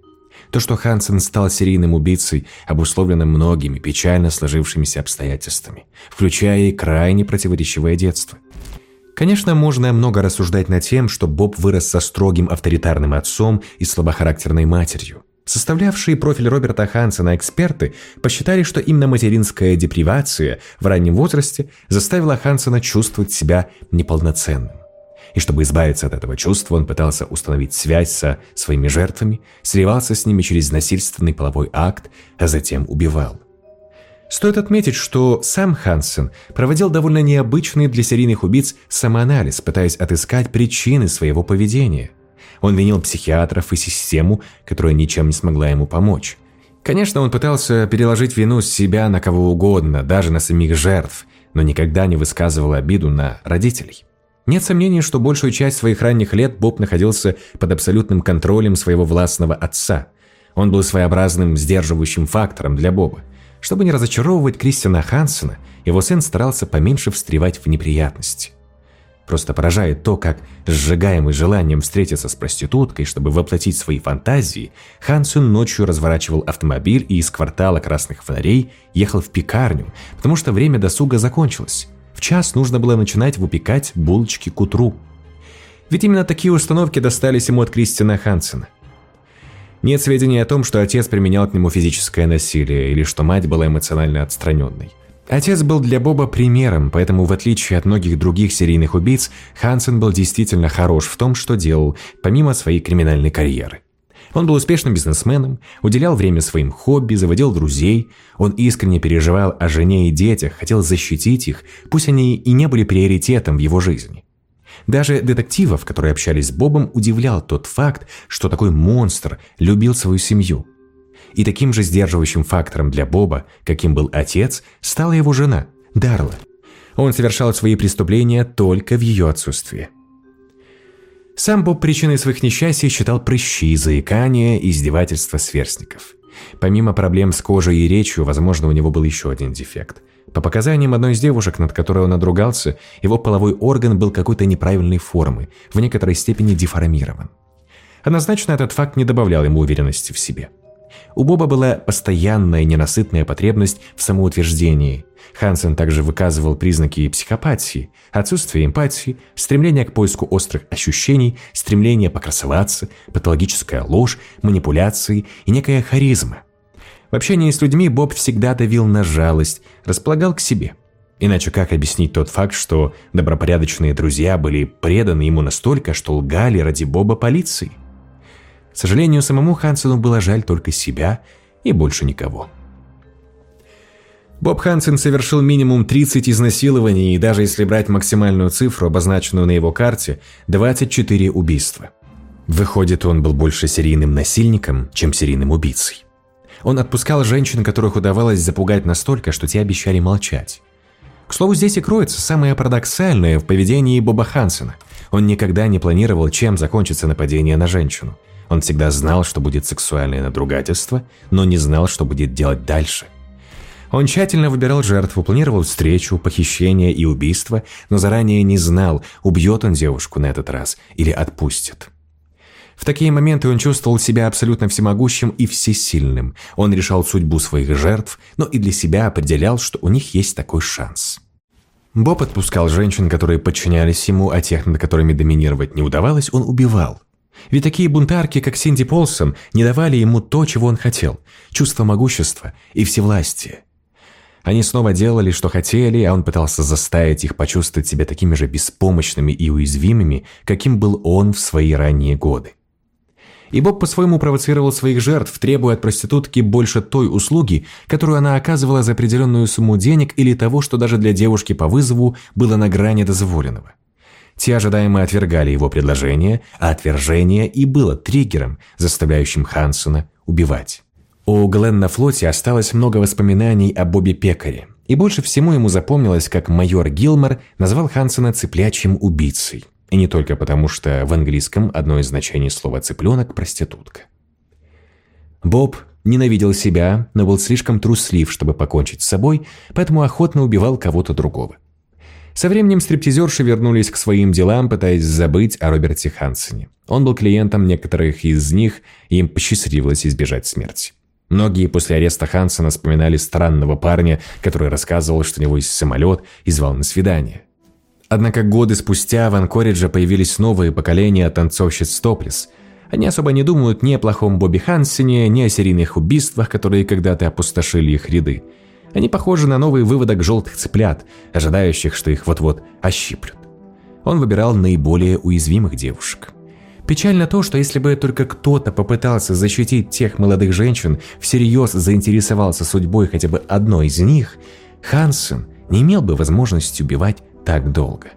Speaker 1: То, что Хансен стал серийным убийцей, обусловлено многими печально сложившимися обстоятельствами, включая и крайне противоречивое детство. Конечно, можно много рассуждать над тем, что Боб вырос со строгим авторитарным отцом и слабохарактерной матерью. Составлявшие профиль Роберта Хансена эксперты посчитали, что именно материнская депривация в раннем возрасте заставила Хансена чувствовать себя неполноценным. И чтобы избавиться от этого чувства, он пытался установить связь со своими жертвами, сливался с ними через насильственный половой акт, а затем убивал. Стоит отметить, что сам Хансен проводил довольно необычный для серийных убийц самоанализ, пытаясь отыскать причины своего поведения – он винил психиатров и систему, которая ничем не смогла ему помочь. Конечно, он пытался переложить вину с себя на кого угодно, даже на самих жертв, но никогда не высказывал обиду на родителей. Нет сомнений, что большую часть своих ранних лет Боб находился под абсолютным контролем своего властного отца. Он был своеобразным сдерживающим фактором для Боба. Чтобы не разочаровывать Кристиана Хансена, его сын старался поменьше встревать в неприятности. Просто поражает то, как, сжигаемый желанием встретиться с проституткой, чтобы воплотить свои фантазии, Хансен ночью разворачивал автомобиль и из квартала красных фонарей ехал в пекарню, потому что время досуга закончилось. В час нужно было начинать выпекать булочки к утру. Ведь именно такие установки достались ему от Кристина Хансена. Нет сведений о том, что отец применял к нему физическое насилие или что мать была эмоционально отстраненной. Отец был для Боба примером, поэтому в отличие от многих других серийных убийц, Хансен был действительно хорош в том, что делал, помимо своей криминальной карьеры. Он был успешным бизнесменом, уделял время своим хобби, заводил друзей. Он искренне переживал о жене и детях, хотел защитить их, пусть они и не были приоритетом в его жизни. Даже детективов, которые общались с Бобом, удивлял тот факт, что такой монстр любил свою семью – и таким же сдерживающим фактором для Боба, каким был отец, стала его жена, Дарла. Он совершал свои преступления только в ее отсутствии. Сам Боб причиной своих несчастий считал прыщи, заикания и издевательства сверстников. Помимо проблем с кожей и речью, возможно, у него был еще один дефект. По показаниям одной из девушек, над которой он надругался, его половой орган был какой-то неправильной формы, в некоторой степени деформирован. Однозначно этот факт не добавлял ему уверенности в себе. У Боба была постоянная ненасытная потребность в самоутверждении. Хансен также выказывал признаки психопатии, отсутствие эмпатии, стремление к поиску острых ощущений, стремление покрасоваться, патологическая ложь, манипуляции и некая харизма. В общении с людьми Боб всегда давил на жалость, располагал к себе. Иначе как объяснить тот факт, что добропорядочные друзья были преданы ему настолько, что лгали ради Боба полиции? К сожалению, самому Хансену было жаль только себя и больше никого. Боб Хансен совершил минимум 30 изнасилований и даже если брать максимальную цифру, обозначенную на его карте, 24 убийства. Выходит, он был больше серийным насильником, чем серийным убийцей. Он отпускал женщин, которых удавалось запугать настолько, что те обещали молчать. К слову, здесь и кроется самое парадоксальное в поведении Боба Хансена. Он никогда не планировал, чем закончится нападение на женщину. Он всегда знал, что будет сексуальное надругательство, но не знал, что будет делать дальше. Он тщательно выбирал жертву, планировал встречу, похищение и убийство, но заранее не знал, убьет он девушку на этот раз или отпустит. В такие моменты он чувствовал себя абсолютно всемогущим и всесильным. Он решал судьбу своих жертв, но и для себя определял, что у них есть такой шанс. Боб отпускал женщин, которые подчинялись ему, а тех, над которыми доминировать не удавалось, он убивал. Ведь такие бунтарки, как Синди Полсон, не давали ему то, чего он хотел – чувство могущества и всевластия. Они снова делали, что хотели, а он пытался заставить их почувствовать себя такими же беспомощными и уязвимыми, каким был он в свои ранние годы. И Боб по-своему провоцировал своих жертв, требуя от проститутки больше той услуги, которую она оказывала за определенную сумму денег или того, что даже для девушки по вызову было на грани дозволенного – Те ожидаемо отвергали его предложение, а отвержение и было триггером, заставляющим Хансона убивать. У Глен на флоте осталось много воспоминаний о Бобби Пекаре, и больше всему ему запомнилось, как майор Гилмор назвал Хансона цыплячьим убийцей. И не только потому, что в английском одно из значений слова «цыпленок» – проститутка. Боб ненавидел себя, но был слишком труслив, чтобы покончить с собой, поэтому охотно убивал кого-то другого. Со временем стриптизерши вернулись к своим делам, пытаясь забыть о Роберте Хансене. Он был клиентом некоторых из них, и им посчастливилось избежать смерти. Многие после ареста Хансена вспоминали странного парня, который рассказывал, что у него есть самолет и звал на свидание. Однако годы спустя в Анкоридже появились новые поколения танцовщиц Стоплес. Они особо не думают ни о плохом Бобби Хансене, ни о серийных убийствах, которые когда-то опустошили их ряды. Они похожи на новый выводок желтых цыплят, ожидающих, что их вот-вот ощиплют. Он выбирал наиболее уязвимых девушек. Печально то, что если бы только кто-то попытался защитить тех молодых женщин, всерьез заинтересовался судьбой хотя бы одной из них, Хансен не имел бы возможности убивать так долго.